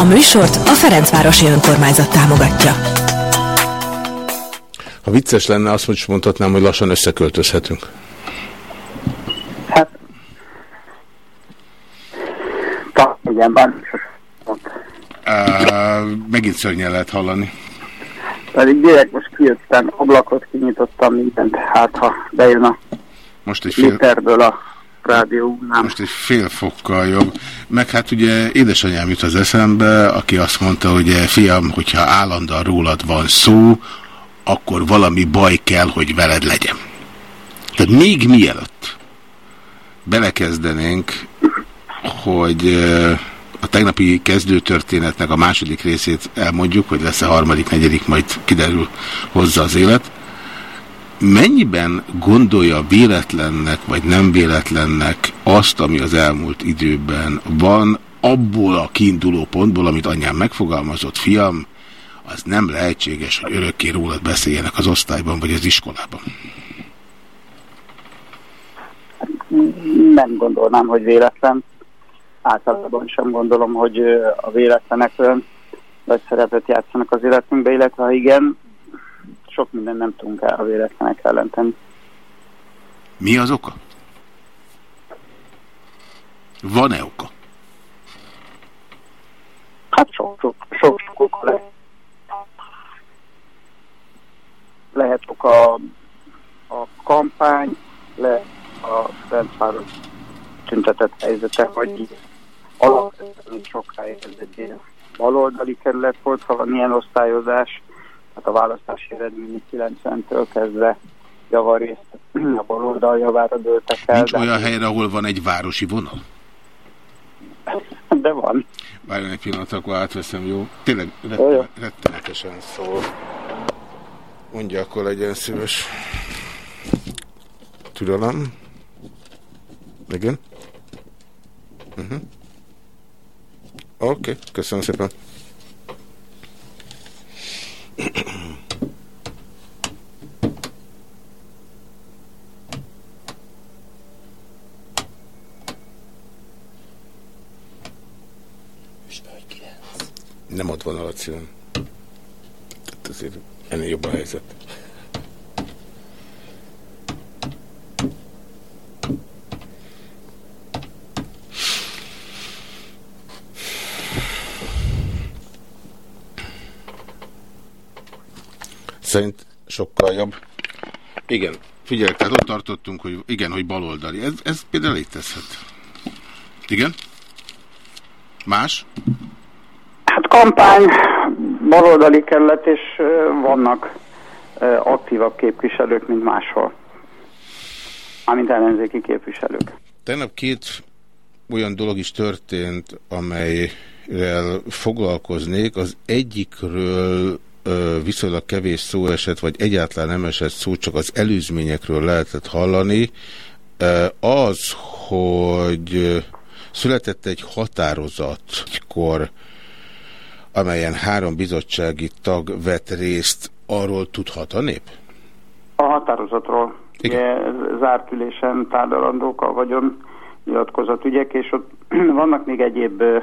A műsort a Ferencvárosi Önkormányzat támogatja. Ha vicces lenne, azt is mondhatnám, hogy lassan összeköltözhetünk. Hát, ta, igen, bár Uh, megint szörnyen lehet hallani. pedig direkt most kijöttem, ablakot kinyitottam mindent, hát ha bejön a Most egy fél, literből a rádiónál. most egy fél fokkal jobb. Meg hát ugye édesanyám jut az eszembe, aki azt mondta, hogy eh, fiam, hogyha állandóan rólad van szó, akkor valami baj kell, hogy veled legyen. Tehát még mielőtt belekezdenénk, hogy eh, a tegnapi kezdőtörténetnek a második részét elmondjuk, hogy lesz-e harmadik, negyedik, majd kiderül hozzá az élet. Mennyiben gondolja véletlennek, vagy nem véletlennek azt, ami az elmúlt időben van, abból a kiinduló pontból, amit anyám megfogalmazott, fiam, az nem lehetséges, hogy örökké rólad beszéljenek az osztályban, vagy az iskolában. Nem gondolnám, hogy véletlen. Általában sem gondolom, hogy a véletlenek olyan nagy szerepet játszanak az életünkbe, illetve ha igen, sok minden nem tudunk el a véletlenek ellen tenni. Mi az oka? Van-e oka? Hát sok-sok sok, sok oka lehet. Lehet oka a, kampány, lehet a Ferencváros tüntetett helyzete, hogy alapvetően sokáig ez egy ilyen baloldali kerület volt, ha van ilyen osztályozás, hát a választási eredmény 90-től kezdve javarészt a baloldal javára dőltek el. Nincs de- olyan helyre, ahol van egy városi vonal? De van. Várjon egy pillanat, akkor átveszem, jó? Tényleg retten, rettenetesen szól. Mondja, akkor legyen szíves. Türelem. Igen? Uh -huh. Oké, okay, köszönöm szépen. Nem ott van a szívem. Tehát azért ennél jobb a helyzet. Szerint sokkal jobb. Igen, figyelj, tehát ott tartottunk, hogy igen, hogy baloldali. Ez, ez például létezhet. Igen? Más? Hát kampány, baloldali kerület, és vannak aktívabb képviselők, mint máshol. Amint ellenzéki képviselők. Tegnap két olyan dolog is történt, amelyről foglalkoznék. Az egyikről viszonylag kevés szó esett, vagy egyáltalán nem esett szó, csak az előzményekről lehetett hallani. Az, hogy született egy határozat, egykor, amelyen három bizottsági tag vett részt, arról tudhat a nép? A határozatról ugye, zárt ülésen tárgyalandók a vagyon nyilatkozat ügyek, és ott vannak még egyéb ö,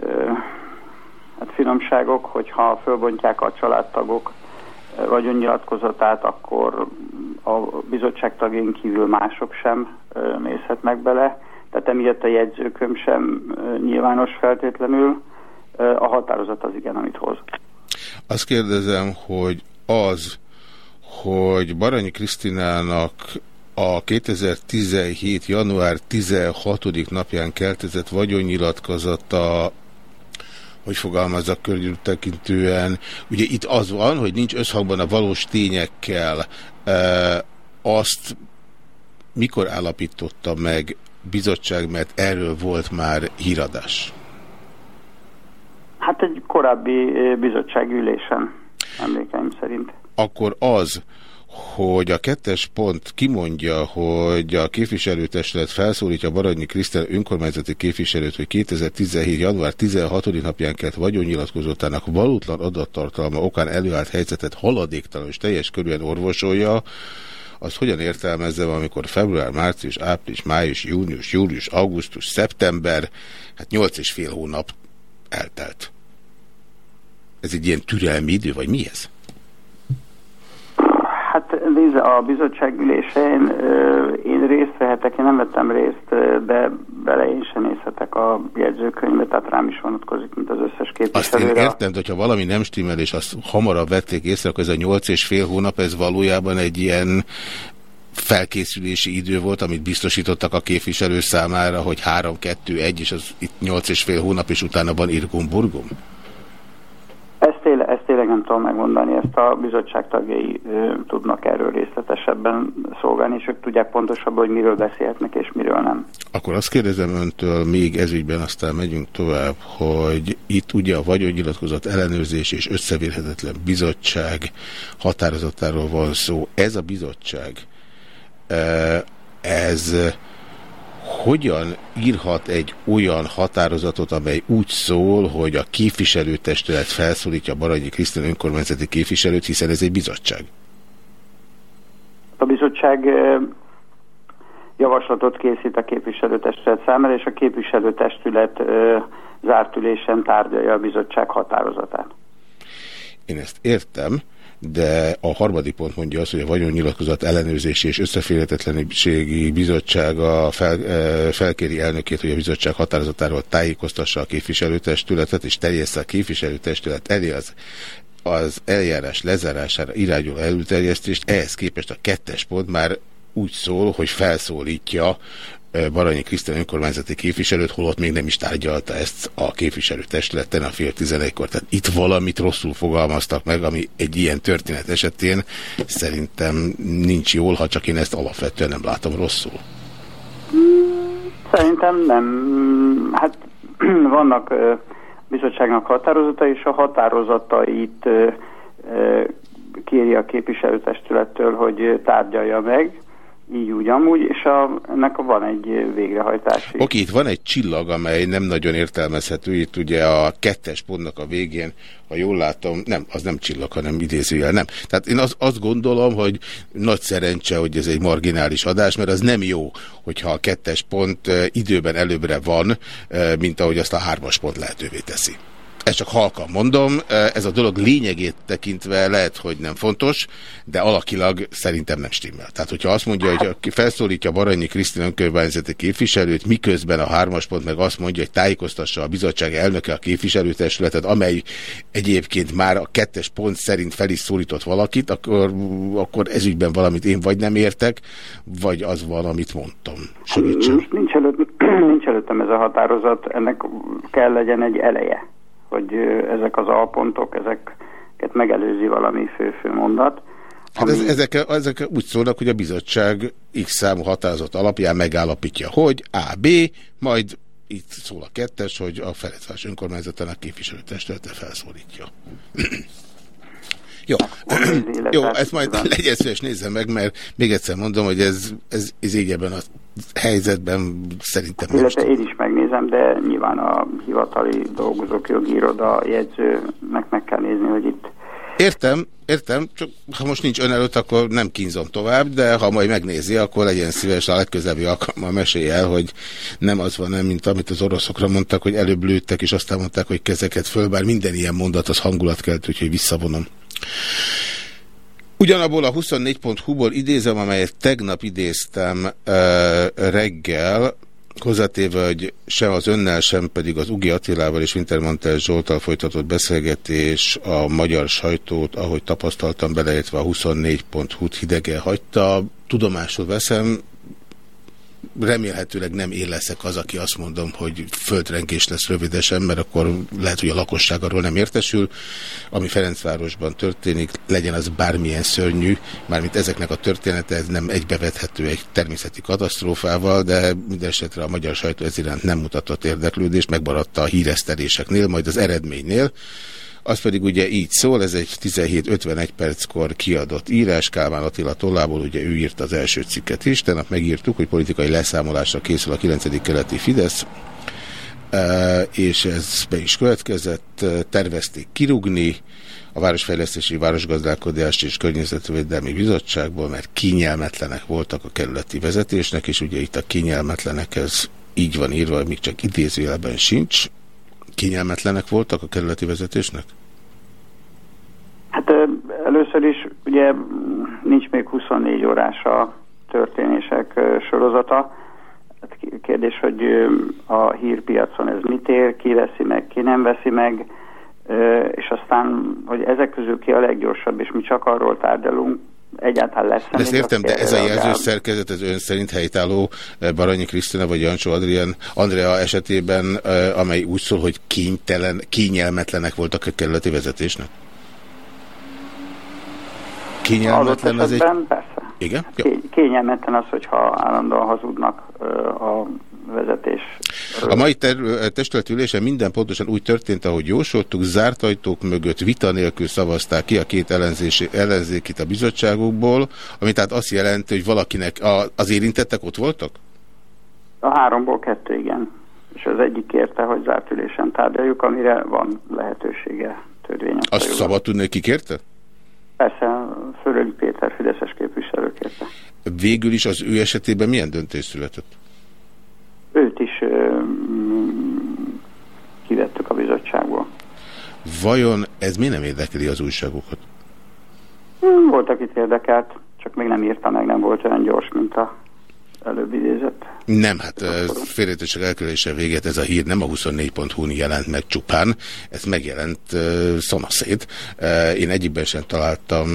ö, hát finomságok, hogyha fölbontják a családtagok ö, vagyonnyilatkozatát, akkor a bizottság tagjén kívül mások sem ö, nézhetnek bele, tehát emiatt a jegyzőköm sem ö, nyilvános feltétlenül, a határozat az igen, amit hoz. Azt kérdezem, hogy az, hogy Baranyi Krisztinának a 2017. január 16. napján keltezett vagyonnyilatkozata, hogy fogalmazzak körültekintően, ugye itt az van, hogy nincs összhangban a valós tényekkel, e, azt mikor állapította meg bizottság, mert erről volt már híradás? korábbi bizottságülésen, emlékeim szerint. Akkor az, hogy a kettes pont kimondja, hogy a képviselőtestület felszólítja Baranyi Krisztel önkormányzati képviselőt, hogy 2017. január 16. napján kelt vagyonnyilatkozatának valótlan adattartalma okán előállt helyzetet haladéktalan és teljes körülön orvosolja, azt hogyan értelmezzem, amikor február, március, április, május, június, július, augusztus, szeptember, hát nyolc és fél hónap eltelt. Ez egy ilyen türelmi idő, vagy mi ez? A bizottság ülésén én részt vehetek, én nem vettem részt, de bele én sem nézhetek a jegyzőkönyvbe, tehát rám is vonatkozik, mint az összes képviselőre. Azt én értem, hogyha valami nem stimmel, és azt hamarabb vették észre, akkor ez a nyolc és fél hónap, ez valójában egy ilyen felkészülési idő volt, amit biztosítottak a képviselő számára, hogy 3, 2, 1, és az itt 8 és fél hónap, és utána van Irgum-Burgum? Ezt, tényleg, ezt tényleg nem tudom megmondani, ezt a bizottság tagjai ö, tudnak erről részletesebben szolgálni, és ők tudják pontosabban, hogy miről beszélhetnek és miről nem. Akkor azt kérdezem öntől még ezügyben, aztán megyünk tovább, hogy itt ugye a vagyonnyilatkozat ellenőrzés és összevérhetetlen bizottság határozatáról van szó. Ez a bizottság, ez hogyan írhat egy olyan határozatot, amely úgy szól, hogy a képviselőtestület felszólítja Baranyi Krisztán önkormányzati képviselőt, hiszen ez egy bizottság? A bizottság javaslatot készít a képviselőtestület számára, és a képviselőtestület zárt ülésen tárgyalja a bizottság határozatát. Én ezt értem, de a harmadik pont mondja azt, hogy a vagyonnyilatkozat ellenőrzési és összeférhetetlenségi bizottsága fel, felkéri elnökét, hogy a bizottság határozatáról tájékoztassa a képviselőtestületet, és terjessze a képviselőtestület elé az az eljárás lezárására irányuló előterjesztést, ehhez képest a kettes pont már úgy szól, hogy felszólítja Baranyi Krisztán önkormányzati képviselőt, holott még nem is tárgyalta ezt a képviselőtestületen a fél tizenegykor. Tehát itt valamit rosszul fogalmaztak meg, ami egy ilyen történet esetén szerintem nincs jól, ha csak én ezt alapvetően nem látom rosszul. Szerintem nem. Hát vannak bizottságnak határozata, és a határozatait kéri a képviselőtestülettől, hogy tárgyalja meg így úgy amúgy, és a, ennek van egy végrehajtási. Oké, itt van egy csillag, amely nem nagyon értelmezhető, itt ugye a kettes pontnak a végén, ha jól látom, nem, az nem csillag, hanem idézőjel, nem. Tehát én az, azt gondolom, hogy nagy szerencse, hogy ez egy marginális adás, mert az nem jó, hogyha a kettes pont időben előbbre van, mint ahogy azt a hármas pont lehetővé teszi. Ezt csak halkan mondom, ez a dolog lényegét tekintve lehet, hogy nem fontos, de alakilag szerintem nem stimmel. Tehát, hogyha azt mondja, hogy felszólítja Baranyi Krisztina önkormányzati képviselőt, miközben a hármas pont meg azt mondja, hogy tájékoztassa a bizottság elnöke a képviselőtestületet, amely egyébként már a kettes pont szerint fel is szólított valakit, akkor, akkor ezügyben valamit én vagy nem értek, vagy az van, amit mondtam. Segítsen. Nincs, előtt, nincs előttem ez a határozat, ennek kell legyen egy eleje hogy ezek az alpontok, ezeket megelőzi valami fő-fő mondat. Hát ez, ezek, ezek úgy szólnak, hogy a bizottság X számú határozott alapján megállapítja, hogy A, B, majd itt szól a kettes, hogy a Ferencváros önkormányzatának képviselőtestülete felszólítja. Jó, Jó ezt majd legyen szíves nézze meg, mert még egyszer mondom, hogy ez, ez, ez így ebben a helyzetben szerintem Illetve én is megnézem, de nyilván a hivatali dolgozók jogi iroda jegyzőnek meg kell nézni, hogy itt Értem, értem, csak ha most nincs ön előtt, akkor nem kínzom tovább, de ha majd megnézi, akkor legyen szíves a legközelebbi alkalommal mesélj el, hogy nem az van, nem, mint amit az oroszokra mondtak, hogy előbb lőttek, és aztán mondták, hogy kezeket föl, bár minden ilyen mondat az kelt, úgyhogy visszavonom. Ugyanabból a 24.hu-ból idézem, amelyet tegnap idéztem uh, reggel, hozzátéve, hogy sem az önnel, sem pedig az Ugi Attilával és Wintermantel Zsoltal folytatott beszélgetés a magyar sajtót, ahogy tapasztaltam, beleértve a 24.hu-t hidegen hagyta. Tudomásul veszem, remélhetőleg nem én leszek az, aki azt mondom, hogy földrengés lesz rövidesen, mert akkor lehet, hogy a lakosság arról nem értesül. Ami Ferencvárosban történik, legyen az bármilyen szörnyű, mármint ezeknek a története, ez nem egybevethető egy természeti katasztrófával, de minden esetre a magyar sajtó ez iránt nem mutatott érdeklődést, megmaradta a híreszteléseknél, majd az eredménynél, az pedig ugye így szól, ez egy 17.51 perckor kiadott írás, Kálmán Attila tollából, ugye ő írt az első cikket is, tegnap megírtuk, hogy politikai leszámolásra készül a 9. keleti Fidesz, e, és ez be is következett, tervezték kirugni a Városfejlesztési Városgazdálkodási és Környezetvédelmi Bizottságból, mert kényelmetlenek voltak a kerületi vezetésnek, és ugye itt a kényelmetlenek ez így van írva, még csak idézőjelben sincs, kényelmetlenek voltak a kerületi vezetésnek? Hát először is ugye nincs még 24 órás a történések sorozata. Hát kérdés, hogy a hírpiacon ez mit ér, ki veszi meg, ki nem veszi meg, és aztán, hogy ezek közül ki a leggyorsabb, és mi csak arról tárgyalunk, egyáltalán lesz. De ezt értem, de ez a jelző szerkezet, ez ön szerint helytálló eh, Baranyi Krisztina vagy Jancsó Adrián Andrea esetében, eh, amely úgy szól, hogy kénytelen, kényelmetlenek voltak a kerületi vezetésnek? Kényelmetlen az egy... Persze. Igen? Jó. Kényelmetlen az, hogyha állandóan hazudnak a vezetés. A mai testületülésen minden pontosan úgy történt, ahogy jósoltuk, zárt ajtók mögött vita nélkül szavazták ki a két ellenzékit a bizottságokból, ami tehát azt jelenti, hogy valakinek a, az érintettek ott voltak? A háromból kettő, igen. És az egyik kérte, hogy zárt ülésen tárgyaljuk, amire van lehetősége törvényes. Azt szabad tudni, ki kérte? Persze, Fölöli Péter Fideszes képviselő kérte. Végül is az ő esetében milyen döntés született? Őt is kivettük a bizottságból. Vajon ez mi nem érdekli az újságokat? Hmm, volt, akit érdekelt, csak még nem írta meg, nem volt olyan gyors, mint a előbb idézett. Nem, hát félretőség elkerülése véget ez a hír nem a 24.hu-n jelent meg csupán, ez megjelent uh, szanaszét. Uh, én egyikben sem találtam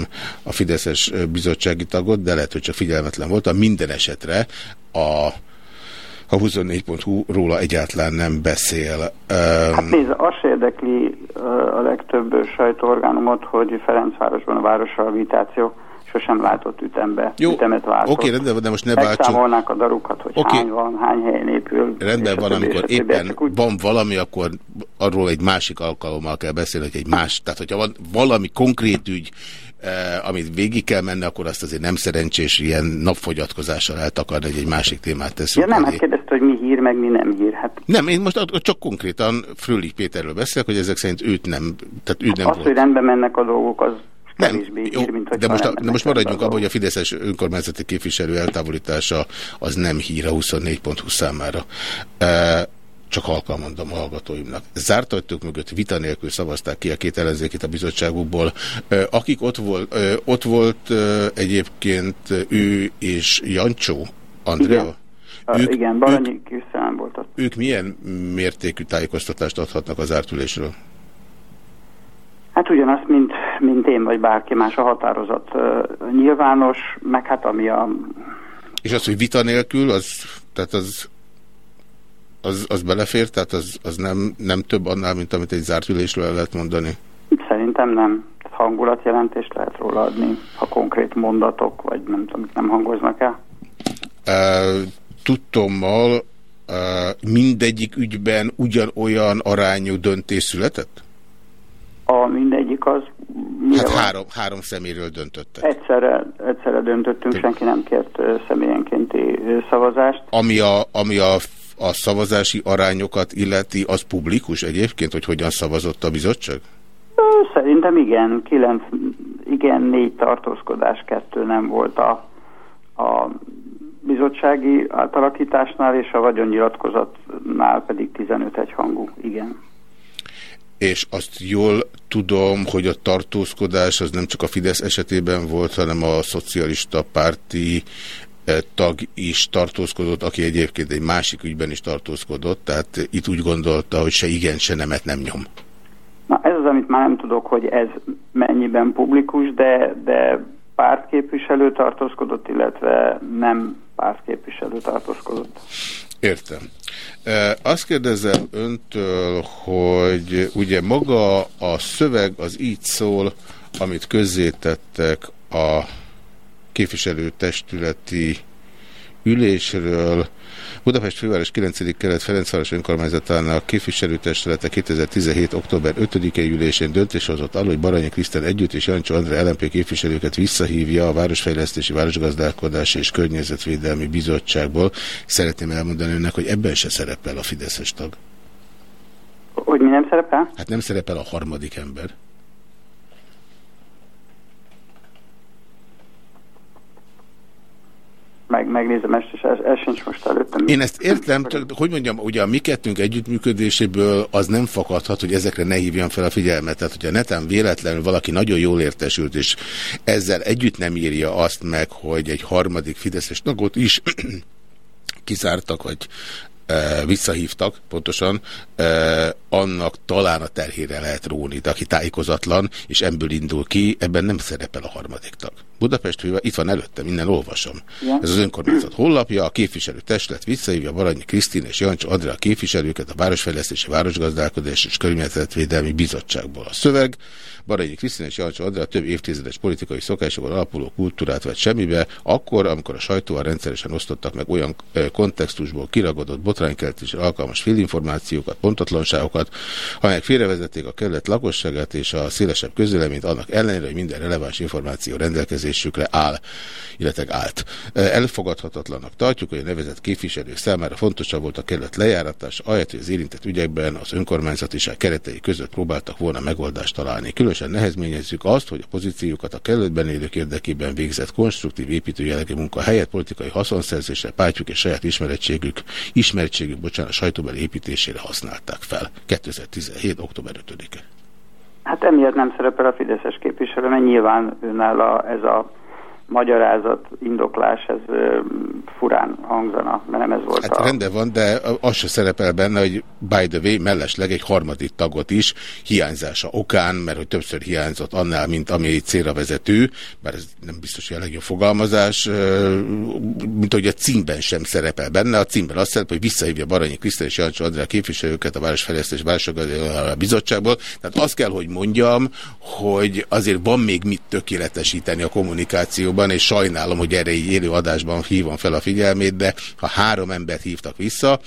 a Fideszes bizottsági tagot, de lehet, hogy csak figyelmetlen voltam. Minden esetre a a 24.hu róla egyáltalán nem beszél. Hát nézd, azt érdekli a legtöbb sajtóorgánumot, hogy Ferencvárosban a városrehabilitáció sosem látott ütembe, Jó, ütemet váltott. Oké, rendben, de most ne váltsunk. Megszámolnák a darukat, hogy okay. hány van, hány helyen épül. Rendben van, amikor éppen úgy... van valami, akkor arról egy másik alkalommal kell beszélni, hogy egy más, tehát hogyha van valami konkrét ügy, amit végig kell menni, akkor azt azért nem szerencsés ilyen napfogyatkozással eltakarni, hogy egy másik témát teszünk. Ja nem, hát kérdezte, hogy mi hír, meg mi nem hír. Hát... Nem, én most csak konkrétan Frölich Péterről beszélek, hogy ezek szerint őt nem, tehát ő hát nem az, volt. hogy rendben mennek a dolgok, az nem, jó, hír, mint de most, a, de most maradjunk abban, hogy a Fideszes önkormányzati képviselő eltávolítása az nem hír a 24.20 számára. E, csak halkan mondom a hallgatóimnak. Zárt ajtók mögött vita nélkül szavazták ki a két ellenzékét a bizottságukból. Akik ott volt, ott volt egyébként ő és Jancsó, Andrea? Igen. Ők, igen, Baranyi Krisztán volt ott. Ők milyen mértékű tájékoztatást adhatnak az ártülésről? Hát ugyanazt, mint, mint én vagy bárki más a határozat uh, nyilvános, meg hát ami a... És az, hogy vita nélkül, az, tehát az az, az belefér? Tehát az, az nem, nem több annál, mint amit egy zárt ülésről el lehet mondani? Szerintem nem. Hangulatjelentést lehet róla adni, ha konkrét mondatok, vagy nem tudom, nem hangoznak el. Uh, tudtommal uh, mindegyik ügyben ugyanolyan arányú döntés született? A mindegyik az... Hát három, három szeméről döntöttek. Egyszerre, egyszerre döntöttünk, Te... senki nem kért személyenkénti szavazást. Ami a, ami a a szavazási arányokat illeti, az publikus egyébként, hogy hogyan szavazott a bizottság? Szerintem igen, kilenc, igen, négy tartózkodás, kettő nem volt a, a bizottsági átalakításnál, és a vagyonnyilatkozatnál pedig 15 egyhangú, igen. És azt jól tudom, hogy a tartózkodás az nem csak a Fidesz esetében volt, hanem a szocialista párti tag is tartózkodott, aki egyébként egy másik ügyben is tartózkodott, tehát itt úgy gondolta, hogy se igen, se nemet nem nyom. Na ez az, amit már nem tudok, hogy ez mennyiben publikus, de, de pártképviselő tartózkodott, illetve nem pártképviselő tartózkodott. Értem. Azt kérdezem öntől, hogy ugye maga a szöveg az így szól, amit közzétettek a képviselőtestületi ülésről, Budapest főváros 9. kelet Ferencváros önkormányzatának képviselőtestülete 2017. október 5-e ülésén döntés hozott arról, hogy Baranyi Krisztán együtt és Jancsó André LMP képviselőket visszahívja a Városfejlesztési, Városgazdálkodási és Környezetvédelmi Bizottságból. Szeretném elmondani önnek, hogy ebben se szerepel a Fideszes tag. Hogy mi nem szerepel? Hát nem szerepel a harmadik ember. Meg, megnézem ezt, és ez, ez sincs most előttem. Én ezt értem, hogy mondjam, ugye a mi kettőnk együttműködéséből az nem fakadhat, hogy ezekre ne hívjam fel a figyelmet. Tehát, hogyha netán véletlenül valaki nagyon jól értesült, és ezzel együtt nem írja azt meg, hogy egy harmadik Fideszes tagot is kizártak, vagy visszahívtak, pontosan, annak talán a terhére lehet róni, aki tájékozatlan, és ebből indul ki, ebben nem szerepel a harmadik tag. Budapest fővel, itt van előtte, minden olvasom. Ja. Ez az önkormányzat honlapja, a képviselő testület visszahívja Baranyi Krisztin és Jancs Andrea képviselőket a Városfejlesztési Városgazdálkodás és Környezetvédelmi Bizottságból. A szöveg Baranyi Krisztin és Jancs Andrea több évtizedes politikai szokásokon alapuló kultúrát vett semmibe, akkor, amikor a sajtóval rendszeresen osztottak meg olyan kontextusból kiragadott botránykeltés alkalmas félinformációkat, pontatlanságokat, amelyek félrevezették a kerület lakosságát és a szélesebb közüleményt annak ellenére, hogy minden releváns információ rendelkezésükre áll, illetve állt. Elfogadhatatlanak tartjuk, hogy a nevezett képviselők számára fontosabb volt a kerület lejáratás, ahelyett, hogy az érintett ügyekben az önkormányzatiság keretei között próbáltak volna megoldást találni. Különösen nehezményezzük azt, hogy a pozíciókat a kerületben élők érdekében végzett konstruktív építőjelegi munka helyett politikai haszonszerzésre, pártjuk és saját ismerettségük, ismerettségük, bocsánat, sajtóbeli építésére használták fel. 2017. október 5-e. Hát emiatt nem szerepel a Fideszes képviselő, mert nyilván őnála ez a magyarázat, indoklás, ez furán hangzana, mert nem ez volt hát a... rendben van, de az se szerepel benne, hogy by the way, mellesleg egy harmadik tagot is hiányzása okán, mert hogy többször hiányzott annál, mint ami célra vezető, bár ez nem biztos, hogy a legjobb fogalmazás, mint hogy a címben sem szerepel benne. A címben azt szerepel, hogy visszahívja Baranyi Krisztán és Jancsó Andrea képviselőket a Városfejlesztés a Bizottságból. Tehát azt kell, hogy mondjam, hogy azért van még mit tökéletesíteni a kommunikációban, adásban, és sajnálom, hogy erre így élő adásban hívom fel a figyelmét, de ha három embert hívtak vissza,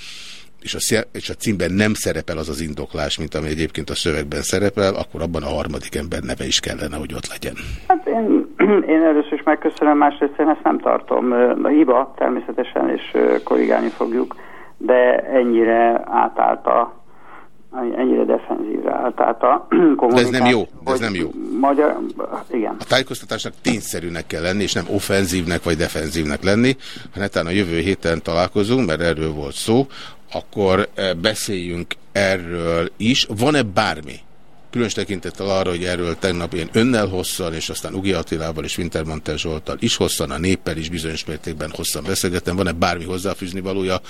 és a, és a címben nem szerepel az az indoklás, mint ami egyébként a szövegben szerepel, akkor abban a harmadik ember neve is kellene, hogy ott legyen. Hát én, én először is megköszönöm, másrészt én ezt nem tartom. A hiba természetesen, és korrigálni fogjuk, de ennyire átállt a ennyire defenzívre állt. Tehát a de ez nem jó, de ez nem jó. Magyar, igen. A tájékoztatásnak tényszerűnek kell lenni, és nem offenzívnek vagy defenzívnek lenni. Ha netán a jövő héten találkozunk, mert erről volt szó, akkor eh, beszéljünk erről is. Van-e bármi? Különös tekintettel arra, hogy erről tegnap én önnel hosszan, és aztán Ugi Attilával és Wintermantel Zsoltal is hosszan, a néppel is bizonyos mértékben hosszan beszélgetem. Van-e bármi hozzáfűzni valója,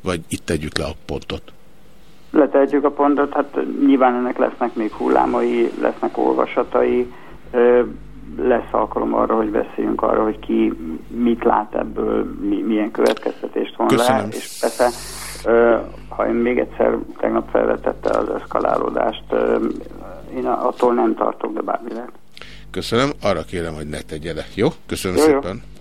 vagy itt tegyük le a pontot? Letehetjük a pontot, hát nyilván ennek lesznek még hullámai, lesznek olvasatai, lesz alkalom arra, hogy beszéljünk arra, hogy ki mit lát ebből, mi, milyen következtetést von le, és persze, ha én még egyszer tegnap felvetette az eszkalálódást, én attól nem tartok, de bármi lehet. Köszönöm, arra kérem, hogy ne tegye le. Jó? Köszönöm jó, szépen. Jó.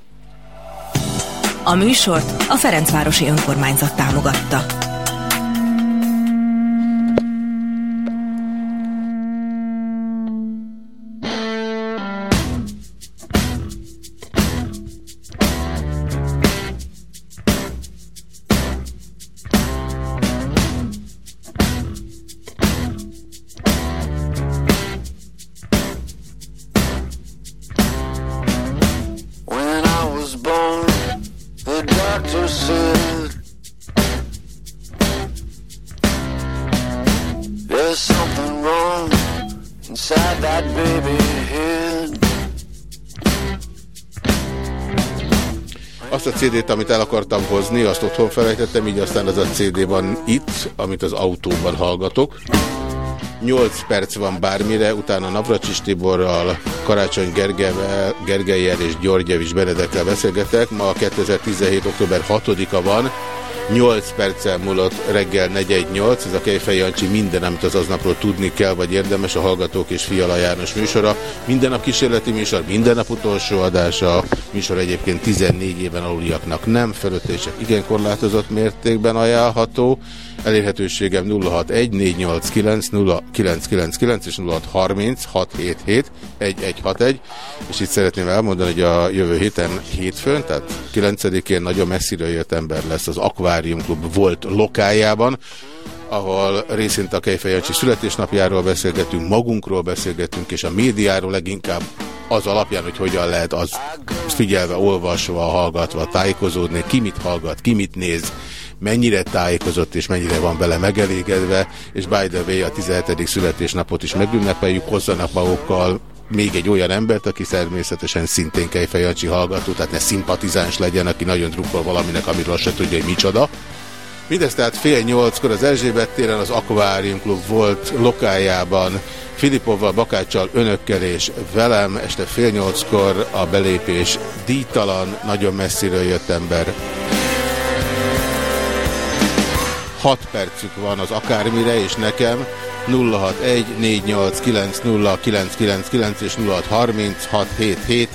A műsort a Ferencvárosi Önkormányzat támogatta. CD-t, amit el akartam hozni, azt otthon felejtettem, így aztán az a CD van itt, amit az autóban hallgatok. 8 perc van bármire, utána Navracsis Tiborral, Karácsony Gergelyel, és Györgyevics Benedekkel beszélgetek. Ma 2017. október 6-a van. 8 perccel múlott reggel 418, ez a Kejfej Jancsi minden, amit az aznapról tudni kell, vagy érdemes, a Hallgatók és Fiala János műsora. Minden nap kísérleti műsor, minden nap utolsó adása, műsor egyébként 14 éven aluliaknak nem, fölöttések igen korlátozott mértékben ajánlható. Elérhetőségem 061 489 0999 és 0630 677 1161, és itt szeretném elmondani, hogy a jövő héten hétfőn, tehát 9-én nagyon messziről jött ember lesz az Aquarium Club volt lokájában, ahol részint a Kejfejancsi születésnapjáról beszélgetünk, magunkról beszélgetünk, és a médiáról leginkább az alapján, hogy hogyan lehet az figyelve, olvasva, hallgatva, tájékozódni, ki mit hallgat, ki mit néz, mennyire tájékozott és mennyire van vele megelégedve, és by the way a 17. születésnapot is megünnepeljük, hozzanak magukkal még egy olyan embert, aki természetesen szintén Kejfejancsi hallgató, tehát ne szimpatizáns legyen, aki nagyon drukkol valaminek, amiről se tudja, hogy micsoda. Mindez tehát fél nyolckor az Erzsébet téren az Aquarium Club volt lokájában, Filipovval, Bakáccsal, önökkel és velem. Este fél nyolckor a belépés díjtalan, nagyon messziről jött ember. 6 percük van az akármire, és nekem 061 489 és 0630 677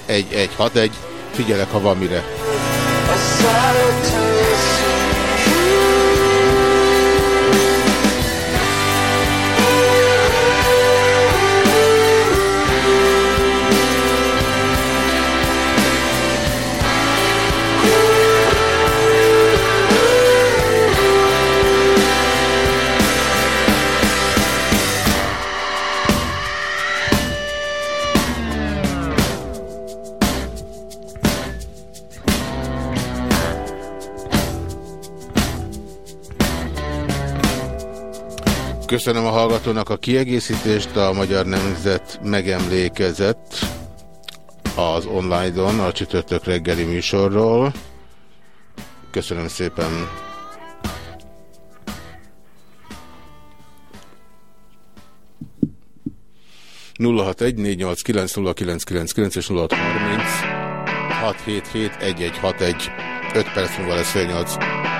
Figyelek, ha van mire. Köszönöm a hallgatónak a kiegészítést, a Magyar Nemzet megemlékezett az online-on a csütörtök reggeli műsorról. Köszönöm szépen. nulla hat egy és nulla harminc hat hét hét egy egy hat egy öt perc múlva lesz fél.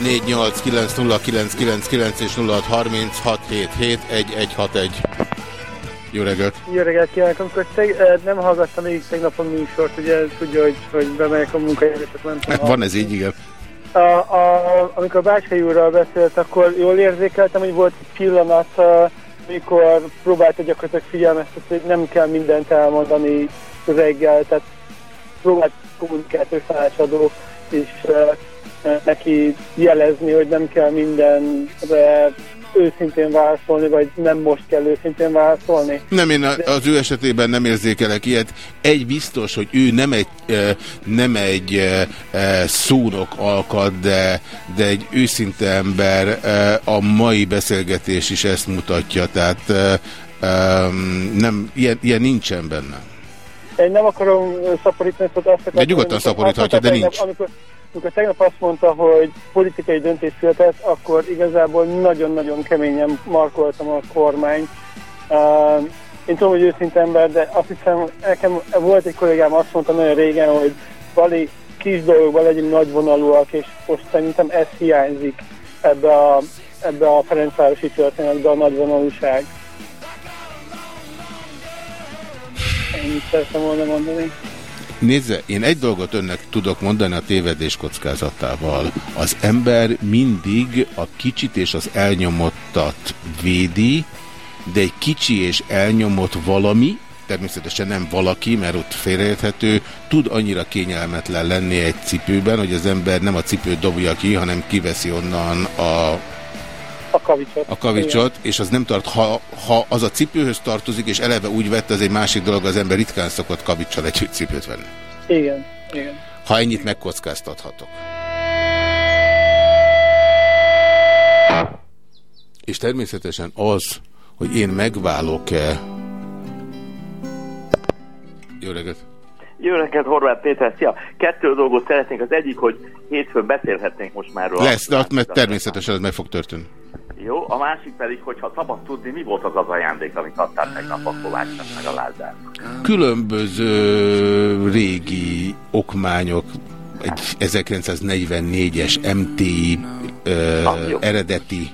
489 és 0636771161. Jó reggelt! Jó reggelt kívánok, amikor teg, nem hallgattam még tegnap a műsort, ugye tudja, hogy, hogy bemegyek a munkahelyre, csak nem tudom. Van ez így, igen. A, a, amikor Bácskai úrral beszélt, akkor jól érzékeltem, hogy volt egy pillanat, amikor próbálta gyakorlatilag figyelmeztetni, hogy nem kell mindent elmondani reggel, tehát próbált kommunikációs tanácsadó és eh, eh, neki jelezni, hogy nem kell mindenre őszintén válaszolni, vagy nem most kell őszintén válaszolni. Nem, én az ő esetében nem érzékelek ilyet. Egy biztos, hogy ő nem egy, eh, nem egy szónok alkat, de, de egy őszinte ember. A mai beszélgetés is ezt mutatja, tehát eh, em, nem, ilyen, ilyen nincsen benne. Én nem akarom szaporítani, szóval azt akartam, nyugodtan amikor- szaporíthatja, de nincs. tegnap, Amikor, amikor tegnap azt mondta, hogy politikai döntés született, akkor igazából nagyon-nagyon keményen markoltam a kormányt. Uh, én tudom, hogy őszinte ember, de azt hiszem, nekem volt egy kollégám, azt mondta nagyon régen, hogy vali kis dolgokban legyünk nagyvonalúak, és most szerintem ez hiányzik ebbe a, ebbe a Ferencvárosi történetbe a nagyvonalúság. Ennyit szerettem volna mondani. Nézze, én egy dolgot önnek tudok mondani a tévedés kockázatával. Az ember mindig a kicsit és az elnyomottat védi, de egy kicsi és elnyomott valami, természetesen nem valaki, mert ott félreérthető, tud annyira kényelmetlen lenni egy cipőben, hogy az ember nem a cipőt dobja ki, hanem kiveszi onnan a A kavicsot. a kavicsot, és az nem tart, ha, ha az a cipőhöz tartozik, és eleve úgy vette, az egy másik dolog, az ember ritkán szokott kavicsal egy cipőt venni. Igen, igen. Ha ennyit megkockáztathatok. És természetesen az, hogy én megválok-e... Jó reggelt! Jó reggelt, Horváth Péter, szia! Kettő dolgot szeretnénk, az egyik, hogy hétfőn beszélhetnénk most már róla. Lesz, de ott mert természetesen ez meg fog történni. Jó, a másik pedig, hogyha szabad tudni, mi volt az az ajándék, amit adtál tegnap a Kovácsnak meg a Lázárnak. Különböző régi okmányok, egy 1944-es MTI ö, eredeti,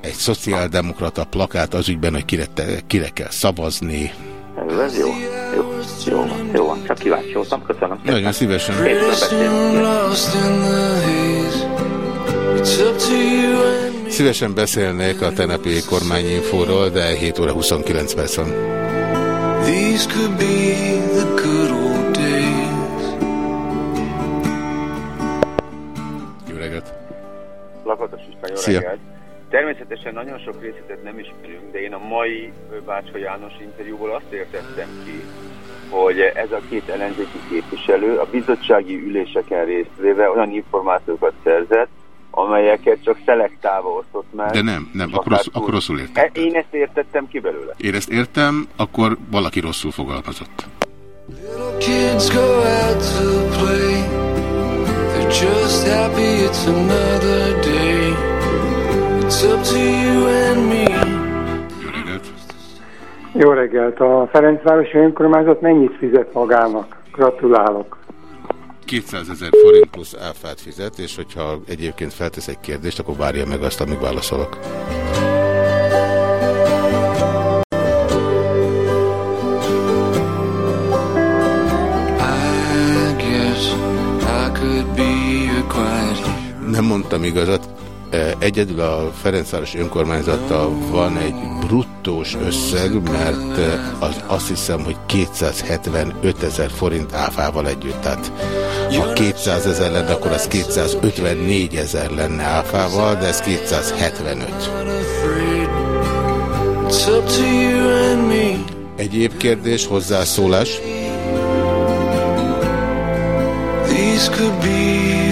egy szociáldemokrata plakát az ügyben, hogy kire, kire kell szavazni. Ez jó. Jó, jó, van, jó van, csak kíváncsi voltam, köszönöm. szépen. Nagyon szívesen. Hétfőn beszélünk. Lost in the haze. It's up to you and me. Szívesen beszélnék a tenepi kormányinfóról, de 7 óra 29 perc van. These could be the good old days. Jó reggelt! Lakatos István, jó Szia. reggelt. Természetesen nagyon sok részletet nem ismerünk, de én a mai Bácska János interjúból azt értettem ki, hogy ez a két ellenzéki képviselő a bizottsági üléseken részt véve olyan információkat szerzett, amelyeket csak szelektálva osztott meg. De nem, nem, akkor, rossz, akkor rosszul értem. E- Én ezt értettem ki belőle. Én ezt értem, akkor valaki rosszul fogalmazott. Just happy it's another day. It's up to you and me. Jó reggelt! A Ferencvárosi Önkormányzat mennyit fizet magának? Gratulálok! 200 ezer forint plusz áfát fizet, és hogyha egyébként feltesz egy kérdést, akkor várja meg azt, amíg válaszolok. I I Nem mondtam igazat. Egyedül a Ferencváros önkormányzattal van egy bruttós összeg, mert az, azt hiszem, hogy 275 ezer forint áfával együtt. Tehát ha 200 ezer lenne, akkor az 254 ezer lenne áfával, de ez 275. afraid. It's up to you and me. Egyéb kérdés, hozzászólás? These could be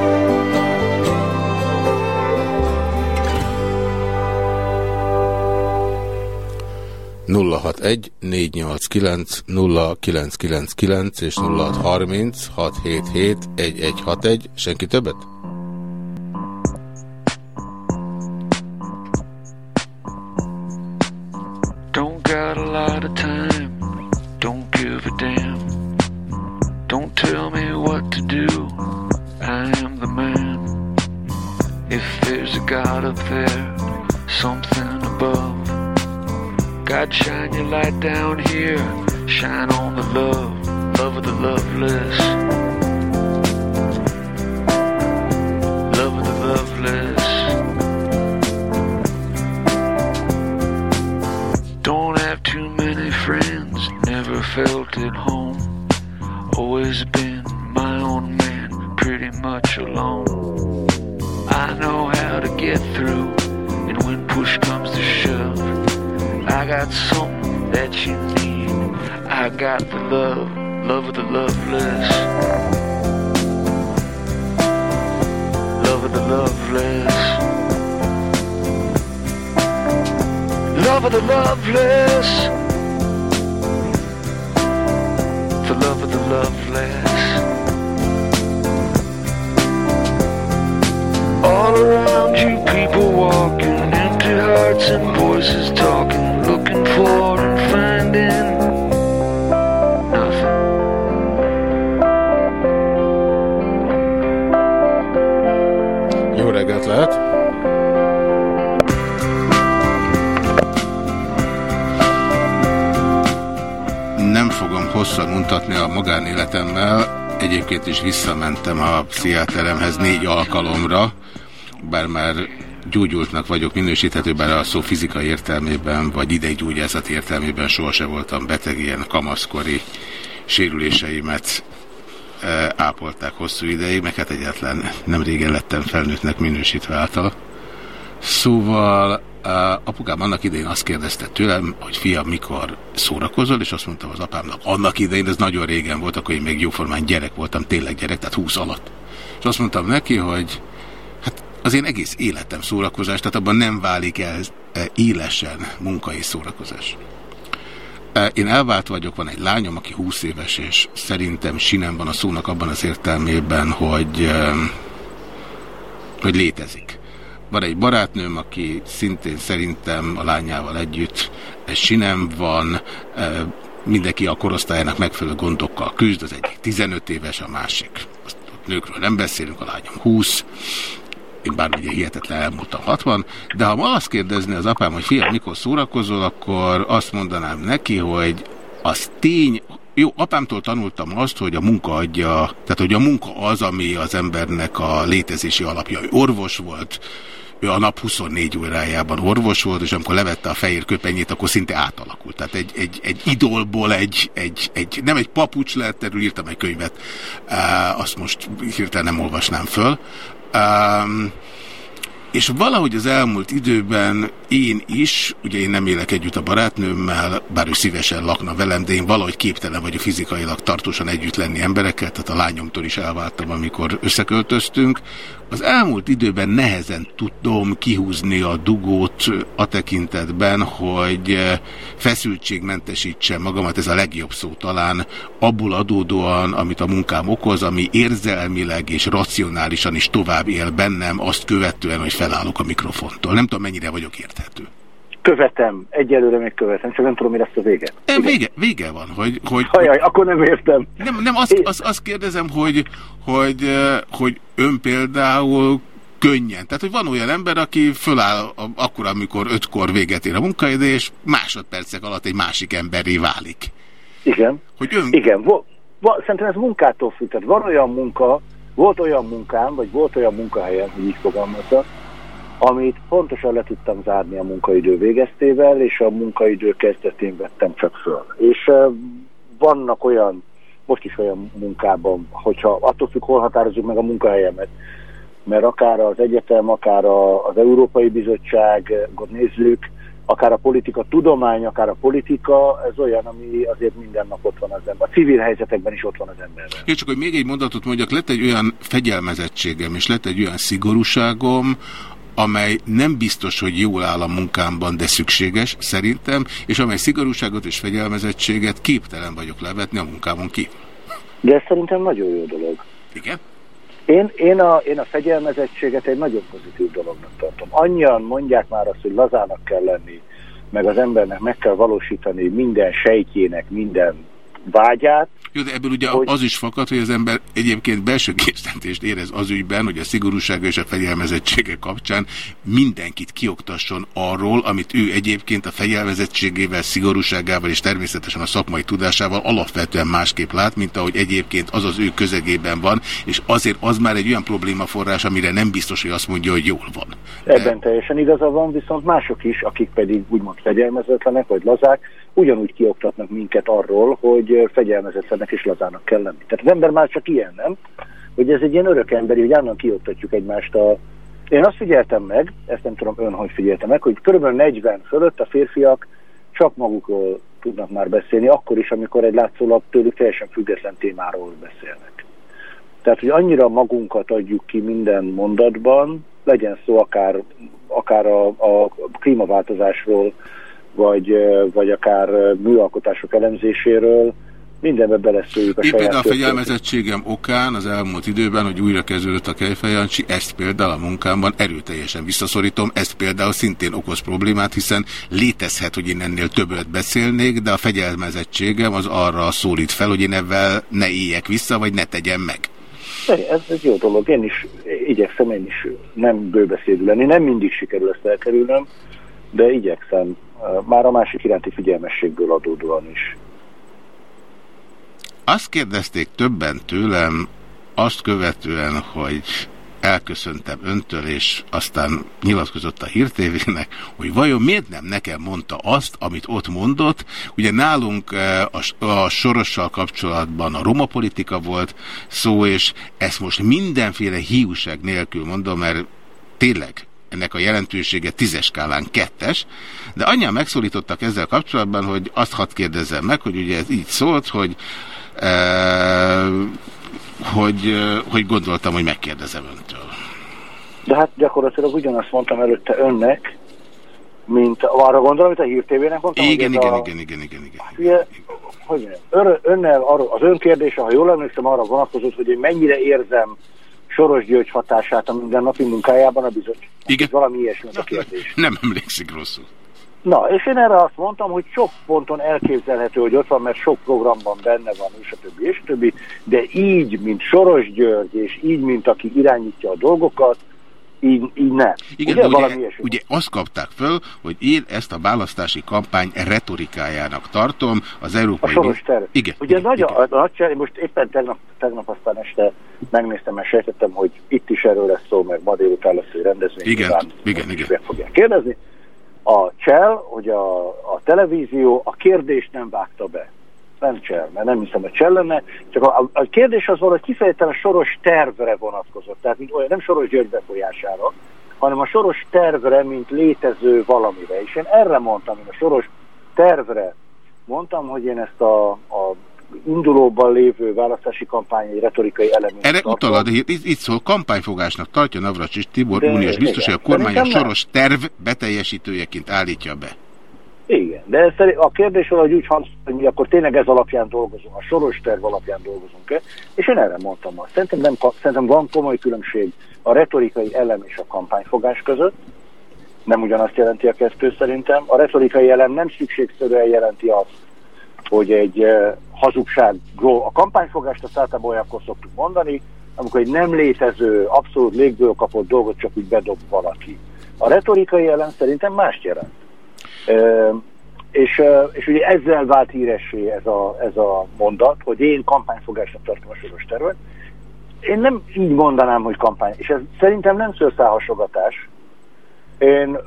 Nulla hat egy négy nyolc kilenc nulla kilenc kilenc kilenc és nulla hat harminc hat hét hét egy egy hat egy senki többet? Minősíthető, bár a szó fizikai értelmében, vagy ideggyógyászat értelmében sohasem voltam beteg, ilyen kamaszkori sérüléseimet e, ápolták hosszú ideig, meg hát egyetlen nem régen lettem felnőttnek minősítve által. Szóval apukám annak idején azt kérdezte tőlem, hogy fiam, mikor szórakozol, és azt mondtam az apámnak, annak idején, ez nagyon régen volt, akkor én még jóformán gyerek voltam, tényleg gyerek, tehát 20 alatt. És azt mondtam neki, hogy az én egész életem szórakozás, tehát abban nem válik el e, élesen munkai szórakozás. E, én elvált vagyok, van egy lányom, aki 20 éves, és szerintem sinem van a szónak abban az értelmében, hogy, e, hogy létezik. Van egy barátnőm, aki szintén szerintem a lányával együtt sinem van, mindenki a korosztályának megfelelő gondokkal küzd, az egyik 15 éves, a másik. Azt nőkről nem beszélünk, a lányom 20, én bár ugye hihetetlen elmúltam 60, de ha ma azt kérdezni az apám, hogy fiam, mikor szórakozol, akkor azt mondanám neki, hogy az tény, jó, apámtól tanultam azt, hogy a munka adja, tehát hogy a munka az, ami az embernek a létezési alapja. Ő orvos volt, ő a nap 24 órájában orvos volt, és amikor levette a fehér köpenyét, akkor szinte átalakult. Tehát egy, egy, egy idolból egy, egy, egy, nem egy papucs lett, erről írtam egy könyvet, azt most hirtelen nem olvasnám föl. Um, és valahogy az elmúlt időben én is, ugye én nem élek együtt a barátnőmmel, bár ő szívesen lakna velem, de én valahogy képtelen vagyok fizikailag tartósan együtt lenni emberekkel, tehát a lányomtól is elváltam, amikor összeköltöztünk. Az elmúlt időben nehezen tudom kihúzni a dugót a tekintetben, hogy feszültségmentesítsem magamat, ez a legjobb szó talán, abból adódóan, amit a munkám okoz, ami érzelmileg és racionálisan is tovább él bennem, azt követően, hogy felállok a mikrofontól. Nem tudom, mennyire vagyok érthető. Követem, egyelőre még követem, csak nem tudom, mi lesz a vége. Nem, vége, vége van, hogy... hogy hogy, akkor nem értem. Nem, nem azt, azt, azt kérdezem, hogy, hogy, hogy ön például könnyen. Tehát, hogy van olyan ember, aki föláll akkor, amikor ötkor véget ér a munkaidő, és másodpercek alatt egy másik emberré válik. Igen. Hogy ön... Igen, vo, vo, szerintem ez munkától függ. Tehát van olyan munka, volt olyan munkám, vagy volt olyan munkahelyem, hogy így fogalmazza, amit pontosan le tudtam zárni a munkaidő végeztével, és a munkaidő kezdetén vettem csak föl. És vannak olyan, most is olyan munkában, hogyha attól függ, hol határozzuk meg a munkahelyemet, mert akár az egyetem, akár az Európai Bizottságot nézzük, akár a politika tudomány, akár a politika, ez olyan, ami azért minden nap ott van az ember. A civil helyzetekben is ott van az emberben. Én csak, hogy még egy mondatot mondjak, lett egy olyan fegyelmezettségem, és lett egy olyan szigorúságom, amely nem biztos, hogy jól áll a munkámban, de szükséges, szerintem, és amely szigorúságot és fegyelmezettséget képtelen vagyok levetni a munkámon kívül. De ez szerintem nagyon jó dolog. Igen? Én, én, a, én a fegyelmezettséget egy nagyon pozitív dolognak tartom. Annyian mondják már azt, hogy lazának kell lenni, meg az embernek meg kell valósítani minden sejtjének, minden vágyát. Jó, de ebből ugye hogy... az is fakad, hogy az ember egyébként belső készítést érez az ügyben, hogy a szigorúsága és a fegyelmezettsége kapcsán mindenkit kioktasson arról, amit ő egyébként a fegyelmezettségével, szigorúságával és természetesen a szakmai tudásával alapvetően másképp lát, mint ahogy egyébként az az ő közegében van, és azért az már egy olyan problémaforrás, amire nem biztos, hogy azt mondja, hogy jól van. Ebben teljesen igaza van, viszont mások is, akik pedig úgymond fegyelmezetlenek vagy lazák, ugyanúgy kioktatnak minket arról, hogy fegyelmezetlenek és lazának kell lenni. Tehát az ember már csak ilyen, nem? Hogy ez egy ilyen örök emberi, hogy állandóan kioktatjuk egymást a... Én azt figyeltem meg, ezt nem tudom ön, hogy figyeltem meg, hogy kb. 40 fölött a férfiak csak magukról tudnak már beszélni, akkor is, amikor egy látszólag tőlük teljesen független témáról beszélnek. Tehát, hogy annyira magunkat adjuk ki minden mondatban, legyen szó akár, akár a, a klímaváltozásról, vagy, vagy akár műalkotások elemzéséről, mindenbe beleszőjük a Én saját például a fegyelmezettségem okán az elmúlt időben, hogy újra kezdődött a Kejfejancsi, ezt például a munkámban erőteljesen visszaszorítom, ezt például szintén okoz problémát, hiszen létezhet, hogy én ennél többet beszélnék, de a fegyelmezettségem az arra szólít fel, hogy én ebben ne éljek vissza, vagy ne tegyem meg. Ez egy jó dolog, én is igyekszem én is nem bőbeszédű lenni, nem mindig sikerül ezt elkerülnöm, de igyekszem már a másik iránti figyelmességből adódóan is. Azt kérdezték többen tőlem, azt követően, hogy elköszöntem öntől, és aztán nyilatkozott a hírtévének, hogy vajon miért nem nekem mondta azt, amit ott mondott. Ugye nálunk eh, a, sorossal kapcsolatban a roma politika volt szó, és ezt most mindenféle hiúság nélkül mondom, mert tényleg ennek a jelentősége tízes skálán kettes, de annyian megszólítottak ezzel kapcsolatban, hogy azt hadd kérdezzem meg, hogy ugye ez így szólt, hogy e hogy, hogy gondoltam, hogy megkérdezem öntől. De hát gyakorlatilag ugyanazt mondtam előtte önnek, mint arra gondolom, amit a hírtévének mondtam. Igen, igen, a... igen, igen, igen, igen. Hát ugye, hogy ön, önnel, arra, az önkérdése, ha jól emlékszem, arra vonatkozott, hogy én mennyire érzem Soros György hatását a mindennapi munkájában a bizottság. Igen. Valami ilyesmi a kérdés. Nem emlékszik rosszul. Na, és én erre azt mondtam, hogy sok ponton elképzelhető, hogy ott van, mert sok programban benne van, és a többi, és a többi, de így, mint Soros György, és így, mint aki irányítja a dolgokat, így, így nem. Igen, ugye, ugye, ugye, ugye azt kapták föl, hogy én ezt a választási kampány retorikájának tartom az Európai... A soros terv. Igen. Ugye igen, nagy, igen. A, a nagy most éppen tegnap, tegnap aztán este megnéztem, és sejtettem, hogy itt is erről lesz szó, meg ma délután lesz egy rendezvény. Igen, után, igen, igen. Meg fogják kérdezni. A Csell, hogy a, a televízió a kérdést nem vágta be. Nem mert nem hiszem, hogy lenne. Csak a, a kérdés az valahogy kifejezetten a soros tervre vonatkozott. Tehát mint olyan, nem soros György befolyására, hanem a soros tervre, mint létező valamire. És én erre mondtam, én a soros tervre mondtam, hogy én ezt a, a indulóban lévő választási kampány retorikai eleményt Erre utalad, itt, itt szól, kampányfogásnak tartja Navracsis Tibor De uniós biztos, hogy a kormány a soros terv beteljesítőjeként állítja be. Igen, de a kérdés valahogy úgy hangzik, hogy mi akkor tényleg ez alapján dolgozunk, a soros terv alapján dolgozunk-e, és én erre mondtam azt. Szerintem, nem, szerintem van komoly különbség a retorikai elem és a kampányfogás között, nem ugyanazt jelenti a kettő szerintem. A retorikai elem nem szükségszerűen jelenti azt, hogy egy uh, hazugságról, a kampányfogást azt általában olyankor szoktuk mondani, amikor egy nem létező, abszolút légből kapott dolgot csak úgy bedob valaki. A retorikai elem szerintem mást jelent. És, és ugye ezzel vált híressé ez a, ez a mondat, hogy én kampányfogásnak tartom a soros tervet. Én nem így mondanám, hogy kampány, és ez szerintem nem szőrszálhasogatás. Én,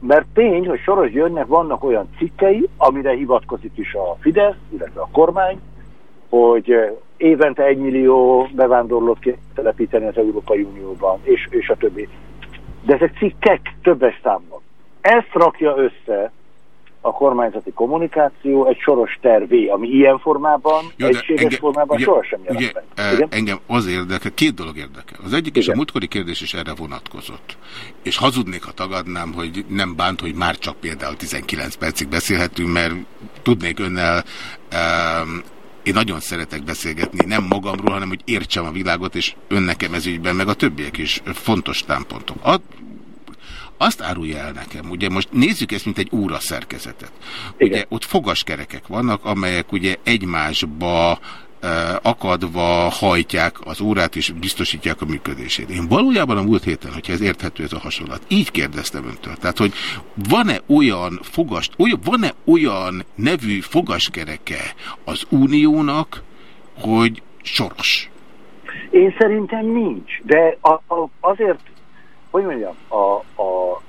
mert tény, hogy Soros Györgynek vannak olyan cikkei, amire hivatkozik is a Fidesz, illetve a kormány, hogy évente egy millió bevándorlót kell telepíteni az Európai Unióban, és, és a többi. De ezek cikkek többes számban. Ezt rakja össze a kormányzati kommunikáció egy soros tervé, ami ilyen formában, Jó, egységes engem- formában ugye- sohasem jelent ugye, meg. eh, Igen? Engem az érdekel, két dolog érdekel. Az egyik és a múltkori kérdés is erre vonatkozott. És hazudnék, ha tagadnám, hogy nem bánt, hogy már csak például 19 percig beszélhetünk, mert tudnék önnel um, én nagyon szeretek beszélgetni, nem magamról, hanem hogy értsem a világot, és ön nekem ez ügyben, meg a többiek is fontos támpontok. A, azt árulja el nekem, ugye most nézzük ezt, mint egy óra szerkezetet. Ugye ott fogaskerekek vannak, amelyek ugye egymásba akadva hajtják az órát és biztosítják a működését. Én valójában a múlt héten, hogyha ez érthető ez a hasonlat, így kérdeztem öntől. Tehát, hogy van-e olyan fogast, van-e olyan nevű fogaskereke az uniónak, hogy soros? Én szerintem nincs, de a, a, azért, hogy mondjam, a, a,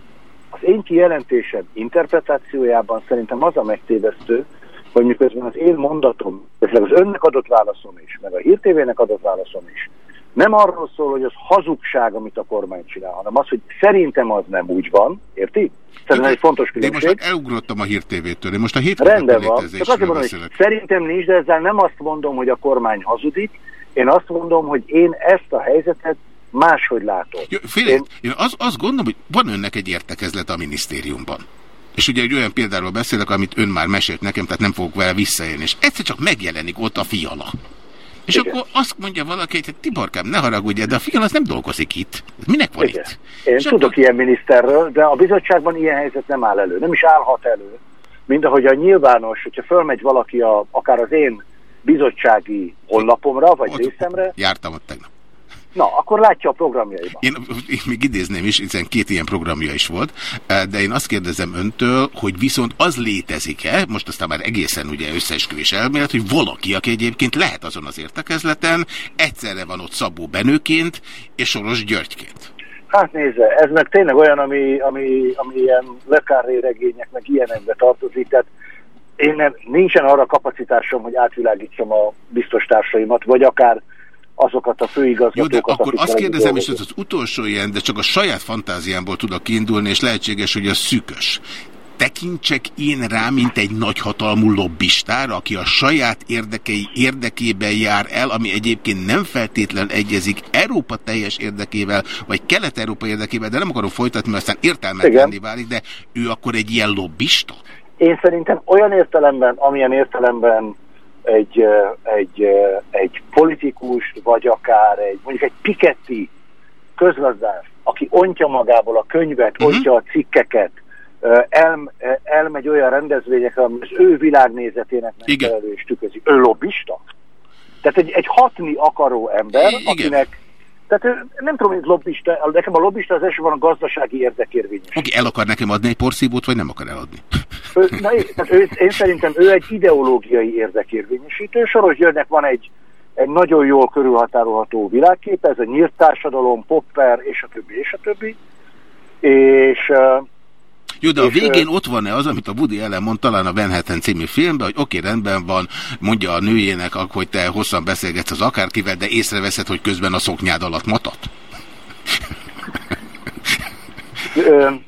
az én kijelentésem interpretációjában szerintem az a megtévesztő, hogy miközben az én mondatom, az önnek adott válaszom is, meg a hírtévének adott válaszom is, nem arról szól, hogy az hazugság, amit a kormány csinál, hanem az, hogy szerintem az nem úgy van, érti? Szerintem egy fontos De én most különbség. elugrottam a hírtévétől. Én most a Rendben hétköznapi van. Csak azt mondom, hogy szerintem nincs, de ezzel nem azt mondom, hogy a kormány hazudik. Én azt mondom, hogy én ezt a helyzetet máshogy látom. Jó, Félre, én, én az, azt gondolom, hogy van önnek egy értekezlet a minisztériumban. És ugye egy olyan példáról beszélek, amit ön már mesélt nekem, tehát nem fogok vele visszaélni. És egyszer csak megjelenik ott a fiala. És Igen. akkor azt mondja valaki, hogy Tiborkám, ne haragudj, de a fiala az nem dolgozik itt. Minek van Igen. itt? Én És tudok ilyen miniszterről, de a bizottságban ilyen helyzet nem áll elő. Nem is állhat elő. Mint ahogy a nyilvános, hogyha fölmegy valaki a, akár az én bizottsági honlapomra, vagy részemre, Jártam ott tegnap. Na, akkor látja a programjaiban. Én, én még idézném is, hiszen két ilyen programja is volt, eh, de én azt kérdezem öntől, hogy viszont az létezik-e, most aztán már egészen ugye összeesküvés elmélet, hogy valaki, aki egyébként lehet azon az értekezleten, egyszerre van ott Szabó Benőként és Soros Györgyként. Hát nézze, ez meg tényleg olyan, ami, ami, ami ilyen lekárré regények, meg ilyenekbe tartozik, tehát én nem, nincsen arra kapacitásom, hogy átvilágítsam a biztos társaimat, vagy akár azokat a főigazgatókat. Jó, de akkor azt kérdezem, és ez az utolsó ilyen, de csak a saját fantáziámból tudok kiindulni, és lehetséges, hogy a szűkös. Tekintsek én rá, mint egy nagyhatalmú lobbistára, aki a saját érdekei érdekében jár el, ami egyébként nem feltétlen egyezik Európa teljes érdekével, vagy Kelet-Európa érdekével, de nem akarom folytatni, mert aztán értelmetlenné válik, de ő akkor egy ilyen lobbista? Én szerintem olyan értelemben, amilyen értelemben egy, egy, egy politikus, vagy akár egy, mondjuk egy Piketty közgazdás, aki ontja magából a könyvet, uh -huh. ontja a cikkeket, el, elmegy olyan rendezvényekre, ami az ő világnézetének megfelelő és tükrözi. Ő lobbista? Tehát egy, egy hatni akaró ember, Igen. akinek tehát nem tudom, hogy lobbista, nekem a lobbista az elsőban a gazdasági érdekérvényes. Oké, el akar nekem adni egy porszívót, vagy nem akar eladni? Ő, na, tehát ő, én szerintem ő egy ideológiai érdekérvényesítő. Soros Györgynek van egy, egy nagyon jól körülhatárolható világkép, ez a nyílt társadalom, popper, és a többi, és a többi. És jó, de a végén ott van-e az, amit a Woody Allen mond talán a Manhattan című filmben, hogy oké, okay, rendben van, mondja a nőjének, hogy te hosszan beszélgetsz az akárkivel, de észreveszed, hogy közben a szoknyád alatt matat?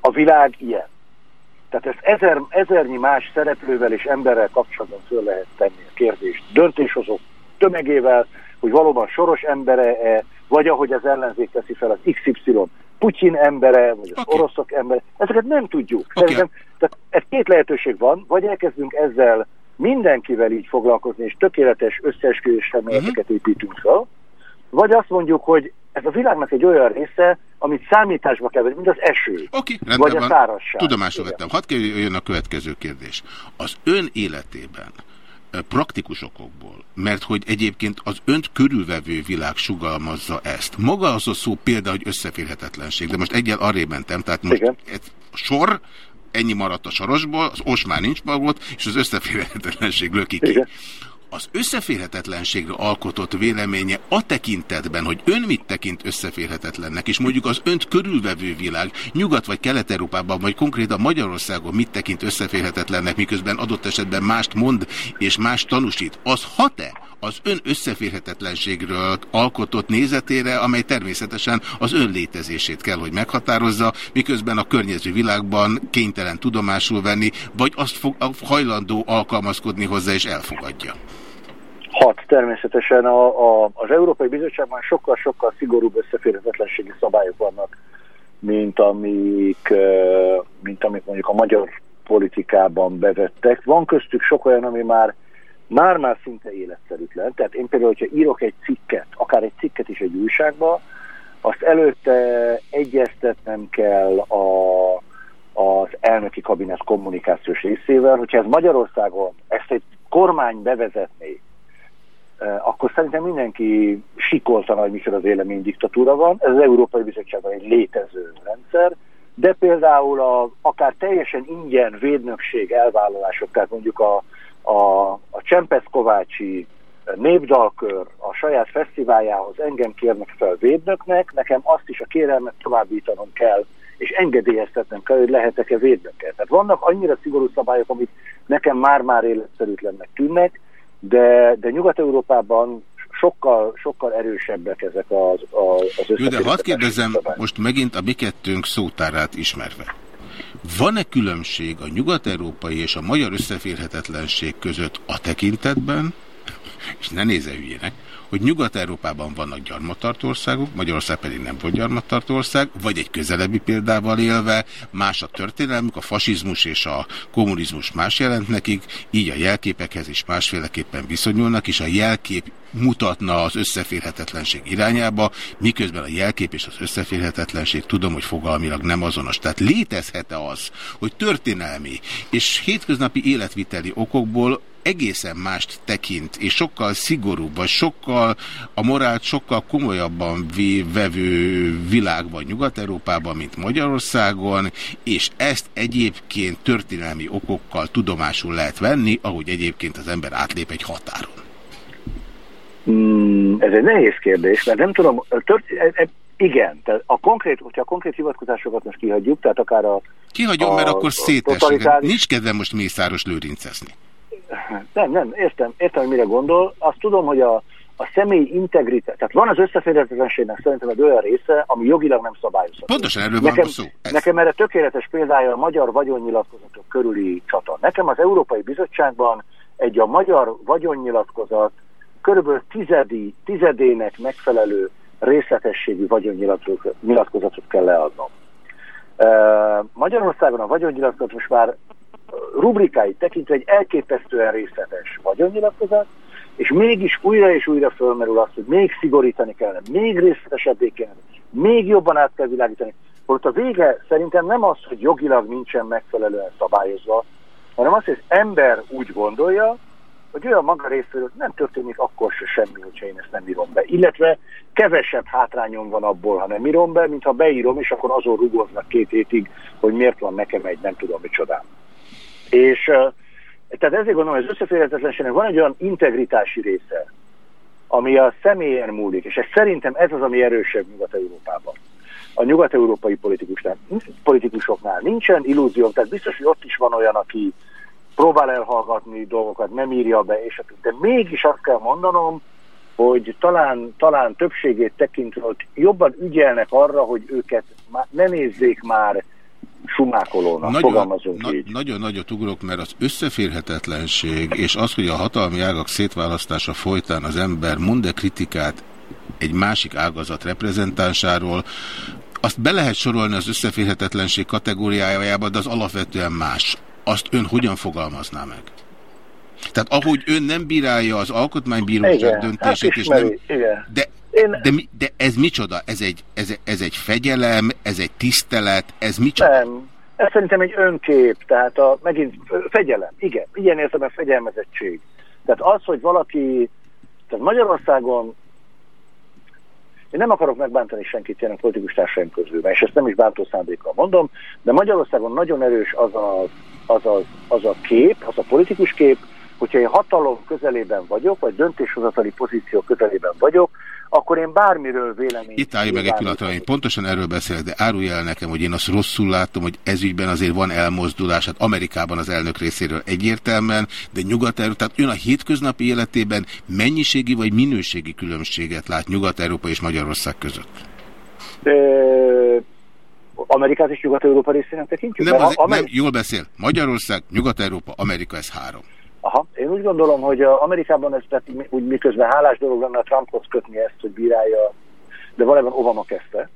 a világ ilyen. Tehát ezt ezer, ezernyi más szereplővel és emberrel kapcsolatban föl lehet tenni a kérdést. Döntéshozók tömegével, hogy valóban soros embere-e, vagy ahogy az ellenzék teszi fel az XY Putyin embere, vagy az okay. oroszok embere, ezeket nem tudjuk. Okay. Szerintem, tehát ez két lehetőség van, vagy elkezdünk ezzel mindenkivel így foglalkozni, és tökéletes összeesküvés elméleteket uh -huh. építünk fel, vagy azt mondjuk, hogy ez a világnak egy olyan része, amit számításba kell venni, mint az eső, okay, vagy a szárazság. Tudomásul vettem. Hadd jön a következő kérdés. Az ön életében praktikus okokból, mert hogy egyébként az önt körülvevő világ sugalmazza ezt. Maga az a szó példa, hogy összeférhetetlenség, de most egyel arrébb mentem, tehát most Igen. a sor, ennyi maradt a sorosból, az os már nincs magot, és az összeférhetetlenség löki ki. Igen az összeférhetetlenségre alkotott véleménye a tekintetben, hogy ön mit tekint összeférhetetlennek, és mondjuk az önt körülvevő világ, Nyugat vagy Kelet-Európában, vagy konkrétan Magyarországon mit tekint összeférhetetlennek, miközben adott esetben mást mond és más tanúsít, az hat-e az ön összeférhetetlenségről alkotott nézetére, amely természetesen az ön létezését kell, hogy meghatározza, miközben a környező világban kénytelen tudomásul venni, vagy azt fog, hajlandó alkalmazkodni hozzá és elfogadja. Hat, természetesen a, a, az Európai Bizottságban sokkal-sokkal szigorúbb összeférhetetlenségi szabályok vannak, mint amik, mint amik mondjuk a magyar politikában bevettek. Van köztük sok olyan, ami már már-már szinte életszerűtlen. Tehát én például, hogyha írok egy cikket, akár egy cikket is egy újságba, azt előtte egyeztetnem kell a, az elnöki kabinet kommunikációs részével. Hogyha ez Magyarországon ezt egy kormány bevezetné, akkor szerintem mindenki sikoltana, hogy micsoda véleménydiktatúra van. Ez az Európai Bizottságban egy létező rendszer, de például a, akár teljesen ingyen védnökség elvállalások, tehát mondjuk a a, a Csempesz Kovácsi népdalkör a saját fesztiváljához engem kérnek fel védnöknek, nekem azt is a kérelmet továbbítanom kell, és engedélyeztetnem kell, hogy lehetek-e védnökkel. Tehát vannak annyira szigorú szabályok, amik nekem már-már életszerűtlennek tűnnek, de, de Nyugat-Európában sokkal, sokkal erősebbek ezek az, az Jó, de hadd kérdezem most megint a mi kettőnk szótárát ismerve. Van-e különbség a nyugat-európai és a magyar összeférhetetlenség között a tekintetben, és ne nézze hülyének, hogy Nyugat-Európában vannak gyarmattartó országok, Magyarország pedig nem volt gyarmattartó ország, vagy egy közelebbi példával élve, más a történelmük, a fasizmus és a kommunizmus más jelent nekik, így a jelképekhez is másféleképpen viszonyulnak, és a jelkép mutatna az összeférhetetlenség irányába, miközben a jelkép és az összeférhetetlenség tudom, hogy fogalmilag nem azonos. Tehát létezhet-e az, hogy történelmi és hétköznapi életviteli okokból egészen mást tekint, és sokkal szigorúbb, vagy sokkal a morált sokkal komolyabban vevő világban, Nyugat-Európában, mint Magyarországon, és ezt egyébként történelmi okokkal tudomásul lehet venni, ahogy egyébként az ember átlép egy határon. Mm, ez egy nehéz kérdés, mert nem tudom, tört, e, e, igen, tehát a konkrét, hogyha a konkrét hivatkozásokat most kihagyjuk, tehát akár a... Kihagyom, a, mert akkor szétesik. Totalitáris... Nincs kedvem most Mészáros lőrinceszni. Nem, nem, értem, értem, hogy mire gondol. Azt tudom, hogy a, a személy integritás, tehát van az összeférhetetlenségnek szerintem egy olyan része, ami jogilag nem szabályozható. Pontosan erről nekem, van szó. Ez. Nekem erre tökéletes példája a magyar vagyonnyilatkozatok körüli csata. Nekem az Európai Bizottságban egy a magyar vagyonnyilatkozat körülbelül tizedi, tizedének megfelelő részletességű vagyonnyilatkozatot kell leadnom. Magyarországon a vagyonnyilatkozat most már rubrikáit tekintve egy elképesztően részletes vagyonnyilatkozat, és mégis újra és újra fölmerül az, hogy még szigorítani kellene, még részletesebbé kellene, még jobban át kell világítani. Volt a vége szerintem nem az, hogy jogilag nincsen megfelelően szabályozva, hanem az, hogy az ember úgy gondolja, hogy olyan maga részéről nem történik akkor se semmi, hogyha én ezt nem írom be. Illetve kevesebb hátrányom van abból, ha nem írom be, mint ha beírom, és akkor azon rugoznak két hétig, hogy miért van nekem egy nem tudom micsodám. És tehát ezért gondolom, hogy az összeférhetetlenségnek van egy olyan integritási része, ami a személyen múlik, és ez szerintem ez az, ami erősebb Nyugat-Európában. A nyugat-európai politikusoknál nincsen illúzió, tehát biztos, hogy ott is van olyan, aki próbál elhallgatni dolgokat, nem írja be, és de mégis azt kell mondanom, hogy talán, talán többségét tekintve hogy jobban ügyelnek arra, hogy őket ne nézzék már sumákolónak, nagyon, fogalmazunk na, így. Nagyon nagyot ugrok, mert az összeférhetetlenség, és az, hogy a hatalmi ágak szétválasztása folytán az ember mond-e kritikát egy másik ágazat reprezentánsáról, azt be lehet sorolni az összeférhetetlenség kategóriájába, de az alapvetően más. Azt ön hogyan fogalmazná meg? Tehát ahogy ön nem bírálja az alkotmánybíróság hát döntését, hát ismeri, és nem, igen. de én... De, de ez micsoda? Ez egy, ez, ez egy fegyelem, ez egy tisztelet, ez micsoda? Nem, ez szerintem egy önkép, tehát a, megint fegyelem, igen, ilyen értem a fegyelmezettség. Tehát az, hogy valaki, tehát Magyarországon én nem akarok megbántani senkit ilyen a politikus társaim közül, és ezt nem is bántó szándékkal mondom, de Magyarországon nagyon erős az a, az, a, az a kép, az a politikus kép, hogyha én hatalom közelében vagyok, vagy döntéshozatali pozíció közelében vagyok, akkor én bármiről vélemény. Itt állj meg egy pillanatra, én pontosan erről beszélek, de árulja el nekem, hogy én azt rosszul látom, hogy ezügyben azért van elmozdulás, hát Amerikában az elnök részéről egyértelműen, de nyugat tehát ön a hétköznapi életében mennyiségi vagy minőségi különbséget lát Nyugat-Európa és Magyarország között? De... Amerikát és Nyugat-Európa részének tekintjük? Nem, azért, nem, jól beszél. Magyarország, Nyugat-Európa, Amerika, ez három. Aha. Én úgy gondolom, hogy Amerikában ez tehát úgy miközben hálás dolog lenne a Trumphoz kötni ezt, hogy bírálja, de valójában Obama kezdte.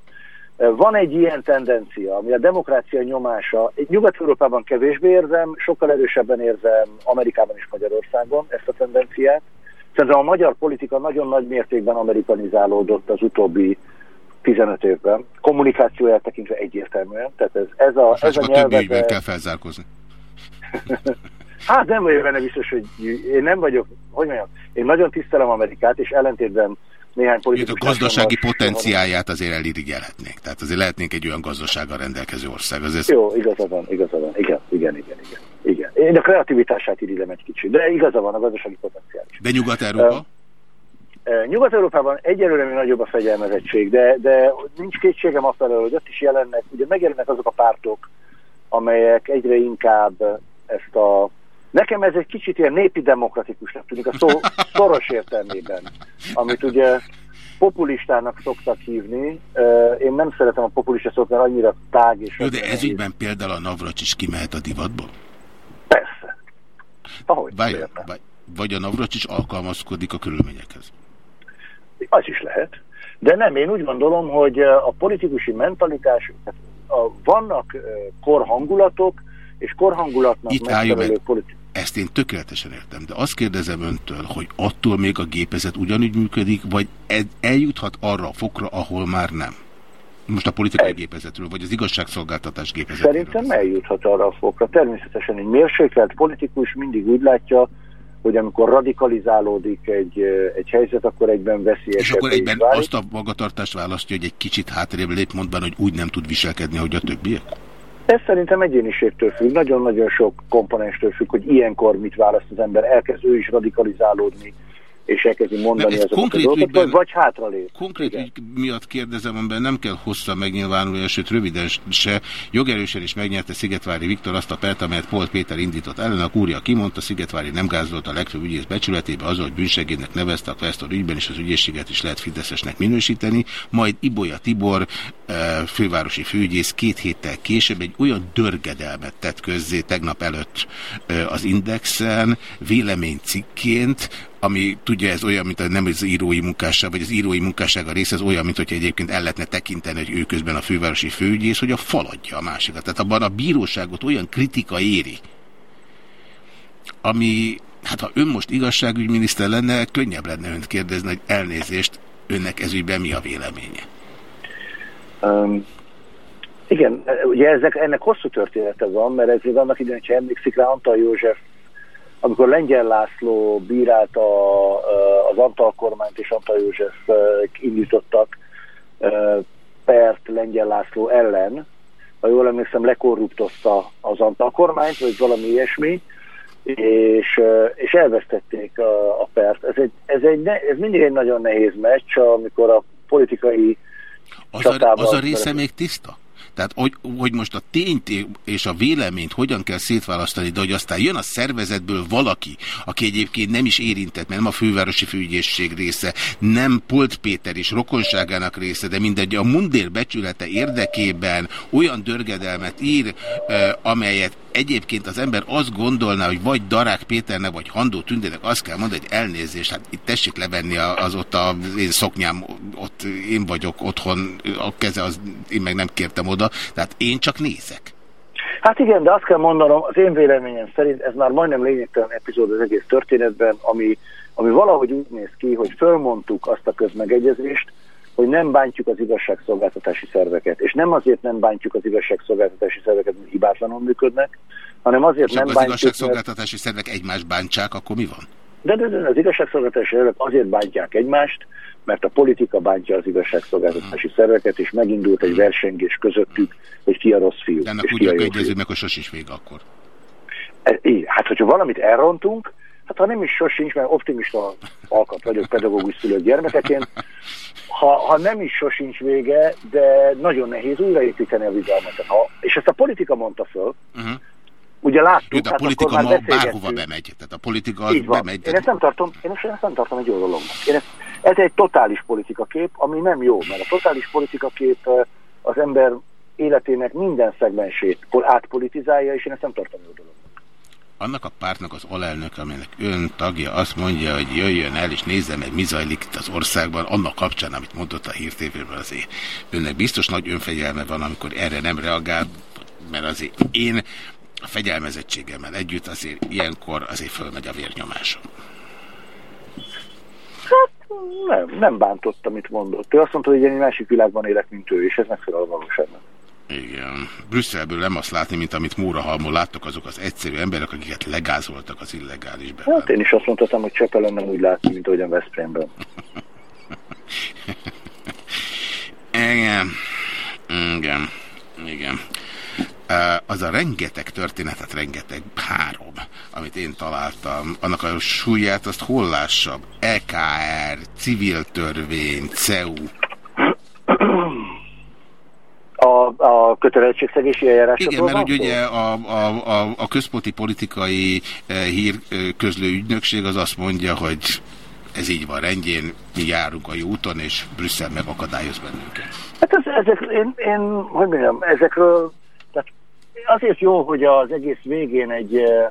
Van egy ilyen tendencia, ami a demokrácia nyomása. Nyugat-Európában kevésbé érzem, sokkal erősebben érzem Amerikában és Magyarországon ezt a tendenciát. Szerintem a magyar politika nagyon nagy mértékben amerikanizálódott az utóbbi 15 évben. Kommunikációját tekintve egyértelműen. Tehát ez, ez a, ez a nyelvezet... többi kell felzárkozni. Hát nem vagyok benne biztos, hogy én nem vagyok, hogy mondjam, én nagyon tisztelem Amerikát, és ellentétben néhány politikus... a gazdasági potenciáját azért elirigyelhetnénk. Tehát azért lehetnénk egy olyan gazdasággal rendelkező ország. Azért... Jó, igaza van, igaza van. Igen, igen, igen, igen. igen. Én a kreativitását irigylem egy kicsit, de igaza van a gazdasági potenciál is. De Nyugat-Európa? Uh, Nyugat-Európában egyelőre még nagyobb a fegyelmezettség, de, de nincs kétségem afelől, hogy ott is jelennek, ugye megjelennek azok a pártok, amelyek egyre inkább ezt a Nekem ez egy kicsit ilyen népi demokratikusnak tűnik a szó szoros értelmében, amit ugye populistának szoktak hívni. Én nem szeretem a populista szót, mert annyira tág és... Jó, de ez ügyben például a Navracs is kimehet a divatból? Persze. Ahogy vagy, vagy, vagy a Navracs is alkalmazkodik a körülményekhez? Az is lehet. De nem, én úgy gondolom, hogy a politikusi mentalitás, vannak korhangulatok, és korhangulatnak Itt megfelelő politikus. Ezt én tökéletesen értem, de azt kérdezem öntől, hogy attól még a gépezet ugyanúgy működik, vagy eljuthat arra a fokra, ahol már nem? Most a politikai egy. gépezetről, vagy az igazságszolgáltatás gépezetről? Szerintem eljuthat arra a fokra. Természetesen egy mérsékelt politikus mindig úgy látja, hogy amikor radikalizálódik egy, egy helyzet, akkor egyben veszélyesebb. És akkor egyben azt a magatartást választja, hogy egy kicsit hátrébb lép mondván, hogy úgy nem tud viselkedni, hogy a többiek? Ez szerintem egyéniségtől függ, nagyon-nagyon sok komponenstől függ, hogy ilyenkor mit választ az ember, elkezd ő is radikalizálódni, és elkezdi mondani ez azokat a dolgokat, vagy hátralép. Konkrét ügy miatt kérdezem, amiben nem kell hosszan megnyilvánulni, sőt röviden se. Jogerősen is megnyerte Szigetvári Viktor azt a pert, amelyet Polt Péter indított ellen. A kúria kimondta, Szigetvári nem gázolt a legfőbb ügyész becsületébe, az, hogy bűnsegédnek nevezte a Questor ügyben, és az ügyészséget is lehet Fideszesnek minősíteni. Majd Ibolya Tibor, eh, fővárosi főügyész két héttel később egy olyan dörgedelmet tett közzé tegnap előtt eh, az Indexen, véleménycikként, ami tudja, ez olyan, mint a nem az írói munkásság, vagy az írói munkásság a része, az olyan, mint hogy egyébként el lehetne tekinteni, hogy ő közben a fővárosi főügyész, hogy a faladja a másikat. Tehát abban a bíróságot olyan kritika éri, ami, hát ha ön most igazságügyminiszter lenne, könnyebb lenne önt kérdezni, hogy elnézést, önnek ezügyben mi a véleménye? Um, igen, ugye ezek, ennek hosszú története van, mert ez annak idején, ha emlékszik rá, Antal József amikor Lengyel László bírálta az Antal kormányt és Antal József indítottak pert Lengyel László ellen, ha jól emlékszem, lekorruptozta az Antal kormányt, vagy valami ilyesmi, és, és elvesztették a, a pert. Ez, egy, ez, egy, ez mindig egy nagyon nehéz meccs, amikor a politikai az a, az a része még tiszta? Tehát, hogy, hogy most a tényt és a véleményt hogyan kell szétválasztani, de hogy aztán jön a szervezetből valaki, aki egyébként nem is érintett, mert nem a fővárosi főügyészség része, nem Polt Péter és rokonságának része, de mindegy, a mundér becsülete érdekében olyan dörgedelmet ír, amelyet egyébként az ember azt gondolná, hogy vagy Darák Péternek, vagy Handó Tündének azt kell mondani, hogy elnézést, hát itt tessék levenni az ott a én szoknyám, ott én vagyok otthon, a keze az, én meg nem kértem oda, tehát én csak nézek. Hát igen, de azt kell mondanom, az én véleményem szerint ez már majdnem lényegtelen epizód az egész történetben, ami, ami valahogy úgy néz ki, hogy fölmondtuk azt a közmegegyezést, hogy nem bántjuk az igazságszolgáltatási szerveket. És nem azért nem bántjuk az igazságszolgáltatási szerveket, mert hibátlanul működnek, hanem azért és nem bántjuk... az igazságszolgáltatási mert... szervek egymást bántsák, akkor mi van? De, de, de az igazságszolgáltatási szervek azért bántják egymást, mert a politika bántja az igazságszolgáltatási hmm. szerveket, és megindult egy versengés közöttük, hogy ki a rossz fiú. De ennek úgy egyezünk meg, hogy sosincs vége akkor. E, hát, hogyha valamit elrontunk, hát ha nem is sosincs, mert optimista alkat vagyok pedagógus szülők gyermekeként, ha, ha nem is sosincs vége, de nagyon nehéz újraépíteni a bizalmat. Ha, és ezt a politika mondta föl, uh. -huh. Ugye láttuk, Jó, de a hát politika ma bárhova bemegy. Tehát a politika az bemegy. Én ezt nem tartom, én ezt nem tartom egy jó dolognak. Én ezt, ez egy totális politikakép, ami nem jó, mert a totális politikakép az ember életének minden szegmensét átpolitizálja, és én ezt nem tartom jó dolognak annak a pártnak az alelnök, amelynek ön tagja azt mondja, hogy jöjjön el és nézze meg, mi zajlik itt az országban, annak kapcsán, amit mondott a hírtévében azért. Önnek biztos nagy önfegyelme van, amikor erre nem reagál, mert azért én a fegyelmezettségemmel együtt azért ilyenkor azért fölmegy a vérnyomásom. Hát nem, nem bántott, amit mondott. Ő azt mondta, hogy én egy másik világban élek, mint ő, és ez megfelel a valóságnak. Igen. Brüsszelből nem azt látni, mint amit Mórahalmon láttok, azok az egyszerű emberek, akiket legázoltak az illegálisben. Hát én is azt mondhatom, hogy Csepelen nem úgy látni, mint ahogyan Veszprémben. Igen. Igen. Igen. Az a rengeteg történetet, rengeteg három, amit én találtam, annak a súlyát, azt hol lássam? EKR, civil törvény, CEU, a, a kötelezettségszegési eljárás. Igen, mert ugye, ugye a, a, a, a központi politikai eh, hírközlő ügynökség az azt mondja, hogy ez így van rendjén, mi járunk a jó úton, és Brüsszel megakadályoz bennünket. Hát ez, ezek, én, én, hogy mondjam, ezekről, tehát azért jó, hogy az egész végén egy, eh,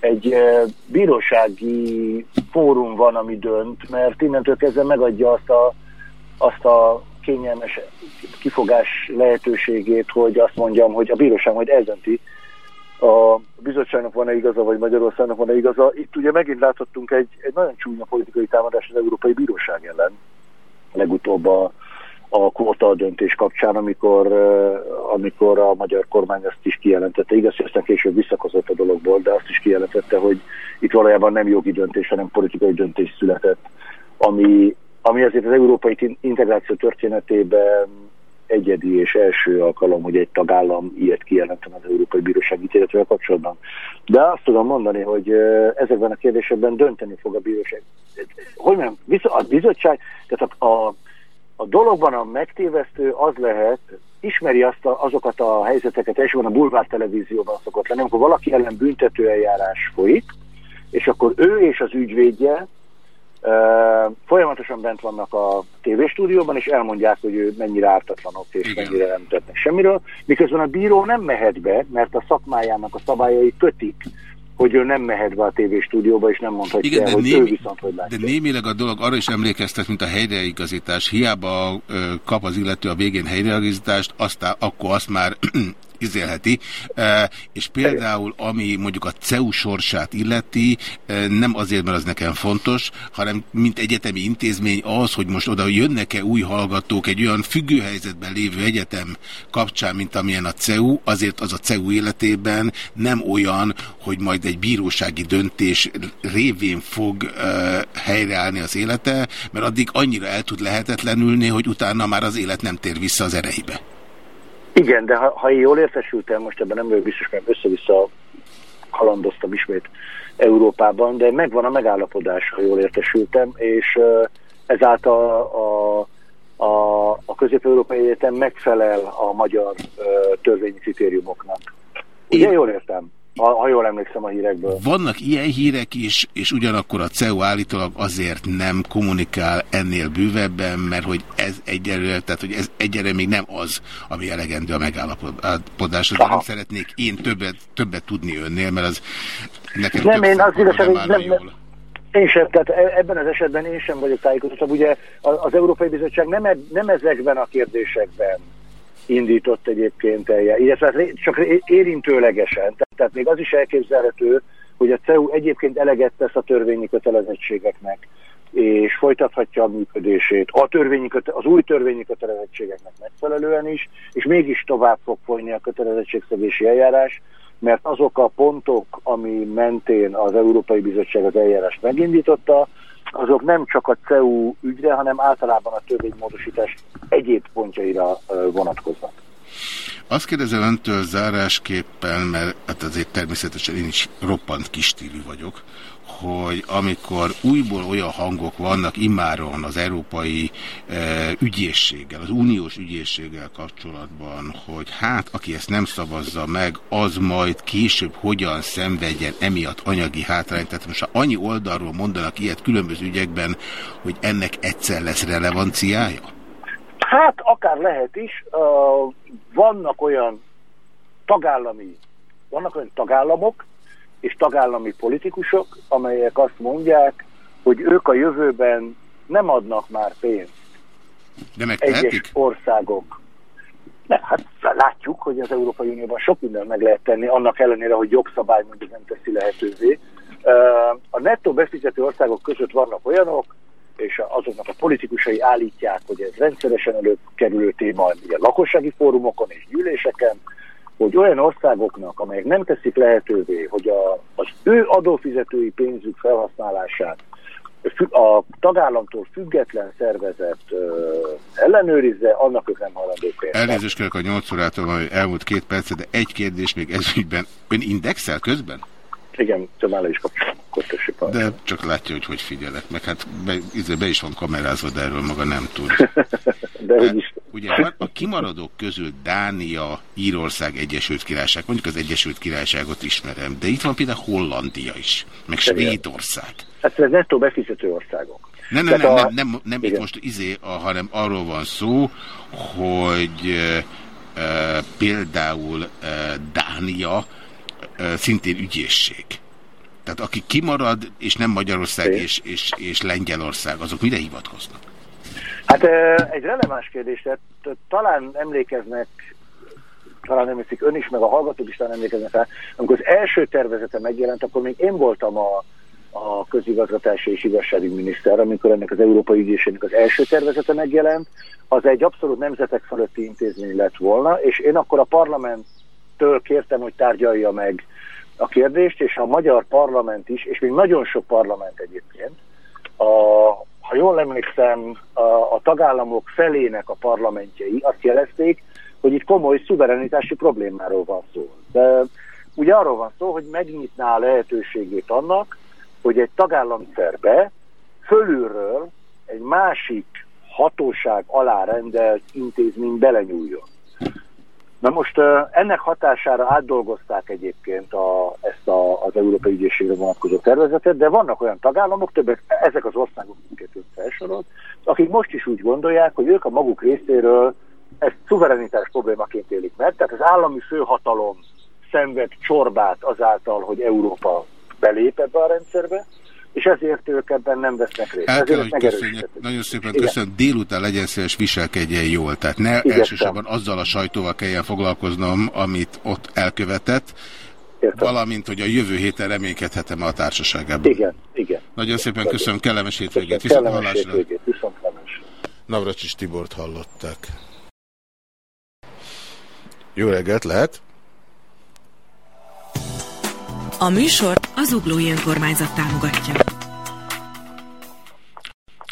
egy eh, bírósági fórum van, ami dönt, mert innentől kezdve megadja azt a, azt a kényelmes kifogás lehetőségét, hogy azt mondjam, hogy a bíróság majd eldönti, a bizottságnak van-e igaza, vagy Magyarországnak van-e igaza. Itt ugye megint láthattunk egy, egy nagyon csúnya politikai támadást az Európai Bíróság ellen. Legutóbb a, a kvóta döntés kapcsán, amikor, amikor a magyar kormány azt is kijelentette. Igaz, hogy aztán később visszakozott a dologból, de azt is kijelentette, hogy itt valójában nem jogi döntés, hanem politikai döntés született, ami, ami azért az európai integráció történetében egyedi és első alkalom, hogy egy tagállam ilyet kijelenten az Európai Bíróság ítéletével kapcsolatban. De azt tudom mondani, hogy ezekben a kérdésekben dönteni fog a bíróság. Hogy mondjam, a bizottság, tehát a, a, a dologban a megtévesztő az lehet, ismeri azt a, azokat a helyzeteket, elsősorban a bulvár televízióban szokott lenni, amikor valaki ellen büntetőeljárás folyik, és akkor ő és az ügyvédje folyamatosan bent vannak a tévéstúdióban, és elmondják, hogy ő mennyire ártatlanok, és Igen. mennyire nem tettnek semmiről, miközben a bíró nem mehet be, mert a szakmájának a szabályai kötik, hogy ő nem mehet be a tévéstúdióba, és nem mondhatja Igen, el, hogy némi, ő viszont hogy látja. De némileg a dolog arra is emlékeztet, mint a helyreigazítás. Hiába ö, kap az illető a végén helyreigazítást, aztán akkor azt már izélheti, e, és például ami mondjuk a CEU sorsát illeti, e, nem azért, mert az nekem fontos, hanem mint egyetemi intézmény az, hogy most oda jönnek-e új hallgatók egy olyan függő helyzetben lévő egyetem kapcsán, mint amilyen a CEU, azért az a CEU életében nem olyan, hogy majd egy bírósági döntés révén fog uh, helyreállni az élete, mert addig annyira el tud lehetetlenülni, hogy utána már az élet nem tér vissza az ereibe. Igen, de ha, ha én jól értesültem, most ebben nem vagyok biztos, mert össze-vissza halandoztam ismét Európában, de megvan a megállapodás, ha jól értesültem, és ezáltal a, a, a Közép-Európai Egyetem megfelel a magyar törvényi kritériumoknak. Ugye jól értem? Ha, ha jól emlékszem a hírekből. Vannak ilyen hírek is, és ugyanakkor a CEU állítólag azért nem kommunikál ennél bővebben, mert hogy ez egyelőre, tehát hogy ez egyelőre még nem az, ami elegendő a megállapodás. De nem szeretnék én többet, többet tudni önnél, mert az nekem nem, én az igazság, nem, nem, én sem, tehát e- ebben az esetben én sem vagyok tájékoztatva. Ugye az Európai Bizottság nem, e- nem ezekben a kérdésekben indított egyébként eljár, illetve hát csak érintőlegesen. Tehát még az is elképzelhető, hogy a CEU egyébként eleget tesz a törvényi kötelezettségeknek, és folytathatja a működését a törvényi az új törvényi kötelezettségeknek megfelelően is, és mégis tovább fog folyni a kötelezettségszegési eljárás, mert azok a pontok, ami mentén az Európai Bizottság az eljárást megindította, azok nem csak a CEU ügyre, hanem általában a törvénymódosítás egyéb pontjaira vonatkoznak. Azt kérdezem öntől zárásképpen, mert hát azért természetesen én is roppant kistílű vagyok, hogy amikor újból olyan hangok vannak immáron az európai e, ügyészséggel, az uniós ügyészséggel kapcsolatban, hogy hát aki ezt nem szavazza meg, az majd később hogyan szenvedjen emiatt anyagi hátrányt. Tehát most annyi oldalról mondanak ilyet különböző ügyekben, hogy ennek egyszer lesz relevanciája? Hát akár lehet is. Uh, vannak olyan tagállami, vannak olyan tagállamok, és tagállami politikusok, amelyek azt mondják, hogy ők a jövőben nem adnak már pénzt. De Egyes országok. Ne, hát látjuk, hogy az Európai Unióban sok minden meg lehet tenni, annak ellenére, hogy jogszabály mondjuk nem teszi lehetővé. A nettó befizető országok között vannak olyanok, és azoknak a politikusai állítják, hogy ez rendszeresen előkerülő téma a lakossági fórumokon és gyűléseken, hogy olyan országoknak, amelyek nem teszik lehetővé, hogy a, az ő adófizetői pénzük felhasználását a tagállamtól független szervezet ö, ellenőrizze, annak ők nem hajlandók Elnézést kérek a 8 órától, hogy elmúlt két percet, de egy kérdés még ezügyben. Ön indexel közben? Igen, többállal is kapcsolatban. De csak látja, hogy hogy figyelek, meg hát be, be is van kamerázva, de erről maga nem tud. de hogy is. Ugye a kimaradók közül Dánia, Írország, Egyesült Királyság, mondjuk az Egyesült Királyságot ismerem, de itt van például Hollandia is, meg Svédország. Hát ez nettó befizető országok. Nem, nem, nem, nem, nem, nem, nem itt most izé, hanem arról van szó, hogy e, e, például e, Dánia szintén ügyészség. Tehát aki kimarad, és nem Magyarország és, és, és Lengyelország, azok mire hivatkoznak? Hát egy releváns kérdés, tehát talán emlékeznek, talán emlékszik ön is, meg a hallgatók is talán emlékeznek rá, amikor az első tervezete megjelent, akkor még én voltam a, a közigazgatási és igazságügyi miniszter, amikor ennek az Európai Ügyésének az első tervezete megjelent, az egy abszolút nemzetek fölötti intézmény lett volna, és én akkor a parlamenttől kértem, hogy tárgyalja meg a kérdést, és a magyar parlament is, és még nagyon sok parlament egyébként, a, ha jól emlékszem, a, a tagállamok felének a parlamentjei azt jelezték, hogy itt komoly szuverenitási problémáról van szó. De ugye arról van szó, hogy megnyitná a lehetőségét annak, hogy egy tagállamszerbe fölülről egy másik hatóság alá rendelt intézmény belenyúljon. Na most ennek hatására átdolgozták egyébként a, ezt a, az Európai Ügyészségre vonatkozó tervezetet, de vannak olyan tagállamok, többek ezek az országok, amiket ön felsorolt, akik most is úgy gondolják, hogy ők a maguk részéről ezt szuverenitás problémaként élik meg, tehát az állami főhatalom szenved csorbát azáltal, hogy Európa belép ebbe a rendszerbe, és ezért ők ebben nem vesznek részt. El kell, hogy köszönjük. Nagyon szépen köszönöm. Délután legyen szíves, viselkedjen jól. Tehát ne Igyekszem. elsősorban azzal a sajtóval kelljen foglalkoznom, amit ott elkövetett, Értem. valamint, hogy a jövő héten reménykedhetem a társaságában. Igen, igen. Nagyon szépen köszönöm, kellemes hétvégét. Viszont hallásra. Navracsis Tibort hallották. Jó reggelt, lehet? A műsor az Uglói Önkormányzat támogatja.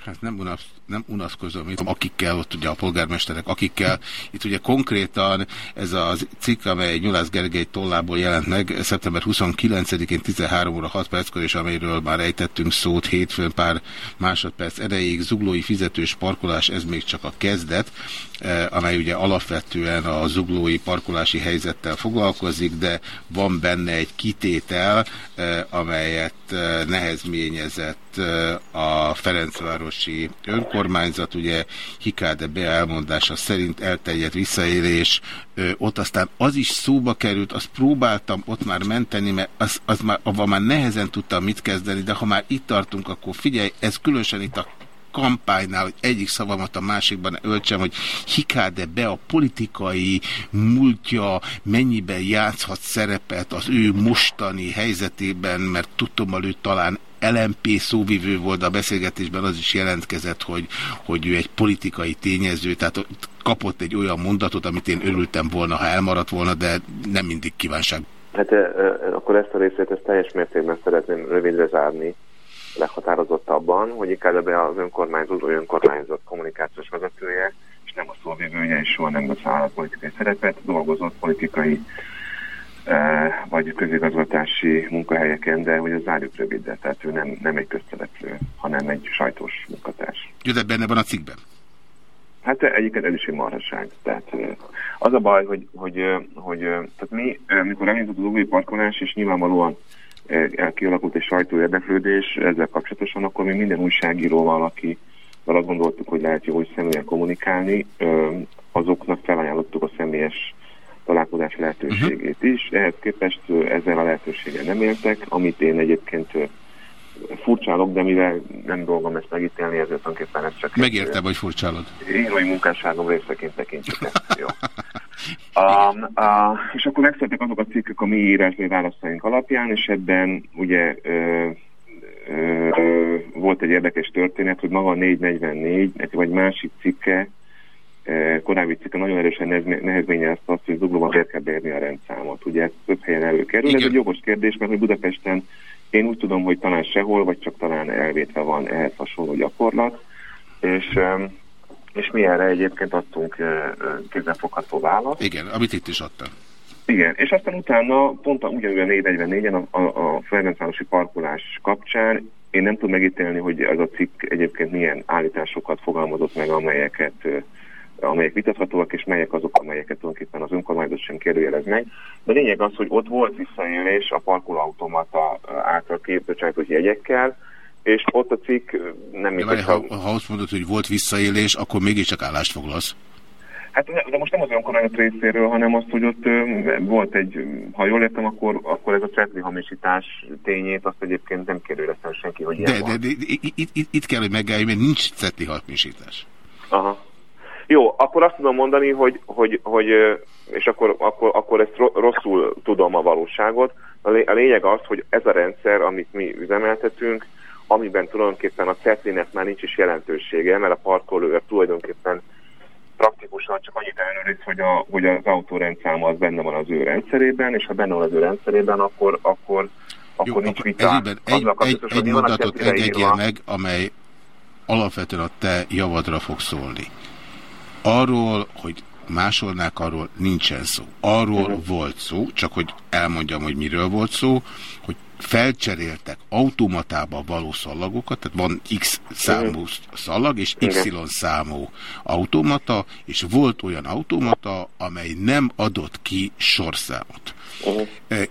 Hát nem, unasz, nem unaszkozom itt, akikkel, ott ugye a polgármesterek, akikkel, itt ugye konkrétan ez az cikk, amely Nyulász Gergely tollából jelent meg szeptember 29-én 13 óra 6 perckor, és amelyről már ejtettünk szót hétfőn pár másodperc erejéig, zuglói fizetős parkolás, ez még csak a kezdet, eh, amely ugye alapvetően a zuglói parkolási helyzettel foglalkozik, de van benne egy kitétel, eh, amelyet eh, nehezményezett a Ferencvárosi önkormányzat, ugye Hikáde beelmondása szerint elterjedt visszaélés, ott aztán az is szóba került, azt próbáltam ott már menteni, mert az, az már, avval már nehezen tudtam mit kezdeni, de ha már itt tartunk, akkor figyelj, ez különösen itt a kampánynál, hogy egyik szavamat a másikban öltsem, hogy hikáde be a politikai múltja mennyiben játszhat szerepet az ő mostani helyzetében, mert tudtom, ő talán LMP szóvivő volt a beszélgetésben, az is jelentkezett, hogy, hogy ő egy politikai tényező, tehát kapott egy olyan mondatot, amit én örültem volna, ha elmaradt volna, de nem mindig kívánság. Hát akkor ezt a részét ezt teljes mértékben szeretném rövidre zárni leghatározottabban, hogy inkább az önkormányzó, önkormányzat kommunikációs vezetője, és nem a szóvivője, és soha nem a politikai szerepet, dolgozott politikai vagy közigazgatási munkahelyeken, de hogy az zárjuk rövidre, tehát ő nem, nem egy közszereplő, hanem egy sajtós munkatárs. Jó, de benne van a cikkben? Hát egyiket ez is egy marhaság. Tehát az a baj, hogy, hogy, hogy tehát mi, amikor elindult az új parkolás, és nyilvánvalóan kialakult egy sajtó érdeklődés ezzel kapcsolatosan, akkor mi minden újságíróval, aki azt gondoltuk, hogy lehet jó, hogy személyen kommunikálni, azoknak felajánlottuk a személyes találkozás lehetőségét uh-huh. is. Ehhez képest ezzel a lehetőséggel nem éltek, amit én egyébként furcsálok, de mivel nem dolgom ezt megítélni, ezért tulajdonképpen ez csak... Megértem, hogy furcsálod. Írói munkásságom részeként tekintjük ezt. Jó. A, a, és akkor megszülettek azok a cikkek a mi írásbeli válaszaink alapján, és ebben ugye ö, ö, volt egy érdekes történet, hogy maga a 444, vagy másik cikke korábbi cikke nagyon erősen nehezményezte azt, hogy Zuglóban miért kell beérni a rendszámot. Ugye ez több helyen előkerül. Igen. Ez egy jogos kérdés, mert hogy Budapesten én úgy tudom, hogy talán sehol, vagy csak talán elvétve van ehhez hasonló gyakorlat. És, és mi erre egyébként adtunk eh, eh, kézzelfogható választ. Igen, amit itt is adtam. Igen, és aztán utána pont ugyanúgy a 444-en a, a, a Ferencvárosi parkolás kapcsán én nem tudom megítélni, hogy ez a cikk egyébként milyen állításokat fogalmazott meg, amelyeket amelyek vitathatóak, és melyek azok, amelyeket tulajdonképpen az önkormányzat sem kérdőjelez meg. De lényeg az, hogy ott volt visszaélés a parkolóautomata által képbocsájtott jegyekkel, és ott a cikk nem... De várj, ha, ha azt mondod, hogy volt visszaélés, akkor mégiscsak állást foglalsz. Hát de most nem az önkormányzat részéről, hanem azt, hogy ott volt egy, ha jól értem, akkor, akkor ez a csetli hamisítás tényét, azt egyébként nem kérdőjeleztem senki, hogy ilyen de, de, de, itt, itt, itt kell, hogy megállj, mert nincs cetli hamisítás. Aha. Jó, akkor azt tudom mondani, hogy, hogy, hogy és akkor, akkor, akkor ezt rosszul tudom a valóságot. A lényeg az, hogy ez a rendszer, amit mi üzemeltetünk, amiben tulajdonképpen a cetlinek már nincs is jelentősége, mert a parkoló tulajdonképpen praktikusan csak annyit ellenőriz, hogy, a, hogy az autórendszáma az benne van az ő rendszerében, és ha benne van az ő rendszerében, akkor, akkor, akkor Jó, nincs akkor vita. egy, egy, egy, egy mondatot engedjél meg, amely alapvetően a te javadra fog szólni. Arról, hogy másolnák, arról nincsen szó. Arról uh -huh. volt szó, csak hogy elmondjam, hogy miről volt szó, hogy felcseréltek automatába való szallagokat, tehát van X számú szallag és Y számú automata, és volt olyan automata, amely nem adott ki sorszámot.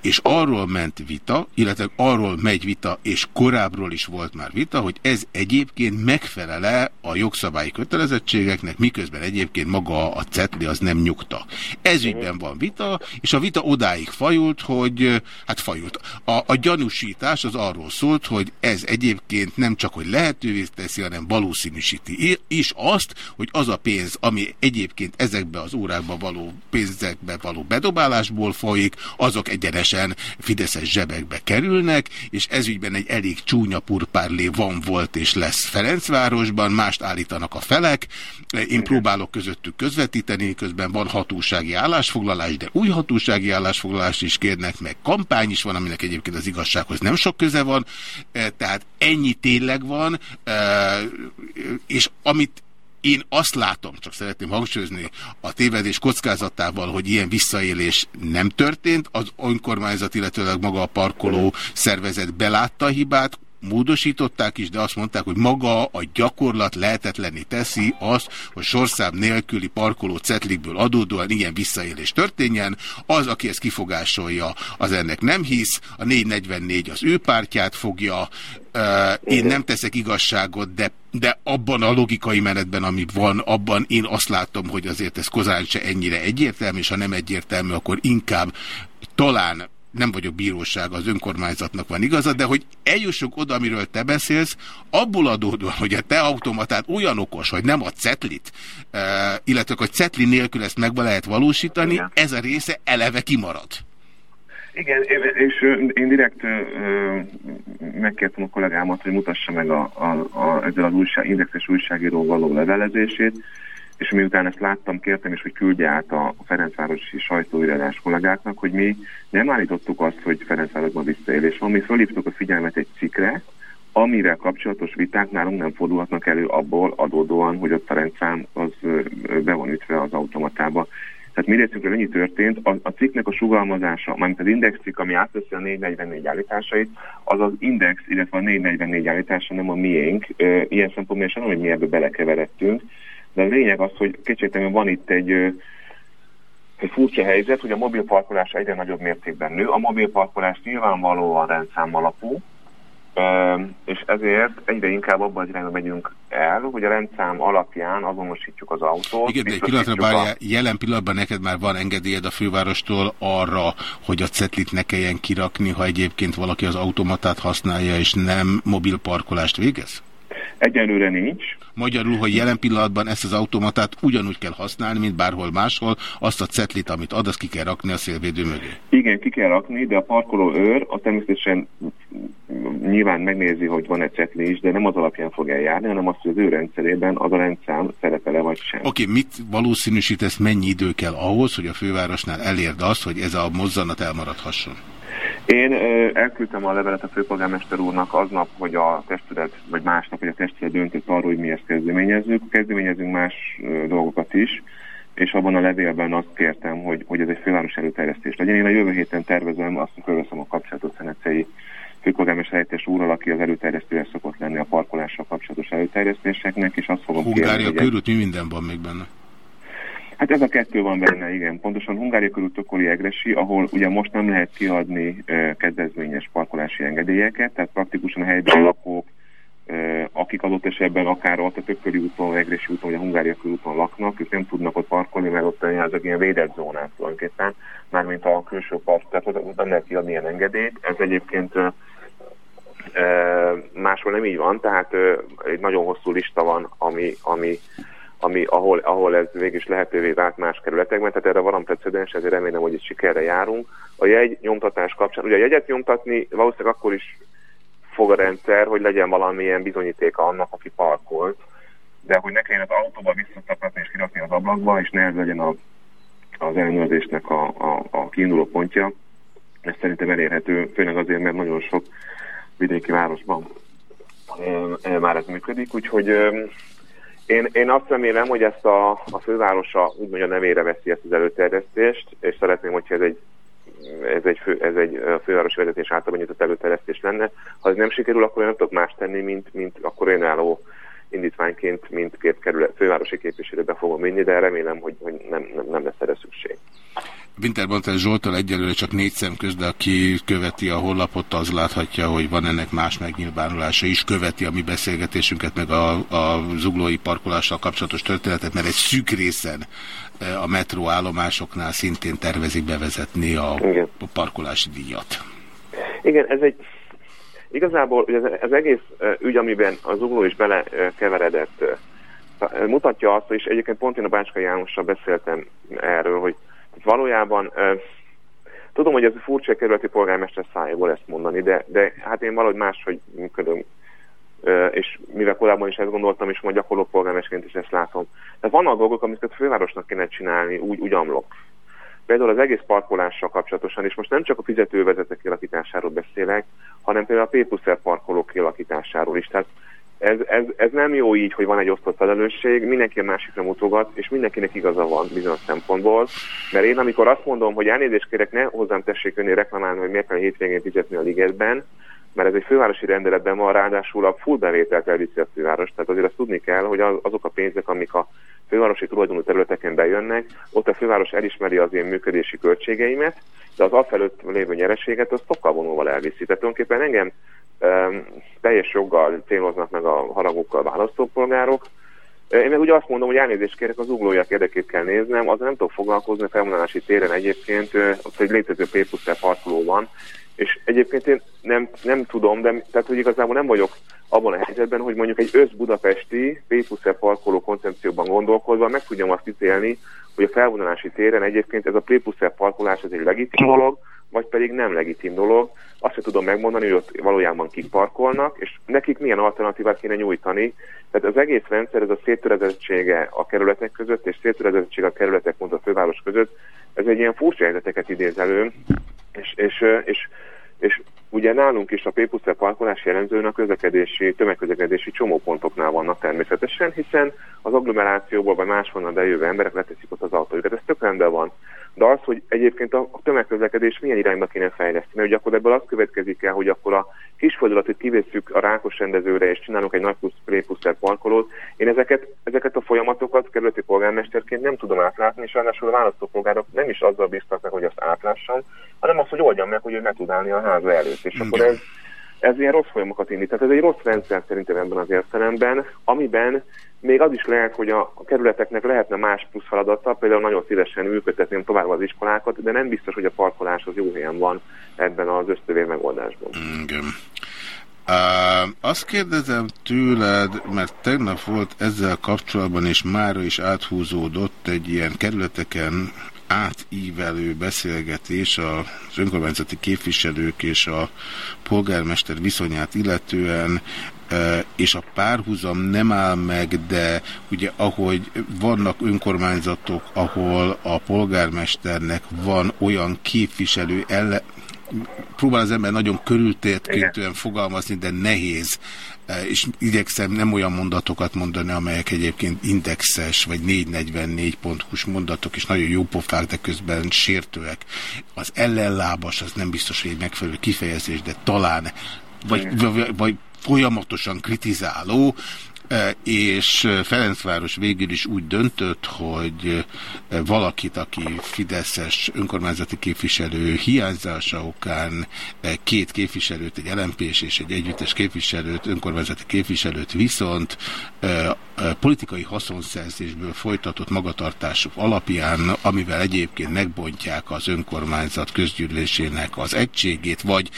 És arról ment vita, illetve arról megy vita, és korábbról is volt már vita, hogy ez egyébként megfelele a jogszabályi kötelezettségeknek, miközben egyébként maga a cetli az nem nyugta. Ez ügyben van vita, és a vita odáig fajult, hogy hát fajult. A, a gyanúsítás az arról szólt, hogy ez egyébként nem csak, hogy lehetővé teszi, hanem valószínűsíti is azt, hogy az a pénz, ami egyébként ezekbe az órákba való pénzekbe való bedobálásból folyik, azok egyenesen Fideszes zsebekbe kerülnek, és ezügyben egy elég csúnya purpárlé van, volt és lesz Ferencvárosban, mást állítanak a felek, én próbálok közöttük közvetíteni, közben van hatósági állásfoglalás, de új hatósági állásfoglalást is kérnek, meg kampány is van, aminek egyébként az igazsághoz nem sok köze van, tehát ennyi tényleg van, és amit én azt látom, csak szeretném hangsúlyozni a tévedés kockázatával, hogy ilyen visszaélés nem történt, az önkormányzat, illetőleg maga a parkoló szervezet belátta a hibát, módosították is, de azt mondták, hogy maga a gyakorlat lehetetlenné teszi azt, hogy sorszám nélküli parkoló cetlikből adódóan ilyen visszaélés történjen. Az, aki ezt kifogásolja, az ennek nem hisz. A 444 az ő pártját fogja. Én nem teszek igazságot, de, de abban a logikai menetben, ami van, abban én azt látom, hogy azért ez kozán se ennyire egyértelmű, és ha nem egyértelmű, akkor inkább talán nem vagyok bíróság, az önkormányzatnak van igaza, de hogy eljussunk oda, amiről te beszélsz, abból adódóan, hogy a te automatát olyan okos, hogy nem a cetlit, uh, illetve hogy cetli nélkül ezt meg lehet valósítani, Igen. ez a része eleve kimarad. Igen, és én direkt megkértem a kollégámat, hogy mutassa meg a, a, a, ezzel az újság, indexes újságíró való levelezését, és miután ezt láttam, kértem is, hogy küldje át a Ferencvárosi sajtóírás kollégáknak, hogy mi nem állítottuk azt, hogy Ferencvárosban visszaélés van, mi felhívtuk a figyelmet egy cikre, amivel kapcsolatos viták nálunk nem fordulhatnak elő abból adódóan, hogy ott a rendszám az be van ütve az automatába. Tehát mi részünkről ennyi történt, a, a cikknek a sugalmazása, mármint az index cikk, ami átveszi a 444 állításait, az az index, illetve a 444 állítása nem a miénk. Ilyen szempontból sem, hogy mi ebbe belekeveredtünk, de a lényeg az, hogy kétségtelenül van itt egy, egy furcsa helyzet, hogy a mobilparkolás egyre nagyobb mértékben nő. A mobilparkolás nyilvánvalóan rendszám alapú, és ezért egyre inkább abban az irányba megyünk el, hogy a rendszám alapján azonosítjuk az autót. Igen, de egy pillanatra bárjál, a... jelen pillanatban neked már van engedélyed a fővárostól arra, hogy a cetlit ne kelljen kirakni, ha egyébként valaki az automatát használja, és nem mobil parkolást végez? Egyelőre nincs. Magyarul, hogy jelen pillanatban ezt az automatát ugyanúgy kell használni, mint bárhol máshol, azt a cetlit, amit ad, azt ki kell rakni a szélvédő mögé. Igen, ki kell rakni, de a parkoló őr a természetesen nyilván megnézi, hogy van egy cetli is, de nem az alapján fog eljárni, hanem azt, hogy az ő rendszerében az a rendszám szerepele vagy sem. Oké, okay, mit valószínűsítesz, mennyi idő kell ahhoz, hogy a fővárosnál elérd azt, hogy ez a mozzanat elmaradhasson? Én elküldtem a levelet a főpolgármester úrnak aznap, hogy a testület, vagy másnap, hogy a testület döntött arról, hogy mi ezt kezdeményezünk. Kezdeményezünk más dolgokat is, és abban a levélben azt kértem, hogy, hogy ez egy főváros előterjesztés legyen. Én a jövő héten tervezem, azt fölveszem a kapcsolatot Szenecei főpolgármester helyettes úrral, aki az előterjesztője szokott lenni a parkolással kapcsolatos előterjesztéseknek, és azt fogom Hungária kérni, körült mi minden van még benne? Hát ez a kettő van benne, igen. Pontosan Hungária körül Tokoli Egresi, ahol ugye most nem lehet kiadni uh, kedvezményes parkolási engedélyeket, tehát praktikusan a helyben lakók, uh, akik adott esetben akár a Tököli úton, Egresi úton, vagy a Hungária úton laknak, ők nem tudnak ott parkolni, mert ott ezek ilyen védett zónák tulajdonképpen, mármint a külső park, tehát ott nem lehet kiadni ilyen engedélyt. Ez egyébként uh, máshol nem így van, tehát egy nagyon hosszú lista van, ami, ami ami, ahol, ahol ez végig is lehetővé vált más kerületekben, tehát erre van precedens, ezért remélem, hogy itt sikerre járunk. A jegy nyomtatás kapcsán, ugye a jegyet nyomtatni valószínűleg akkor is fog a rendszer, hogy legyen valamilyen bizonyítéka annak, aki parkolt, de hogy ne kelljen az autóba visszatapatni és kirakni az ablakba, és ne ez legyen a, az ellenőrzésnek a, a, a kiinduló pontja, ez szerintem elérhető, főleg azért, mert nagyon sok vidéki városban e, már ez működik, úgyhogy én, én azt remélem, hogy ezt a, a fővárosa úgymond a nevére veszi ezt az előterjesztést, és szeretném, hogyha ez egy ez egy, fő, ez egy fővárosi vezetés által nyitott előterjesztés lenne. Ha ez nem sikerül, akkor én nem tudok más tenni, mint, mint akkor én álló indítványként mindkét kerület, fővárosi képviselőbe fogom vinni, de remélem, hogy, hogy nem, nem, nem lesz erre szükség. Winterbontel Zsoltal egyelőre csak négy szem köz, de aki követi a honlapot, az láthatja, hogy van ennek más megnyilvánulása is, követi a mi beszélgetésünket, meg a, a zuglói parkolással kapcsolatos történetet, mert egy szűk részen e, a metró állomásoknál szintén tervezik bevezetni a, a parkolási díjat. Igen, ez egy igazából ez, ez egész e, ügy, amiben az zugló is belekeveredett, e, mutatja azt, és egyébként pont én a Bácskai Jánossal beszéltem erről, hogy valójában tudom, hogy ez furcsa kerületi polgármester szájából ezt mondani, de, de hát én valahogy máshogy működöm. És mivel korábban is ezt gondoltam, és majd gyakorló polgármesterként is ezt látom. Tehát vannak dolgok, amiket a fővárosnak kéne csinálni, úgy, úgy amlok. Például az egész parkolással kapcsolatosan, és most nem csak a fizetővezetek kialakításáról beszélek, hanem például a P parkolók kialakításáról is. Tehát ez, ez, ez nem jó így, hogy van egy osztott felelősség, mindenki a másikra mutogat, és mindenkinek igaza van bizonyos szempontból. Mert én amikor azt mondom, hogy elnézést kérek, ne hozzám tessék önni reklamálni, hogy miért kell hétvégén fizetni a ligetben, mert ez egy fővárosi rendeletben van, ráadásul a full bevételt elviszi a főváros. Tehát azért azt tudni kell, hogy azok a pénzek, amik a fővárosi tulajdonú területeken bejönnek, ott a főváros elismeri az én működési költségeimet, de az afelőtt lévő nyereséget az sokkal vonóval elviszi. Tehát tulajdonképpen engem teljes joggal céloznak meg a haragokkal választópolgárok. Én meg ugye azt mondom, hogy elnézést kérek, az uglójak érdekét kell néznem, azzal nem tudok foglalkozni, a felvonulási téren egyébként ott egy létező p parkoló van, és egyébként én nem, nem tudom, de tehát, hogy igazából nem vagyok abban a helyzetben, hogy mondjuk egy össz-budapesti p parkoló koncepcióban gondolkozva meg tudjam azt ítélni, hogy a felvonulási téren egyébként ez a p parkolás ez egy legitim dolog, vagy pedig nem legitim dolog. Azt sem tudom megmondani, hogy ott valójában kik parkolnak, és nekik milyen alternatívát kéne nyújtani. Tehát az egész rendszer, ez a széttörezettsége a kerületek között, és széttörezettsége a kerületek, mond a főváros között, ez egy ilyen furcsa idéz elő, és, és, és, és ugye nálunk is a P parkolás jellemzően a közlekedési, tömegközlekedési csomópontoknál vannak természetesen, hiszen az agglomerációból vagy máshonnan bejövő emberek leteszik ott az autójukat. Ez tök rendben van de az, hogy egyébként a tömegközlekedés milyen irányba kéne fejleszteni, mert ugye akkor ebből az következik el, hogy akkor a kisföldulatot kivészük a rákos rendezőre, és csinálunk egy nagy plusz parkolót. Én ezeket, ezeket a folyamatokat kerületi polgármesterként nem tudom átlátni, és ráadásul a választópolgárok nem is azzal bíztak meg, hogy azt átlássam, hanem azt, hogy oldjam meg, hogy ő ne tud állni a háza előtt. És akkor ez, ez ilyen rossz folyamokat indít. Tehát ez egy rossz rendszer szerintem ebben az értelemben, amiben még az is lehet, hogy a kerületeknek lehetne más plusz feladata, például nagyon szívesen működtetném tovább az iskolákat, de nem biztos, hogy a parkolás az jó helyen van ebben az ösztövér megoldásban. Igen. Uh, azt kérdezem tőled, mert tegnap volt ezzel kapcsolatban, és mára is áthúzódott egy ilyen kerületeken átívelő beszélgetés az önkormányzati képviselők és a polgármester viszonyát illetően és a párhuzam nem áll meg, de ugye ahogy vannak önkormányzatok, ahol a polgármesternek van olyan képviselő ellen, próbál az ember nagyon körültérdként fogalmazni, de nehéz. És igyekszem nem olyan mondatokat mondani, amelyek egyébként indexes, vagy 444 pontos mondatok, és nagyon jó pofák, de közben sértőek. Az ellenlábas, az nem biztos, hogy egy megfelelő kifejezés, de talán, vagy, vagy, vagy folyamatosan kritizáló, e, és Ferencváros végül is úgy döntött, hogy e, valakit, aki Fideszes önkormányzati képviselő hiányzása okán e, két képviselőt, egy lmp és egy együttes képviselőt, önkormányzati képviselőt viszont politikai haszonszerzésből folytatott magatartások alapján, amivel egyébként megbontják az önkormányzat közgyűlésének az egységét, vagy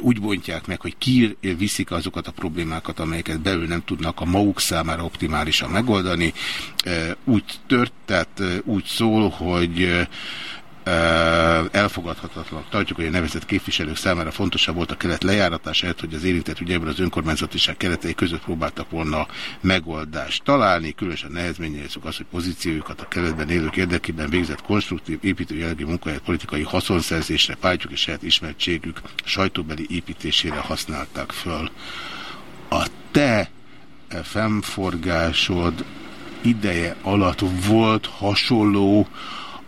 úgy bontják meg, hogy kiviszik azokat a problémákat, amelyeket belül nem tudnak a maguk maguk számára optimálisan megoldani. Úgy tört, tehát úgy szól, hogy elfogadhatatlan tartjuk, hogy a nevezett képviselők számára fontosabb volt a kelet lejáratás, előtt, hogy az érintett ügyekben az önkormányzatiság keretei között próbáltak volna megoldást találni, különösen nehezményezzük azt, hogy pozíciójukat a keletben élők érdekében végzett konstruktív építőjelegi munkáját politikai haszonszerzésre, pártjuk és saját ismertségük sajtóbeli építésére használták föl. A te femforgásod ideje alatt volt hasonló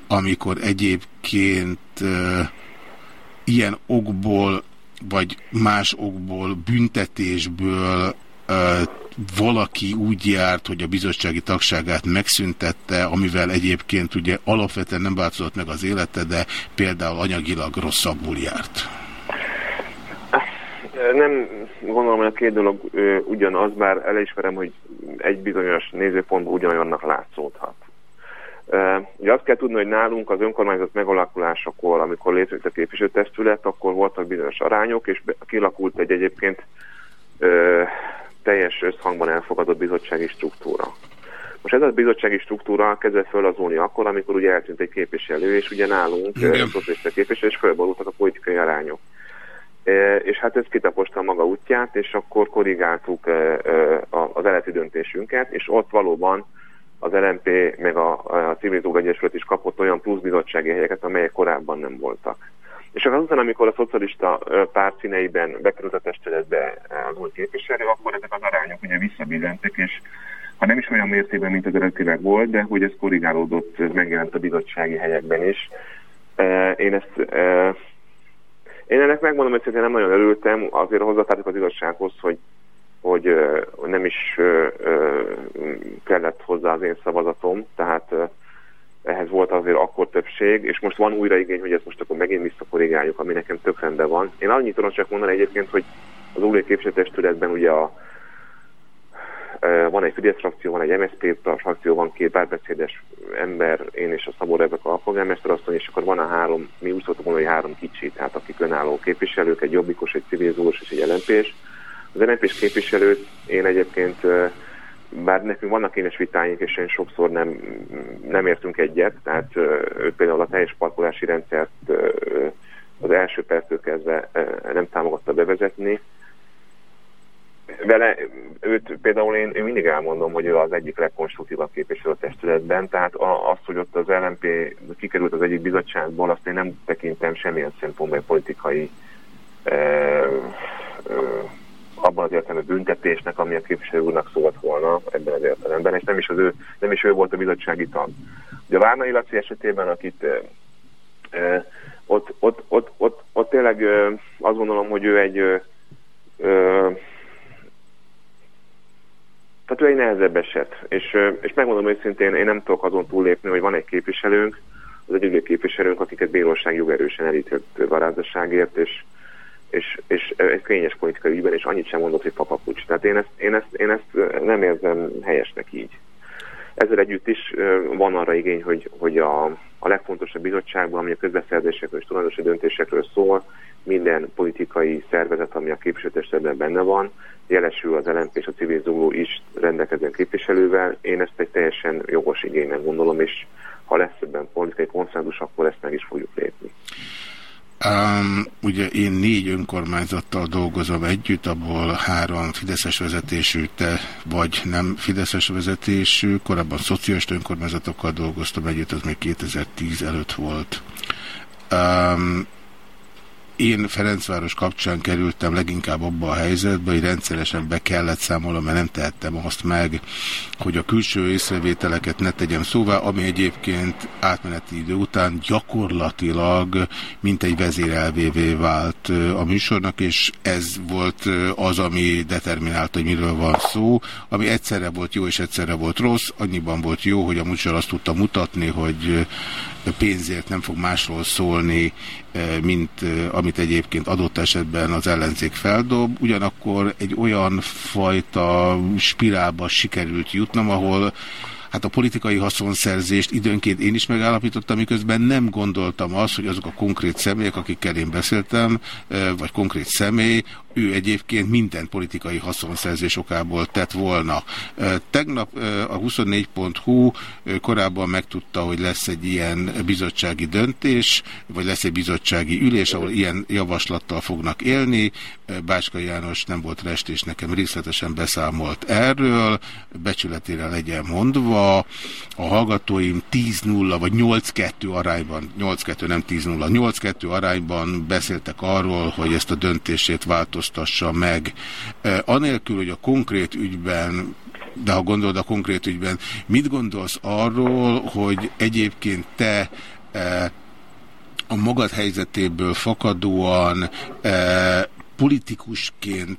amikor egyébként uh, ilyen okból, vagy más okból, büntetésből uh, valaki úgy járt, hogy a bizottsági tagságát megszüntette, amivel egyébként ugye alapvetően nem változott meg az élete, de például anyagilag rosszabbul járt. Nem gondolom, hogy a két dolog ugyanaz, bár elismerem, hogy egy bizonyos nézőpontból ugyanolyannak látszódhat. Ugye azt kell tudni, hogy nálunk az önkormányzat megalakulásakor, amikor létrejött a képviselőtestület, akkor voltak bizonyos arányok, és kilakult egy egyébként ö, teljes összhangban elfogadott bizottsági struktúra. Most ez a bizottsági struktúra kezdett fölazulni akkor, amikor ugye eltűnt egy képviselő, és ugye nálunk szocialista képviselő, és fölborultak a politikai arányok. E, és hát ez kitaposta maga útját, és akkor korrigáltuk e, e, az eredeti döntésünket, és ott valóban az LMP meg a, a Civil Egyesület is kapott olyan plusz bizottsági helyeket, amelyek korábban nem voltak. És azután, amikor a szocialista párt színeiben bekerült a testületbe az új képviselő, akkor ezek az arányok ugye visszabillentek, és ha nem is olyan mértékben, mint az eredetileg volt, de hogy ez korrigálódott, megjelent a bizottsági helyekben is. Én ezt én ennek megmondom, hogy szerintem nem nagyon örültem, azért hozzátárjuk az igazsághoz, hogy hogy nem is kellett hozzá az én szavazatom, tehát ehhez volt azért akkor többség, és most van újra igény, hogy ezt most akkor megint visszakorrigáljuk, ami nekem tök van. Én annyit tudom csak mondani egyébként, hogy az új képviselőtestületben ugye a, van egy Fidesz frakció, van egy MSZP frakció, van két bárbeszédes ember, én és a Szabó Rebeka a polgármester asszony, és akkor van a három, mi úgy szoktuk mondani, hogy három kicsi, tehát akik önálló képviselők, egy jobbikos, egy civilizós és egy lmp az nmp képviselőt én egyébként, bár nekünk vannak énes vitáink, és én sokszor nem, nem értünk egyet, tehát ő például a teljes parkolási rendszert az első perctől kezdve nem támogatta bevezetni. Vele, őt például én, én mindig elmondom, hogy ő az egyik legkonstruktívabb képviselő a testületben, tehát az, hogy ott az LMP kikerült az egyik bizottságból, azt én nem tekintem semmilyen szempontból politikai abban az értelemben büntetésnek, ami a képviselő úrnak szólt volna ebben az értelemben, és nem is, az ő, nem is ő volt a bizottsági tag. Ugye a Várnai Laci esetében, akit e, e, ott, ott, ott, ott, ott tényleg e, azt gondolom, hogy ő egy e, tehát ő egy nehezebb eset, és, és megmondom őszintén, én nem tudok azon túllépni, hogy van egy képviselőnk, az egyik képviselőnk, akiket bíróság jogerősen elítélt varázasságért, és, és, és egy kényes politikai ügyben, és annyit sem mondott, hogy papapucs. Tehát én ezt, én, ezt, én ezt nem érzem helyesnek így. Ezzel együtt is van arra igény, hogy, hogy a, a legfontosabb bizottságban, ami a közbeszerzésekről és tulajdonosi döntésekről szól, minden politikai szervezet, ami a képviselőtestületben benne van, jelesül az LNP és a civil zóló is rendelkezzen képviselővel. Én ezt egy teljesen jogos igénynek gondolom, és ha lesz ebben politikai konszenzus, akkor ezt meg is fogjuk lépni. Um, ugye én négy önkormányzattal dolgozom együtt, abból három Fideszes vezetésű, te vagy nem Fideszes vezetésű, korábban szociális önkormányzatokkal dolgoztam együtt, az még 2010 előtt volt. Um, én Ferencváros kapcsán kerültem leginkább abba a helyzetbe, hogy rendszeresen be kellett számolnom, mert nem tehettem azt meg, hogy a külső észrevételeket ne tegyem szóvá, ami egyébként átmeneti idő után gyakorlatilag mint egy vezérelvévé vált a műsornak, és ez volt az, ami determinálta, hogy miről van szó, ami egyszerre volt jó és egyszerre volt rossz, annyiban volt jó, hogy a műsor azt tudta mutatni, hogy pénzért nem fog másról szólni, eh, mint eh, amit egyébként adott esetben az ellenzék feldob. Ugyanakkor egy olyan fajta spirálba sikerült jutnom, ahol Hát a politikai haszonszerzést időnként én is megállapítottam, miközben nem gondoltam azt, hogy azok a konkrét személyek, akikkel én beszéltem, vagy konkrét személy, ő egyébként minden politikai haszonszerzés okából tett volna. Tegnap a 24.hu korábban megtudta, hogy lesz egy ilyen bizottsági döntés, vagy lesz egy bizottsági ülés, ahol ilyen javaslattal fognak élni. Bácska János nem volt rest, és nekem részletesen beszámolt erről, becsületére legyen mondva. A hallgatóim 10-0 vagy 8-2 arányban, 8-2 nem 10-0, 8-2 arányban beszéltek arról, hogy ezt a döntését változtassa meg. Anélkül, hogy a konkrét ügyben de ha gondolod a konkrét ügyben, mit gondolsz arról, hogy egyébként te a magad helyzetéből fakadóan politikusként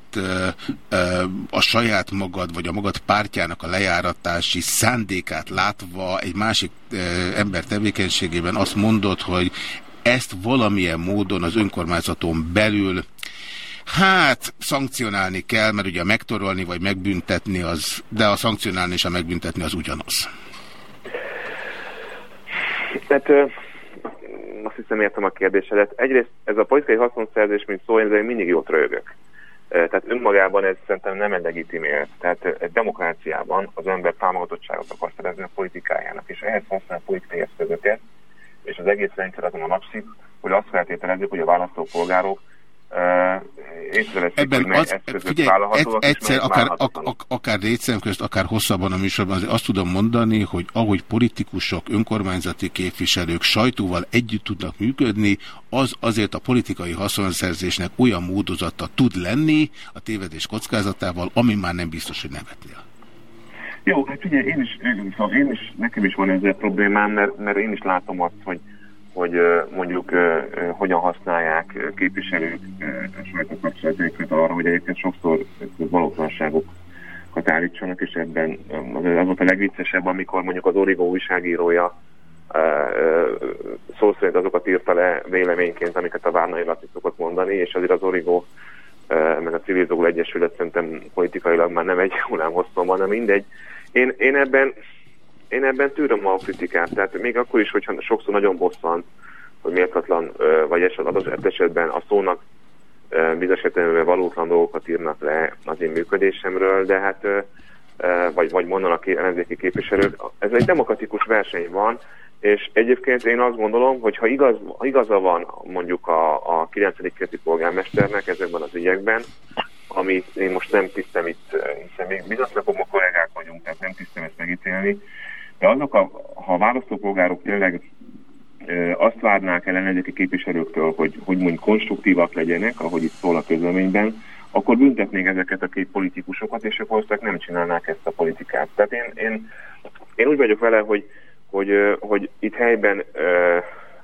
a saját magad, vagy a magad pártjának a lejáratási szándékát látva egy másik ember tevékenységében azt mondod, hogy ezt valamilyen módon az önkormányzaton belül Hát, szankcionálni kell, mert ugye megtorolni vagy megbüntetni az, de a szankcionálni és a megbüntetni az ugyanaz. Tehát azt hiszem értem a kérdésedet. Egyrészt ez a politikai haszonszerzés, mint szó, én mindig jót rögök. Tehát önmagában ez szerintem nem egy legitimél. Tehát egy demokráciában az ember támogatottságot akar szerezni a politikájának, és ehhez használ politikai eszközöket, és az egész rendszer azon a napszik, hogy azt feltételezzük, hogy a választópolgárok Ebben az, figyelj, egyszer, akár, ak, ak, akár létszem közt, akár hosszabban a műsorban, azért azt tudom mondani, hogy ahogy politikusok, önkormányzati képviselők sajtóval együtt tudnak működni, az azért a politikai haszonszerzésnek olyan módozata tud lenni a tévedés kockázatával, ami már nem biztos, hogy nevetnél. Jó, hát ugye én is, szóval én is, nekem is van ezzel problémám, mert, mert én is látom azt, hogy hogy mondjuk hogyan használják képviselők sajtókapcsolataikat arra, hogy egyébként sokszor valótlanságokat állítsanak, és ebben az volt a legviccesebb, amikor mondjuk az Origó újságírója szó szerint azokat írta le véleményként, amiket a Várnai Laci szokott mondani, és azért az Origó meg a Civil Zogul Egyesület szerintem politikailag már nem egy hullám hosszon van, de mindegy. Én, én ebben én ebben tűröm a kritikát, tehát még akkor is, hogyha sokszor nagyon bosszant, hogy méltatlan, vagy eset, esetben a szónak bizonyos esetben valótlan dolgokat írnak le az én működésemről, de hát vagy, vagy mondanak ki ellenzéki képviselők. Ez egy demokratikus verseny van, és egyébként én azt gondolom, hogy ha, igaz, ha igaza van mondjuk a, a 9. kerti polgármesternek ezekben az ügyekben, amit én most nem tisztem itt, hiszen még bizonyos a kollégák vagyunk, tehát nem tisztem ezt megítélni, de azok, a, ha a választópolgárok tényleg azt várnák el ellenzéki képviselőktől, hogy, hogy mondjuk konstruktívak legyenek, ahogy itt szól a közleményben, akkor büntetnék ezeket a két politikusokat, és ők valószínűleg nem csinálnák ezt a politikát. Tehát én, én, én úgy vagyok vele, hogy, hogy, hogy itt helyben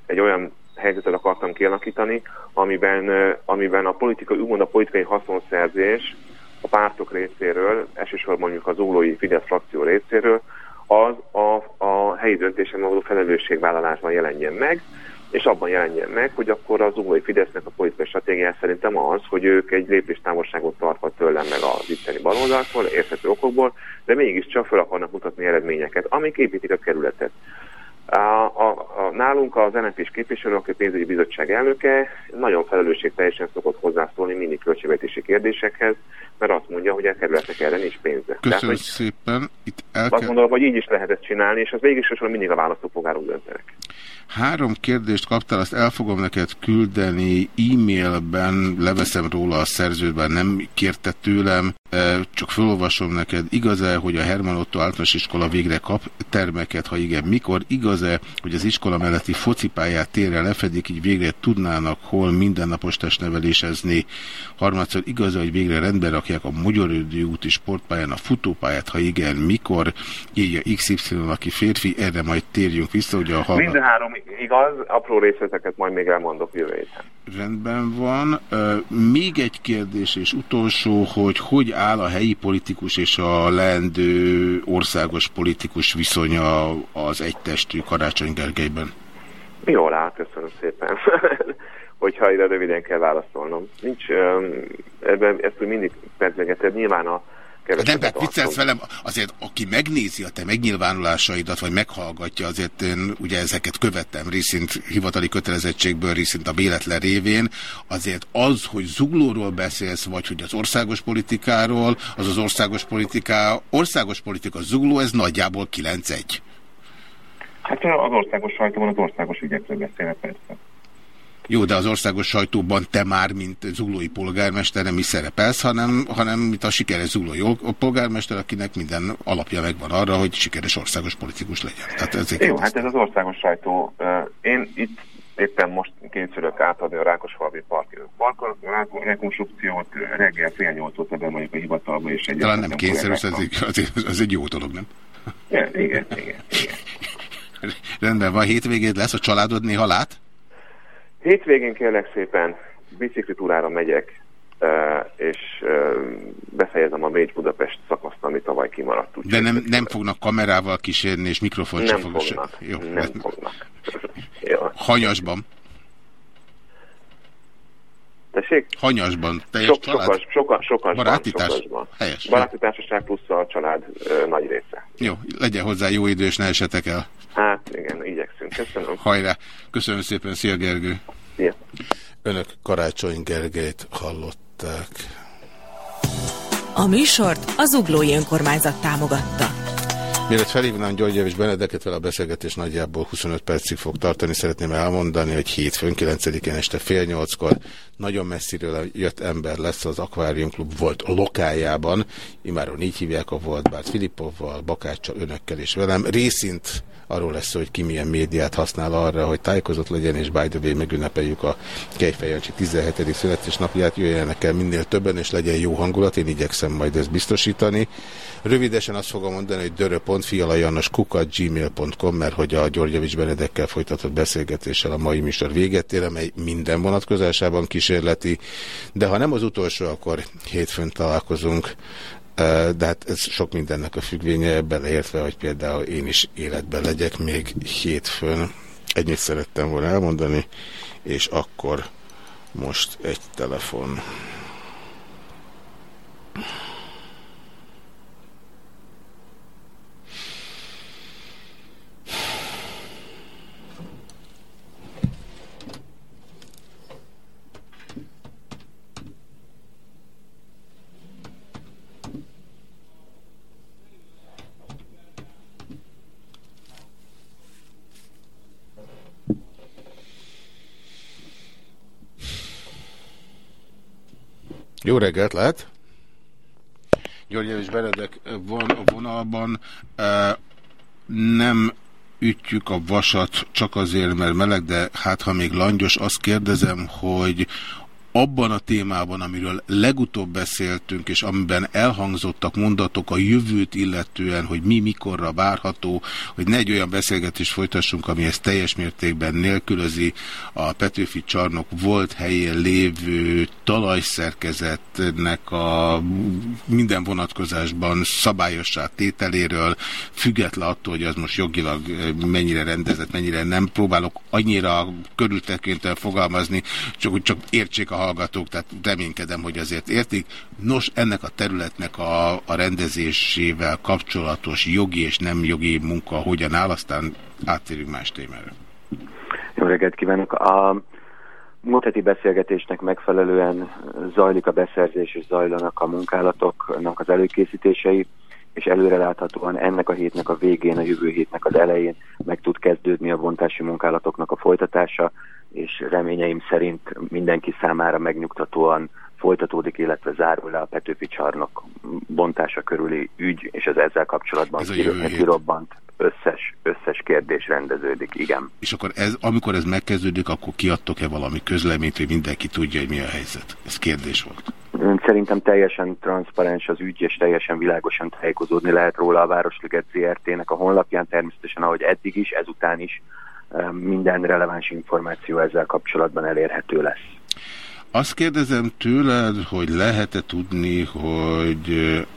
egy olyan helyzetet akartam kialakítani, amiben, amiben a politikai, úgymond a politikai haszonszerzés a pártok részéről, elsősorban mondjuk az ólói Fidesz frakció részéről, az a, a helyi döntésen való felelősségvállalásban jelenjen meg, és abban jelenjen meg, hogy akkor az ugói Fidesznek a politikai stratégiája szerintem az, hogy ők egy lépéstávolságot tartva tőlem meg az itteni baloldaltól, érthető okokból, de mégiscsak fel akarnak mutatni eredményeket, amik építik a kerületet. A, a, a, nálunk az NFP-s képviselő, aki a pénzügyi bizottság elnöke, nagyon felelősségteljesen szokott hozzászólni mindig költségvetési kérdésekhez, mert azt mondja, hogy a kerületnek erre nincs pénze. Köszönöm Tehát, szépen. Itt el azt gondolom, hogy így is lehet ezt csinálni, és az végig mindig a választópolgárok döntenek. Három kérdést kaptál, azt el fogom neked küldeni e-mailben, leveszem róla a szerződben, nem kérte tőlem, csak felolvasom neked. Igaz-e, hogy a Herman Otto általános iskola végre kap termeket, ha igen, mikor? Igaz-e, hogy az iskola melletti focipályát térre lefedik, így végre tudnának hol mindennapos testnevelésezni? Harmadszor igaz-e, hogy végre rendben rakják a Magyarődő úti sportpályán a futópályát, ha igen, mikor? Írja XY, aki férfi, erre majd térjünk vissza, hogy a hallgat... Minden három igaz, apró részleteket majd még elmondok jövő héten. Rendben van. Még egy kérdés és utolsó, hogy hogy áll a helyi politikus és a leendő országos politikus viszonya az egytestű Karácsony Gergelyben? Jól áll, köszönöm szépen. Hogyha ide röviden kell válaszolnom. Nincs, ebben ezt mindig pedzegeted. Nyilván a Nem, mert viccelsz velem, azért aki megnézi a te megnyilvánulásaidat, vagy meghallgatja, azért én ugye ezeket követtem részint hivatali kötelezettségből, részint a véletlen révén, azért az, hogy zuglóról beszélsz, vagy hogy az országos politikáról, az az országos politika, országos politika zugló, ez nagyjából 9-1. Hát az országos sajtóban az országos ügyekről beszélek persze. Jó, de az országos sajtóban te már, mint zuglói polgármester nem is szerepelsz, hanem, hanem mint a sikeres zuglói polgármester, akinek minden alapja megvan arra, hogy sikeres országos politikus legyen. Tehát ez Jó, hát ez az országos sajtó. Én itt éppen most kényszerülök átadni a Rákosfalvi parkon, rekonstrukciót reggel fél nyolc óta bemondjuk a hivatalba, és egy... Talán nem kényszerülsz, ez egy, egy jó dolog, nem? Ja, igen, igen, igen. Rendben van, hétvégéd lesz, a családod néha lát? Hétvégén kérlek szépen biciklitúrára megyek, és befejezem a Mécs Budapest szakaszt, ami tavaly kimaradt. Úgy De nem, nem fognak kamerával kísérni, és mikrofon nem fognak. fognak. Jó, nem mert... fognak. Hanyasban? Tessék? Hanyasban. Teljes Sok, család? Sokas, soka, sokasban. Baráti, sokasban. Helyes. Baráti társaság plusz a család ö, nagy része. Jó, legyen hozzá jó idő, és ne esetek el. Hát igen, igyekszünk. Köszönöm. Hajrá. Köszönöm szépen, szia Gergő. Szia. Önök Karácsony Gergelyt hallották. A műsort az Uglói Önkormányzat támogatta. Mielőtt felhívnám György és Benedeket, vele a beszélgetés nagyjából 25 percig fog tartani. Szeretném elmondani, hogy hétfőn 9-én este fél nyolckor nagyon messziről jött ember lesz az Aquarium Club volt lokájában. Imáron így hívják a volt Bárt Filipovval, Bakáccsal, önökkel és velem. Részint arról lesz hogy ki milyen médiát használ arra, hogy tájékozott legyen, és by the way megünnepeljük a Kejfejancsi 17. születésnapját, jöjjenek el minél többen, és legyen jó hangulat, én igyekszem majd ezt biztosítani. Rövidesen azt fogom mondani, hogy dörö.fialajannoskukat.gmail.com, mert hogy a Györgyevics Benedekkel folytatott beszélgetéssel a mai műsor véget ér, amely minden vonatkozásában kísérleti, de ha nem az utolsó, akkor hétfőn találkozunk de hát ez sok mindennek a függvénye, beleértve, hogy például én is életben legyek még hétfőn. Ennyit szerettem volna elmondani, és akkor most egy telefon. Jó reggelt, lehet? György és Benedek van a vonalban. Nem ütjük a vasat csak azért, mert meleg, de hát ha még langyos, azt kérdezem, hogy abban a témában, amiről legutóbb beszéltünk, és amiben elhangzottak mondatok a jövőt illetően, hogy mi mikorra várható, hogy ne egy olyan beszélgetést folytassunk, ami ezt teljes mértékben nélkülözi. A Petőfi csarnok volt helyén lévő talajszerkezetnek a minden vonatkozásban szabályossá tételéről, független attól, hogy az most jogilag mennyire rendezett, mennyire nem próbálok annyira körültekintően fogalmazni, csak hogy csak értsék a hallgatók, tehát reménykedem, hogy azért értik. Nos, ennek a területnek a, a rendezésével kapcsolatos jogi és nem jogi munka hogyan áll, aztán áttérünk más témára. Jó reggelt kívánok! A múlt heti beszélgetésnek megfelelően zajlik a beszerzés és zajlanak a munkálatoknak az előkészítései, és előreláthatóan ennek a hétnek a végén, a jövő hétnek az elején meg tud kezdődni a bontási munkálatoknak a folytatása, és reményeim szerint mindenki számára megnyugtatóan folytatódik, illetve zárul le a Petőfi csarnok bontása körüli ügy, és az ezzel kapcsolatban kirobbant összes, összes kérdés rendeződik, igen. És akkor ez, amikor ez megkezdődik, akkor kiadtok-e valami közleményt, hogy mindenki tudja, hogy mi a helyzet? Ez kérdés volt. Szerintem teljesen transzparens az ügy, és teljesen világosan tájékozódni lehet róla a Városliget ZRT-nek a honlapján, természetesen ahogy eddig is, ezután is minden releváns információ ezzel kapcsolatban elérhető lesz. Azt kérdezem tőled, hogy lehet-e tudni, hogy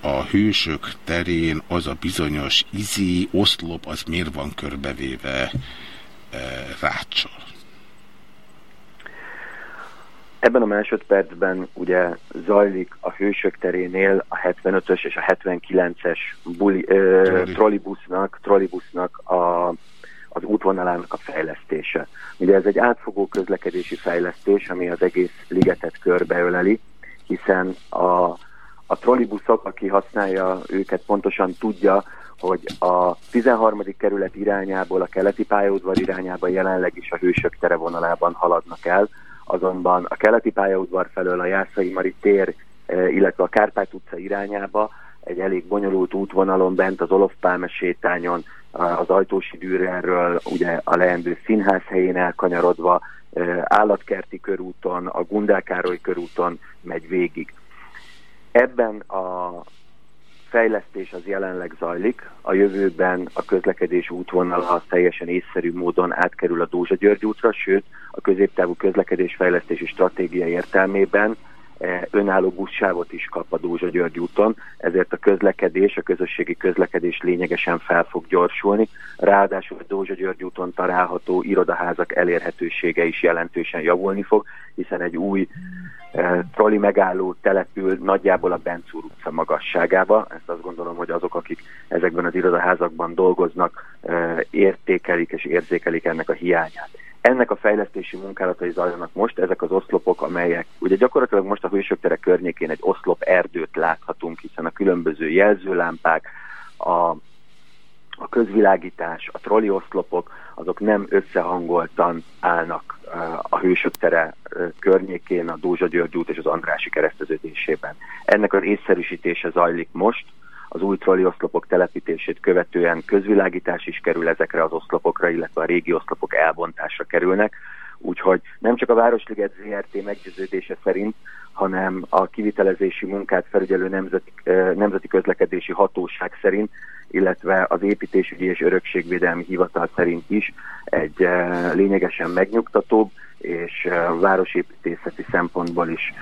a hősök terén az a bizonyos izi oszlop, az miért van körbevéve e, ráccsal? Ebben a másodpercben ugye zajlik a Hősök terénél a 75-ös és a 79-es buli, ö, trollibusznak, trollibusznak a, az útvonalának a fejlesztése. Ugye ez egy átfogó közlekedési fejlesztés, ami az egész ligetet körbeöleli, hiszen a, a trollibuszok, aki használja őket, pontosan tudja, hogy a 13. kerület irányából a keleti pályaudvar irányába jelenleg is a Hősök tere vonalában haladnak el, azonban a keleti pályaudvar felől a Jászai Mari tér, e, illetve a Kárpát utca irányába egy elég bonyolult útvonalon bent az Olof Pálme sétányon, az Ajtósi Dürerről, ugye a leendő színház helyén elkanyarodva, e, állatkerti körúton, a Gundelkároly körúton megy végig. Ebben a fejlesztés az jelenleg zajlik, a jövőben a közlekedés útvonala teljesen észszerű módon átkerül a Dózsa György útra, sőt a középtávú közlekedés fejlesztési stratégia értelmében önálló buszsávot is kap a Dózsa György úton, ezért a közlekedés, a közösségi közlekedés lényegesen fel fog gyorsulni. Ráadásul a Dózsa György úton található irodaházak elérhetősége is jelentősen javulni fog, hiszen egy új trolli megálló települ nagyjából a Bencúr utca magasságába. Ezt azt gondolom, hogy azok, akik ezekben az irodaházakban dolgoznak, eh, értékelik és érzékelik ennek a hiányát. Ennek a fejlesztési munkálatai zajlanak most, ezek az oszlopok, amelyek, ugye gyakorlatilag most a Hősök tere környékén egy oszlop erdőt láthatunk, hiszen a különböző jelzőlámpák, a a közvilágítás, a trolli oszlopok, azok nem összehangoltan állnak a Hősök tere környékén, a Dózsa György út és az Andrási kereszteződésében. Ennek az észszerűsítése zajlik most, az új oszlopok telepítését követően közvilágítás is kerül ezekre az oszlopokra, illetve a régi oszlopok elbontásra kerülnek, úgyhogy nem csak a Városliget ZRT. meggyőződése szerint, hanem a kivitelezési munkát felügyelő nemzeti, nemzeti közlekedési hatóság szerint, illetve az építésügyi és örökségvédelmi hivatal szerint is egy lényegesen megnyugtatóbb és városépítészeti szempontból is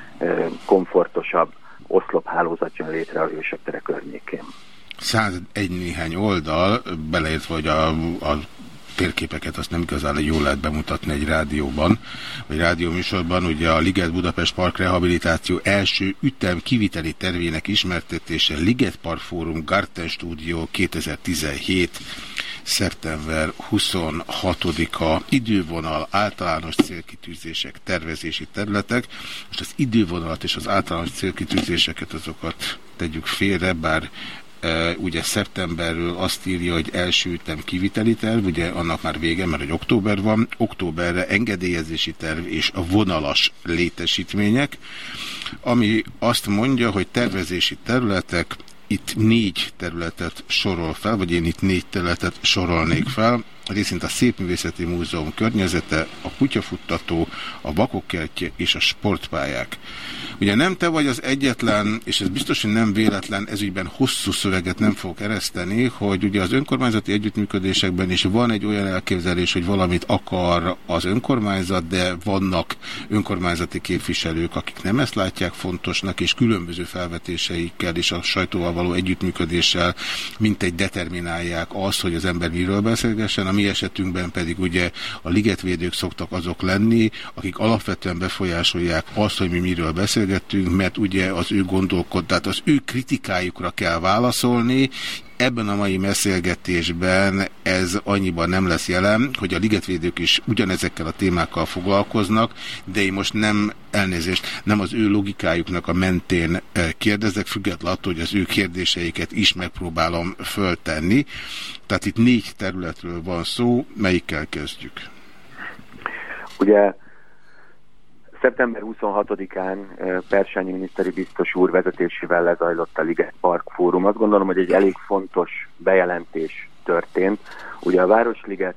komfortosabb oszlophálózat jön létre a Hősök tere környékén. 101 néhány oldal, beleértve, hogy a, a térképeket azt nem igazán jól lehet bemutatni egy rádióban, vagy rádióműsorban. Ugye a Liget Budapest Park rehabilitáció első ütem kiviteli tervének ismertetése Liget Park Fórum Garten Studio 2017 szeptember 26-a idővonal, általános célkitűzések, tervezési területek. Most az idővonalat és az általános célkitűzéseket azokat tegyük félre, bár ugye szeptemberről azt írja, hogy első ütem kiviteli terv, ugye annak már vége, mert hogy október van, októberre engedélyezési terv és a vonalas létesítmények, ami azt mondja, hogy tervezési területek, itt négy területet sorol fel, vagy én itt négy területet sorolnék fel, részint a Szépművészeti Múzeum környezete, a kutyafuttató, a bakokkertje és a sportpályák. Ugye nem te vagy az egyetlen, és ez biztos, hogy nem véletlen, ezügyben hosszú szöveget nem fog ereszteni, hogy ugye az önkormányzati együttműködésekben is van egy olyan elképzelés, hogy valamit akar az önkormányzat, de vannak önkormányzati képviselők, akik nem ezt látják fontosnak, és különböző felvetéseikkel és a sajtóval való együttműködéssel mint egy determinálják azt, hogy az ember miről beszélgessen, a mi esetünkben pedig ugye a ligetvédők szoktak azok lenni, akik alapvetően befolyásolják azt, hogy mi miről beszélgettünk, mert ugye az ő gondolkod, tehát az ő kritikájukra kell válaszolni, ebben a mai beszélgetésben ez annyiban nem lesz jelen, hogy a ligetvédők is ugyanezekkel a témákkal foglalkoznak, de én most nem elnézést, nem az ő logikájuknak a mentén eh, kérdezek, függetlenül attól, hogy az ő kérdéseiket is megpróbálom föltenni. Tehát itt négy területről van szó, melyikkel kezdjük? Ugye Szeptember 26-án Persányi miniszteri biztos úr vezetésével lezajlott a Liget Park Fórum. Azt gondolom, hogy egy elég fontos bejelentés történt. Ugye a Városliget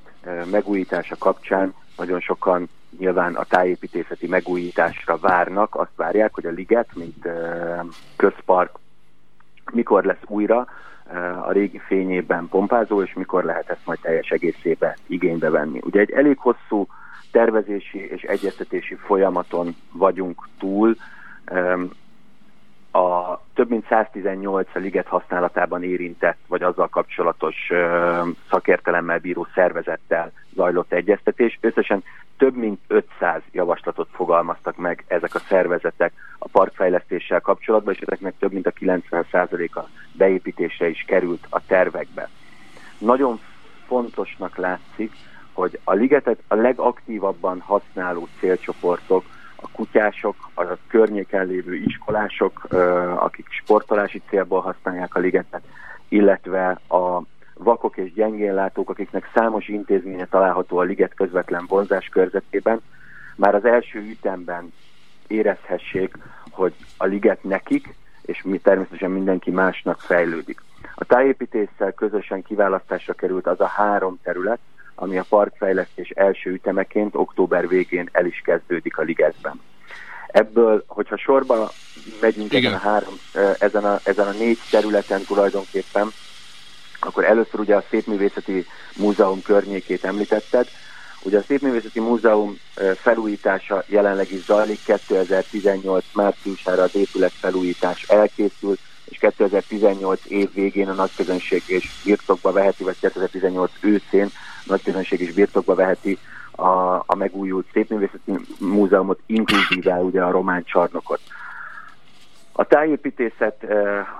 megújítása kapcsán nagyon sokan nyilván a tájépítészeti megújításra várnak, azt várják, hogy a Liget, mint közpark mikor lesz újra a régi fényében pompázó, és mikor lehet ezt majd teljes egészébe igénybe venni. Ugye egy elég hosszú tervezési és egyeztetési folyamaton vagyunk túl. A több mint 118 a liget használatában érintett, vagy azzal kapcsolatos szakértelemmel bíró szervezettel zajlott egyeztetés. Összesen több mint 500 javaslatot fogalmaztak meg ezek a szervezetek a parkfejlesztéssel kapcsolatban, és ezeknek több mint a 90%-a beépítésre is került a tervekbe. Nagyon fontosnak látszik, hogy a ligetet a legaktívabban használó célcsoportok, a kutyások, a környéken lévő iskolások, akik sportolási célból használják a ligetet, illetve a vakok és gyengénlátók, akiknek számos intézménye található a liget közvetlen vonzás körzetében, már az első ütemben érezhessék, hogy a liget nekik, és mi természetesen mindenki másnak fejlődik. A tájépítéssel közösen kiválasztásra került az a három terület, ami a parkfejlesztés első ütemeként október végén el is kezdődik a ligetben. Ebből, hogyha sorba megyünk ezen a, három, ezen, a, ezen a négy területen tulajdonképpen, akkor először ugye a Szépművészeti Múzeum környékét említetted. Ugye a Szépművészeti Múzeum felújítása jelenleg is zajlik, 2018 márciusára az épület felújítás elkészült, és 2018 év végén a nagyközönség és birtokba veheti, vagy 2018 őszén a nagyközönség is birtokba veheti a, a megújult Szépművészeti Múzeumot, inkluzíve ugye a román csarnokot. A tájépítészet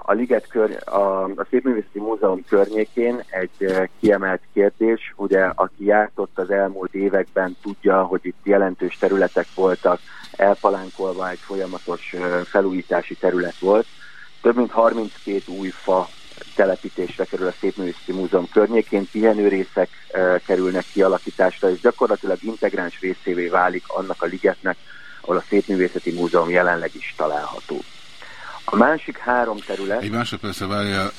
a Liget kör, a, a Szépművészeti Múzeum környékén egy kiemelt kérdés. Ugye, aki járt ott az elmúlt években, tudja, hogy itt jelentős területek voltak, elpalánkolva egy folyamatos felújítási terület volt. Több mint 32 új fa telepítésre kerül a Szépművészeti Múzeum környékén, pihenőrészek e, kerülnek kialakításra, és gyakorlatilag integráns részévé válik annak a ligetnek, ahol a Szépművészeti Múzeum jelenleg is található. A másik három terület... Egy másodpercre várja,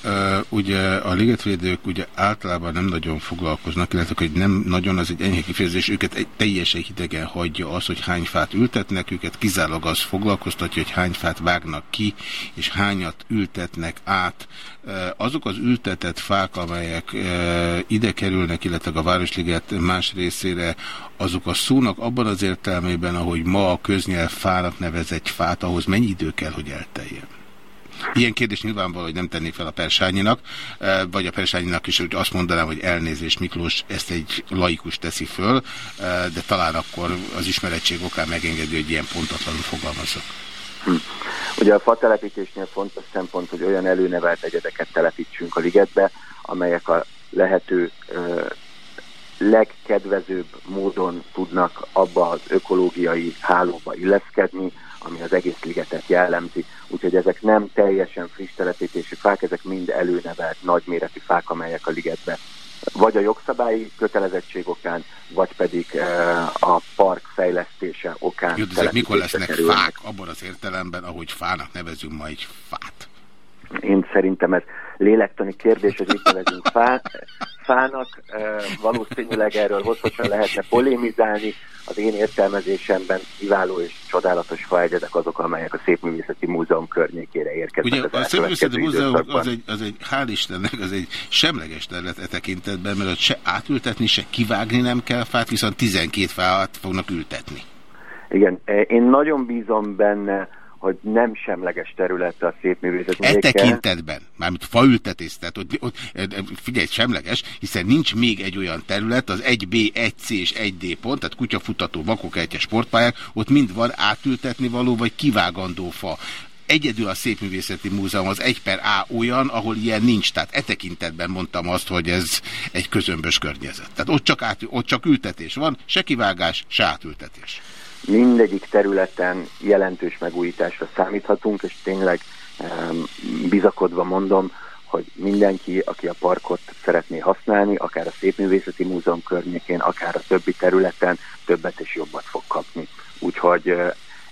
ugye a ligetvédők ugye általában nem nagyon foglalkoznak, illetve hogy nem nagyon, az egy enyhe kifejezés, őket egy teljesen hidegen hagyja az, hogy hány fát ültetnek, őket kizárólag az foglalkoztatja, hogy hány fát vágnak ki, és hányat ültetnek át. Azok az ültetett fák, amelyek ide kerülnek, illetve a Városliget más részére, azok a szónak abban az értelmében, ahogy ma a köznyelv fának nevez egy fát, ahhoz mennyi idő kell, hogy elteljen? Ilyen kérdés nyilvánvaló, hogy nem tennék fel a Persányinak, eh, vagy a Persányinak is, hogy azt mondanám, hogy elnézés Miklós, ezt egy laikus teszi föl, eh, de talán akkor az ismerettség okán megengedi, hogy ilyen pontatlanul fogalmazok. Hm. Ugye a telepítésnél fontos szempont, hogy olyan előnevelt egyedeket telepítsünk a ligetbe, amelyek a lehető ö, legkedvezőbb módon tudnak abba az ökológiai hálóba illeszkedni, ami az egész ligetet jellemzi. Úgyhogy ezek nem teljesen friss telepítésű fák, ezek mind előnevelt nagyméretű fák, amelyek a ligetbe vagy a jogszabályi kötelezettség okán, vagy pedig e, a park fejlesztése okán. Jó, ezek mikor lesznek kerülnek. fák abban az értelemben, ahogy fának nevezünk ma egy fát? Én szerintem ez lélektani kérdés, hogy mit nevezünk fá, fának. Valószínűleg erről hosszasan lehetne polémizálni. Az én értelmezésemben kiváló és csodálatos faegyedek azok, amelyek a Szépművészeti Múzeum környékére érkeznek. Ugye a Szépművészeti Múzeum az egy, az egy, hál' Istennek, az egy semleges terület e tekintetben, mert ott se átültetni, se kivágni nem kell fát, viszont 12 fát fognak ültetni. Igen, én nagyon bízom benne, hogy nem semleges terület a szép művészet. E tekintetben, mármint faültetés, tehát ott, ott, figyelj, semleges, hiszen nincs még egy olyan terület, az 1B, 1C és 1D pont, tehát kutyafutató, vakokertje, sportpályák, ott mind van átültetni való, vagy kivágandó fa. Egyedül a Szépművészeti Múzeum az 1 per A olyan, ahol ilyen nincs. Tehát e tekintetben mondtam azt, hogy ez egy közömbös környezet. Tehát ott csak, át, ott csak ültetés van, se kivágás, se átültetés mindegyik területen jelentős megújításra számíthatunk, és tényleg bizakodva mondom, hogy mindenki, aki a parkot szeretné használni, akár a Szépművészeti Múzeum környékén, akár a többi területen többet és jobbat fog kapni. Úgyhogy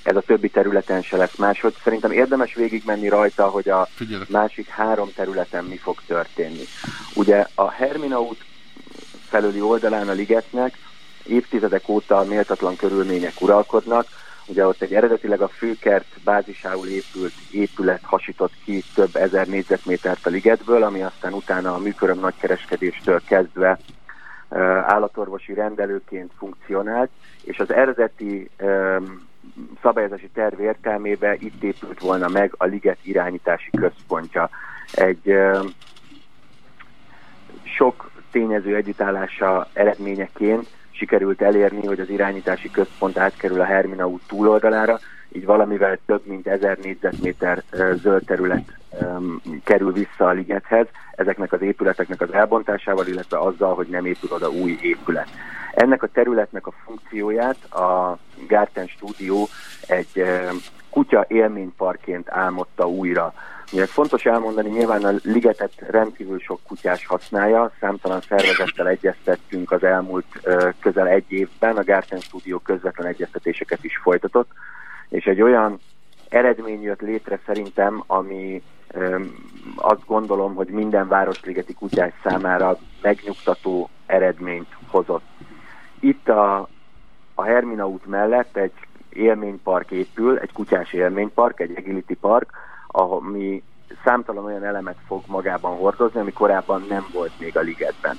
ez a többi területen se lesz máshogy. Szerintem érdemes végigmenni rajta, hogy a Figyelek. másik három területen mi fog történni. Ugye a Hermina út felüli oldalán a ligetnek évtizedek óta méltatlan körülmények uralkodnak. Ugye ott egy eredetileg a főkert bázisául épült épület hasított ki több ezer négyzetmétert a ligetből, ami aztán utána a műköröm nagykereskedéstől kezdve állatorvosi rendelőként funkcionált, és az eredeti szabályozási terv értelmében itt épült volna meg a liget irányítási központja. Egy sok tényező együttállása eredményeként sikerült elérni, hogy az irányítási központ átkerül a Hermina út túloldalára, így valamivel több mint 1000 négyzetméter zöld terület kerül vissza a ligethez, ezeknek az épületeknek az elbontásával, illetve azzal, hogy nem épül oda új épület. Ennek a területnek a funkcióját a Garten Studio egy um, kutya élményparként álmodta újra. Ugye fontos elmondani, nyilván a ligetet rendkívül sok kutyás használja, számtalan szervezettel egyeztettünk az elmúlt közel egy évben, a Garten Studio közvetlen egyeztetéseket is folytatott, és egy olyan eredmény jött létre szerintem, ami azt gondolom, hogy minden városligeti kutyás számára megnyugtató eredményt hozott. Itt a, a Hermina út mellett egy élménypark épül, egy kutyás élménypark, egy agility park, ami számtalan olyan elemet fog magában hordozni, ami korábban nem volt még a ligetben.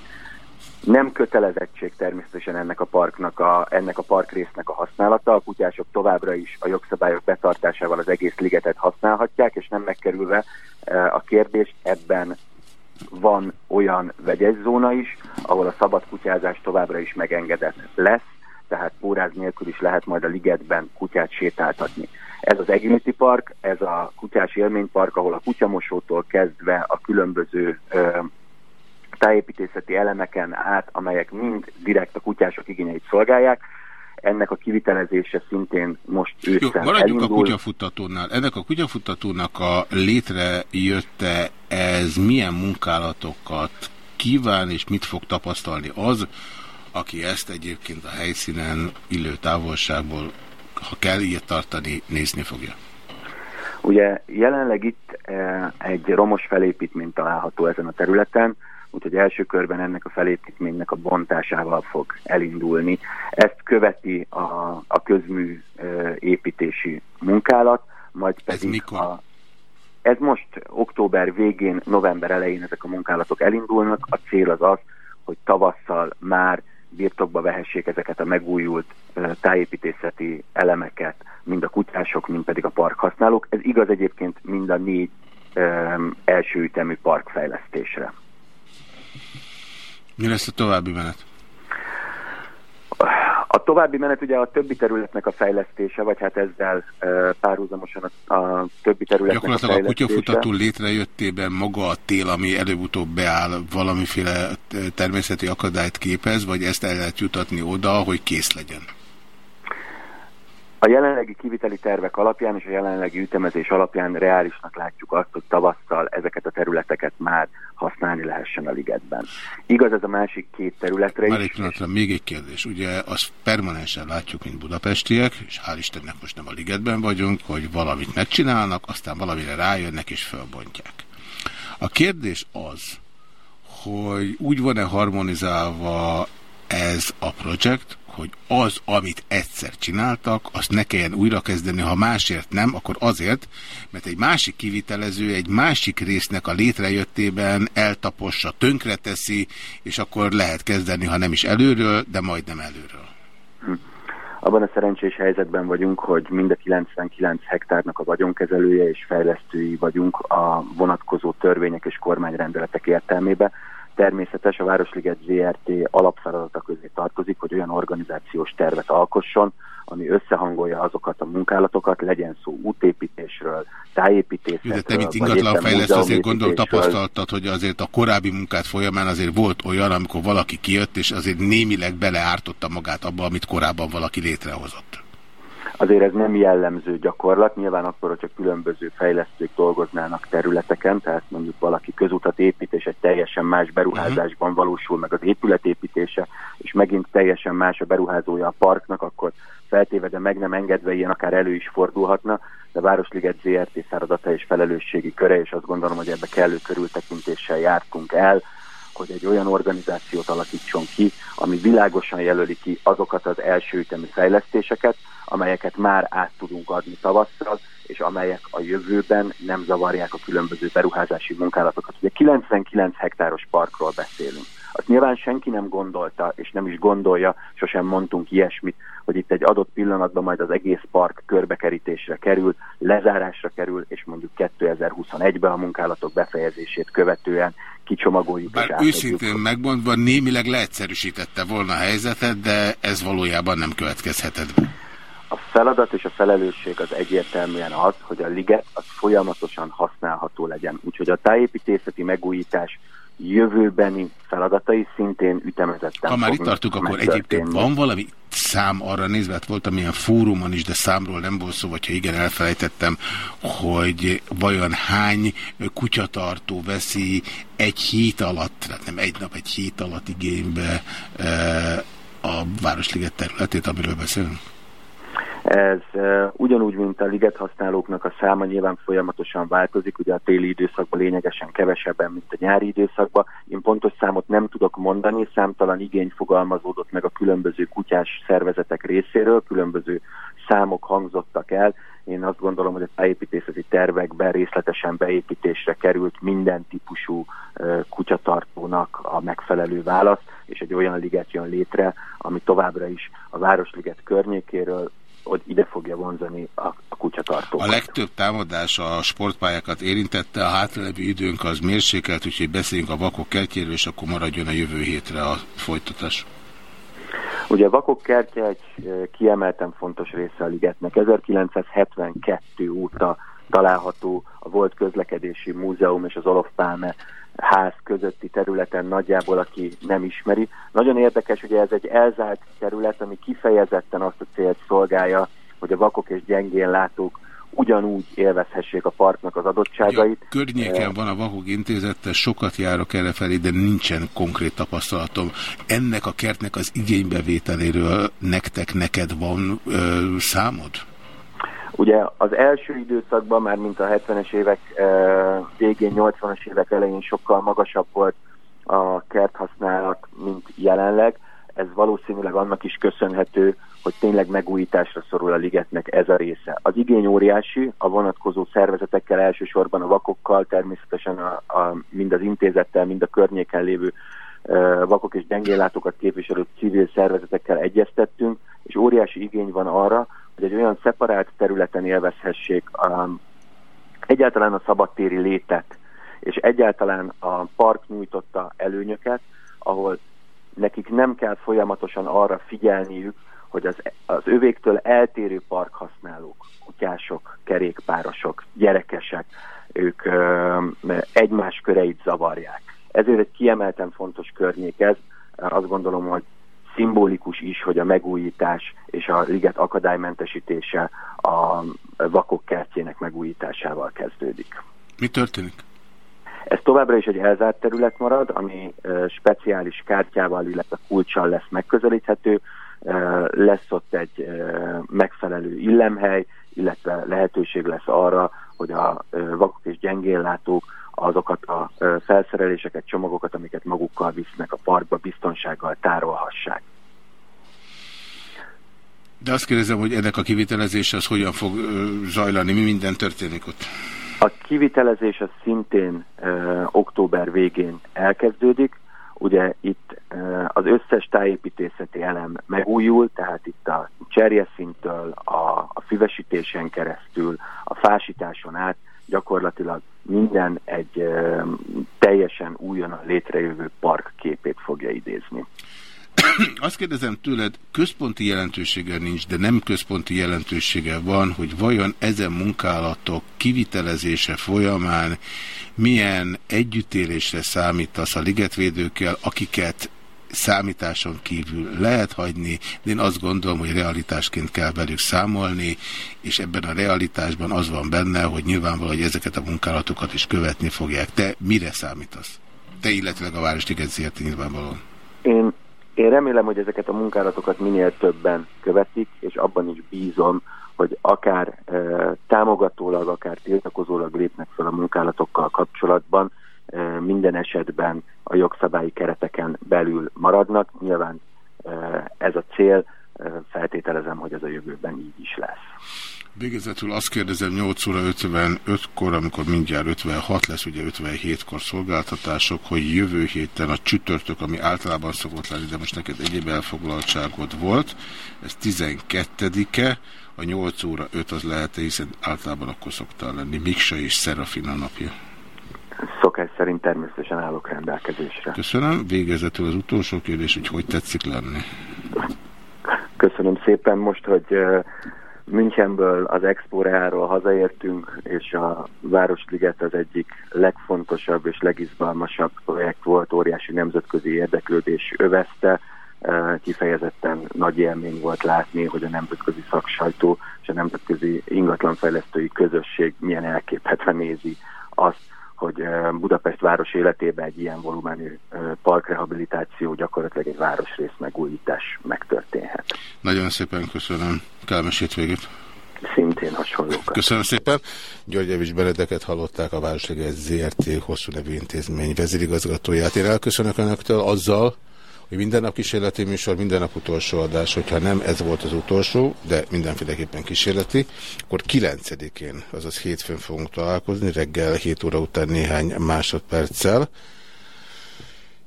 Nem kötelezettség természetesen ennek a parknak, a, ennek a parkrésznek a használata. A kutyások továbbra is a jogszabályok betartásával az egész ligetet használhatják, és nem megkerülve e, a kérdést, ebben van olyan vegyes zóna is, ahol a szabad kutyázás továbbra is megengedett lesz, tehát póráz nélkül is lehet majd a ligetben kutyát sétáltatni. Ez az Agility Park, ez a kutyás élménypark, ahol a kutyamosótól kezdve a különböző ö, tájépítészeti elemeken át, amelyek mind direkt a kutyások igényeit szolgálják, ennek a kivitelezése szintén most ősszel Jó, maradjunk elindul. a kutyafuttatónál. Ennek a kutyafuttatónak a létrejötte, ez milyen munkálatokat kíván, és mit fog tapasztalni az, aki ezt egyébként a helyszínen illő távolságból, ha kell ilyet tartani, nézni fogja? Ugye jelenleg itt e, egy romos felépítmény található ezen a területen, úgyhogy első körben ennek a felépítménynek a bontásával fog elindulni. Ezt követi a, a közmű e, építési munkálat, majd pedig Ez mikor? A, ez most október végén, november elején ezek a munkálatok elindulnak. A cél az az, hogy tavasszal már birtokba vehessék ezeket a megújult tájépítészeti elemeket, mind a kutyások, mind pedig a parkhasználók. Ez igaz egyébként mind a négy első ütemű parkfejlesztésre. Mi lesz a további menet? A további menet ugye a többi területnek a fejlesztése, vagy hát ezzel párhuzamosan a, a többi területnek Gyakorlatilag a, a kutyafutató létrejöttében maga a tél, ami előbb-utóbb beáll, valamiféle természeti akadályt képez, vagy ezt el lehet jutatni oda, hogy kész legyen? A jelenlegi kiviteli tervek alapján és a jelenlegi ütemezés alapján reálisnak látjuk azt, hogy tavasszal ezeket a területeket már használni lehessen a ligetben. Igaz ez a másik két területre már is. Egy még egy kérdés. Ugye azt permanensen látjuk, mint budapestiek, és hál' Istennek most nem a ligetben vagyunk, hogy valamit megcsinálnak, aztán valamire rájönnek és felbontják. A kérdés az, hogy úgy van-e harmonizálva ez a projekt, hogy az, amit egyszer csináltak, azt ne kelljen újrakezdeni, ha másért nem, akkor azért, mert egy másik kivitelező egy másik résznek a létrejöttében eltapossa, tönkreteszi, és akkor lehet kezdeni, ha nem is előről, de majdnem előről. Hm. Abban a szerencsés helyzetben vagyunk, hogy mind a 99 hektárnak a vagyonkezelője és fejlesztői vagyunk a vonatkozó törvények és kormányrendeletek értelmében, természetes, a Városliget ZRT alapfeladata közé tartozik, hogy olyan organizációs tervet alkosson, ami összehangolja azokat a munkálatokat, legyen szó útépítésről, tájépítésről. De te, mint ingatlanfejlesztő, azért gondol tapasztaltad, hogy azért a korábbi munkát folyamán azért volt olyan, amikor valaki kijött, és azért némileg beleártotta magát abba, amit korábban valaki létrehozott. Azért ez nem jellemző gyakorlat, nyilván akkor, hogyha különböző fejlesztők dolgoznának területeken, tehát mondjuk valaki közutat épít, és egy teljesen más beruházásban valósul meg az épületépítése, és megint teljesen más a beruházója a parknak, akkor feltéve, de meg nem engedve ilyen akár elő is fordulhatna, de Városliget ZRT. feladata és felelősségi köre, és azt gondolom, hogy ebbe kellő körültekintéssel jártunk el, hogy egy olyan organizációt alakítson ki, ami világosan jelöli ki azokat az első ütemű fejlesztéseket, amelyeket már át tudunk adni tavasszal, és amelyek a jövőben nem zavarják a különböző beruházási munkálatokat. Ugye 99 hektáros parkról beszélünk. Azt nyilván senki nem gondolta, és nem is gondolja, sosem mondtunk ilyesmit, hogy itt egy adott pillanatban majd az egész park körbekerítésre kerül, lezárásra kerül, és mondjuk 2021-ben a munkálatok befejezését követően kicsomagoljuk. Bár őszintén megmondva némileg leegyszerűsítette volna a helyzetet, de ez valójában nem következhetett be. A feladat és a felelősség az egyértelműen az, hogy a liget az folyamatosan használható legyen. Úgyhogy a tájépítészeti megújítás jövőbeni feladatai szintén ütemezetten Ha már itt tartunk, akkor egyébként van valami szám arra nézve, hát voltam ilyen fórumon is, de számról nem volt szó, vagy ha igen, elfelejtettem, hogy vajon hány kutyatartó veszi egy hét alatt, tehát nem egy nap, egy hét alatt igénybe e, a Városliget területét, amiről beszélünk? Ez ugyanúgy, mint a liget használóknak a száma nyilván folyamatosan változik, ugye a téli időszakban lényegesen kevesebben, mint a nyári időszakban. Én pontos számot nem tudok mondani, számtalan igény fogalmazódott meg a különböző kutyás szervezetek részéről, különböző számok hangzottak el. Én azt gondolom, hogy a tájépítészeti tervekben részletesen beépítésre került minden típusú kutyatartónak a megfelelő válasz, és egy olyan liget jön létre, ami továbbra is a Városliget környékéről hogy ide fogja vonzani a, a kutyatartókat. A legtöbb támadás a sportpályákat érintette, a hátralevő időnk az mérsékelt, úgyhogy beszéljünk a vakok kertjéről, és akkor maradjon a jövő hétre a folytatás. Ugye a vakok kertje egy kiemelten fontos része a ligetnek. 1972 óta található a Volt Közlekedési Múzeum és az Olof Pálme ház közötti területen nagyjából, aki nem ismeri. Nagyon érdekes, hogy ez egy elzárt terület, ami kifejezetten azt a célt szolgálja, hogy a vakok és gyengén látók ugyanúgy élvezhessék a parknak az adottságait. Ja, környéken van a Vakok Intézettel, sokat járok erre felé, de nincsen konkrét tapasztalatom. Ennek a kertnek az igénybevételéről nektek, neked van ö, számod? Ugye az első időszakban, már mint a 70-es évek végén, 80-as évek elején sokkal magasabb volt a kerthasználat, mint jelenleg. Ez valószínűleg annak is köszönhető, hogy tényleg megújításra szorul a ligetnek ez a része. Az igény óriási, a vonatkozó szervezetekkel, elsősorban a vakokkal, természetesen a, a, mind az intézettel, mind a környéken lévő vakok és gyengéllátókat képviselő civil szervezetekkel egyeztettünk, és óriási igény van arra, hogy egy olyan szeparált területen élvezhessék um, egyáltalán a szabadtéri létet, és egyáltalán a park nyújtotta előnyöket, ahol nekik nem kell folyamatosan arra figyelniük, hogy az, az övéktől eltérő parkhasználók, kutyások, kerékpárosok, gyerekesek, ők ö, egymás köreit zavarják. Ezért egy kiemelten fontos környék ez. Azt gondolom, hogy szimbolikus is, hogy a megújítás és a liget akadálymentesítése a vakok kertjének megújításával kezdődik. Mi történik? Ez továbbra is egy elzárt terület marad, ami speciális kártyával, illetve kulcsal lesz megközelíthető. Lesz ott egy megfelelő illemhely, illetve lehetőség lesz arra, hogy a vakok és gyengéllátók azokat a felszereléseket, csomagokat, amiket magukkal visznek a parkba, biztonsággal tárolhassák. De azt kérdezem, hogy ennek a kivitelezése az hogyan fog zajlani, mi minden történik ott? A kivitelezés az szintén ö, október végén elkezdődik. Ugye itt ö, az összes tájépítészeti elem megújul, tehát itt a cserjeszintől, a, a füvesítésen keresztül, a fásításon át gyakorlatilag minden egy ö, teljesen újonnan létrejövő park képét fogja idézni. Azt kérdezem tőled, központi jelentősége nincs, de nem központi jelentősége van, hogy vajon ezen munkálatok kivitelezése folyamán milyen együttélésre számítasz a ligetvédőkkel, akiket számításon kívül lehet hagyni, de én azt gondolom, hogy realitásként kell velük számolni, és ebben a realitásban az van benne, hogy nyilvánvaló, hogy ezeket a munkálatokat is követni fogják. Te mire számítasz? Te, illetve a Városliget ZRT nyilvánvalóan. Én, én remélem, hogy ezeket a munkálatokat minél többen követik, és abban is bízom, hogy akár e, támogatólag, akár tiltakozólag lépnek fel a munkálatokkal kapcsolatban, minden esetben a jogszabályi kereteken belül maradnak. Nyilván ez a cél, feltételezem, hogy ez a jövőben így is lesz. Végezetül azt kérdezem 8 óra 55-kor, amikor mindjárt 56 lesz, ugye 57-kor szolgáltatások, hogy jövő héten a csütörtök, ami általában szokott lenni, de most neked egyéb elfoglaltságod volt, ez 12-e, a 8 óra 5 az lehet -e, hiszen általában akkor szoktál lenni Miksa és Szerafina napja. Szokás szerint természetesen állok rendelkezésre. Köszönöm. Végezetül az utolsó kérdés, hogy hogy tetszik lenni? Köszönöm szépen most, hogy Münchenből, az Expo Reáról hazaértünk, és a Városliget az egyik legfontosabb és legizgalmasabb projekt volt, óriási nemzetközi érdeklődés övezte. Kifejezetten nagy élmény volt látni, hogy a nemzetközi szaksajtó és a nemzetközi ingatlanfejlesztői közösség milyen elképhetve nézi azt, hogy Budapest város életében egy ilyen volumenű parkrehabilitáció, gyakorlatilag egy városrész megújítás megtörténhet. Nagyon szépen köszönöm. Kellemes hétvégét. Szintén hasonlókat. Köszönöm szépen. György Evics Benedeket hallották a Városliget ZRT hosszú nevű intézmény vezérigazgatóját. Én elköszönök önöktől azzal, hogy minden nap kísérleti műsor, minden nap utolsó adás, hogyha nem ez volt az utolsó, de mindenféleképpen kísérleti, akkor 9-én, azaz hétfőn fogunk találkozni, reggel 7 óra után néhány másodperccel,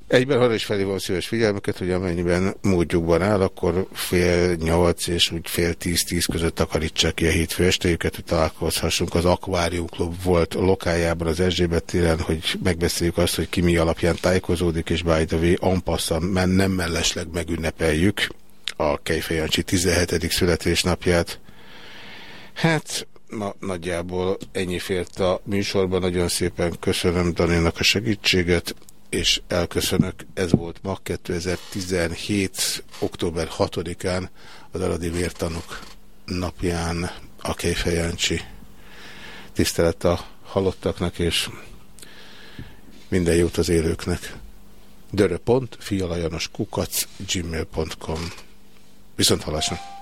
Egyben arra is felhívom szíves figyelmeket, hogy amennyiben módjukban áll, akkor fél nyolc és úgy fél tíz-tíz között takarítsák ki a hétfő estejüket, hogy találkozhassunk. Az Aquarium Club volt lokájában az Erzsébet téren, hogy megbeszéljük azt, hogy ki mi alapján tájékozódik, és by the way, mert nem mellesleg megünnepeljük a Kejfejancsi 17. születésnapját. Hát, ma nagyjából ennyi fért a műsorban. Nagyon szépen köszönöm Daninak a segítséget és elköszönök. Ez volt ma 2017. október 6-án az Aradi Vértanok napján a Kejfejancsi tisztelet a halottaknak, és minden jót az élőknek. dörö.fialajanoskukac gmail.com Viszont halásra!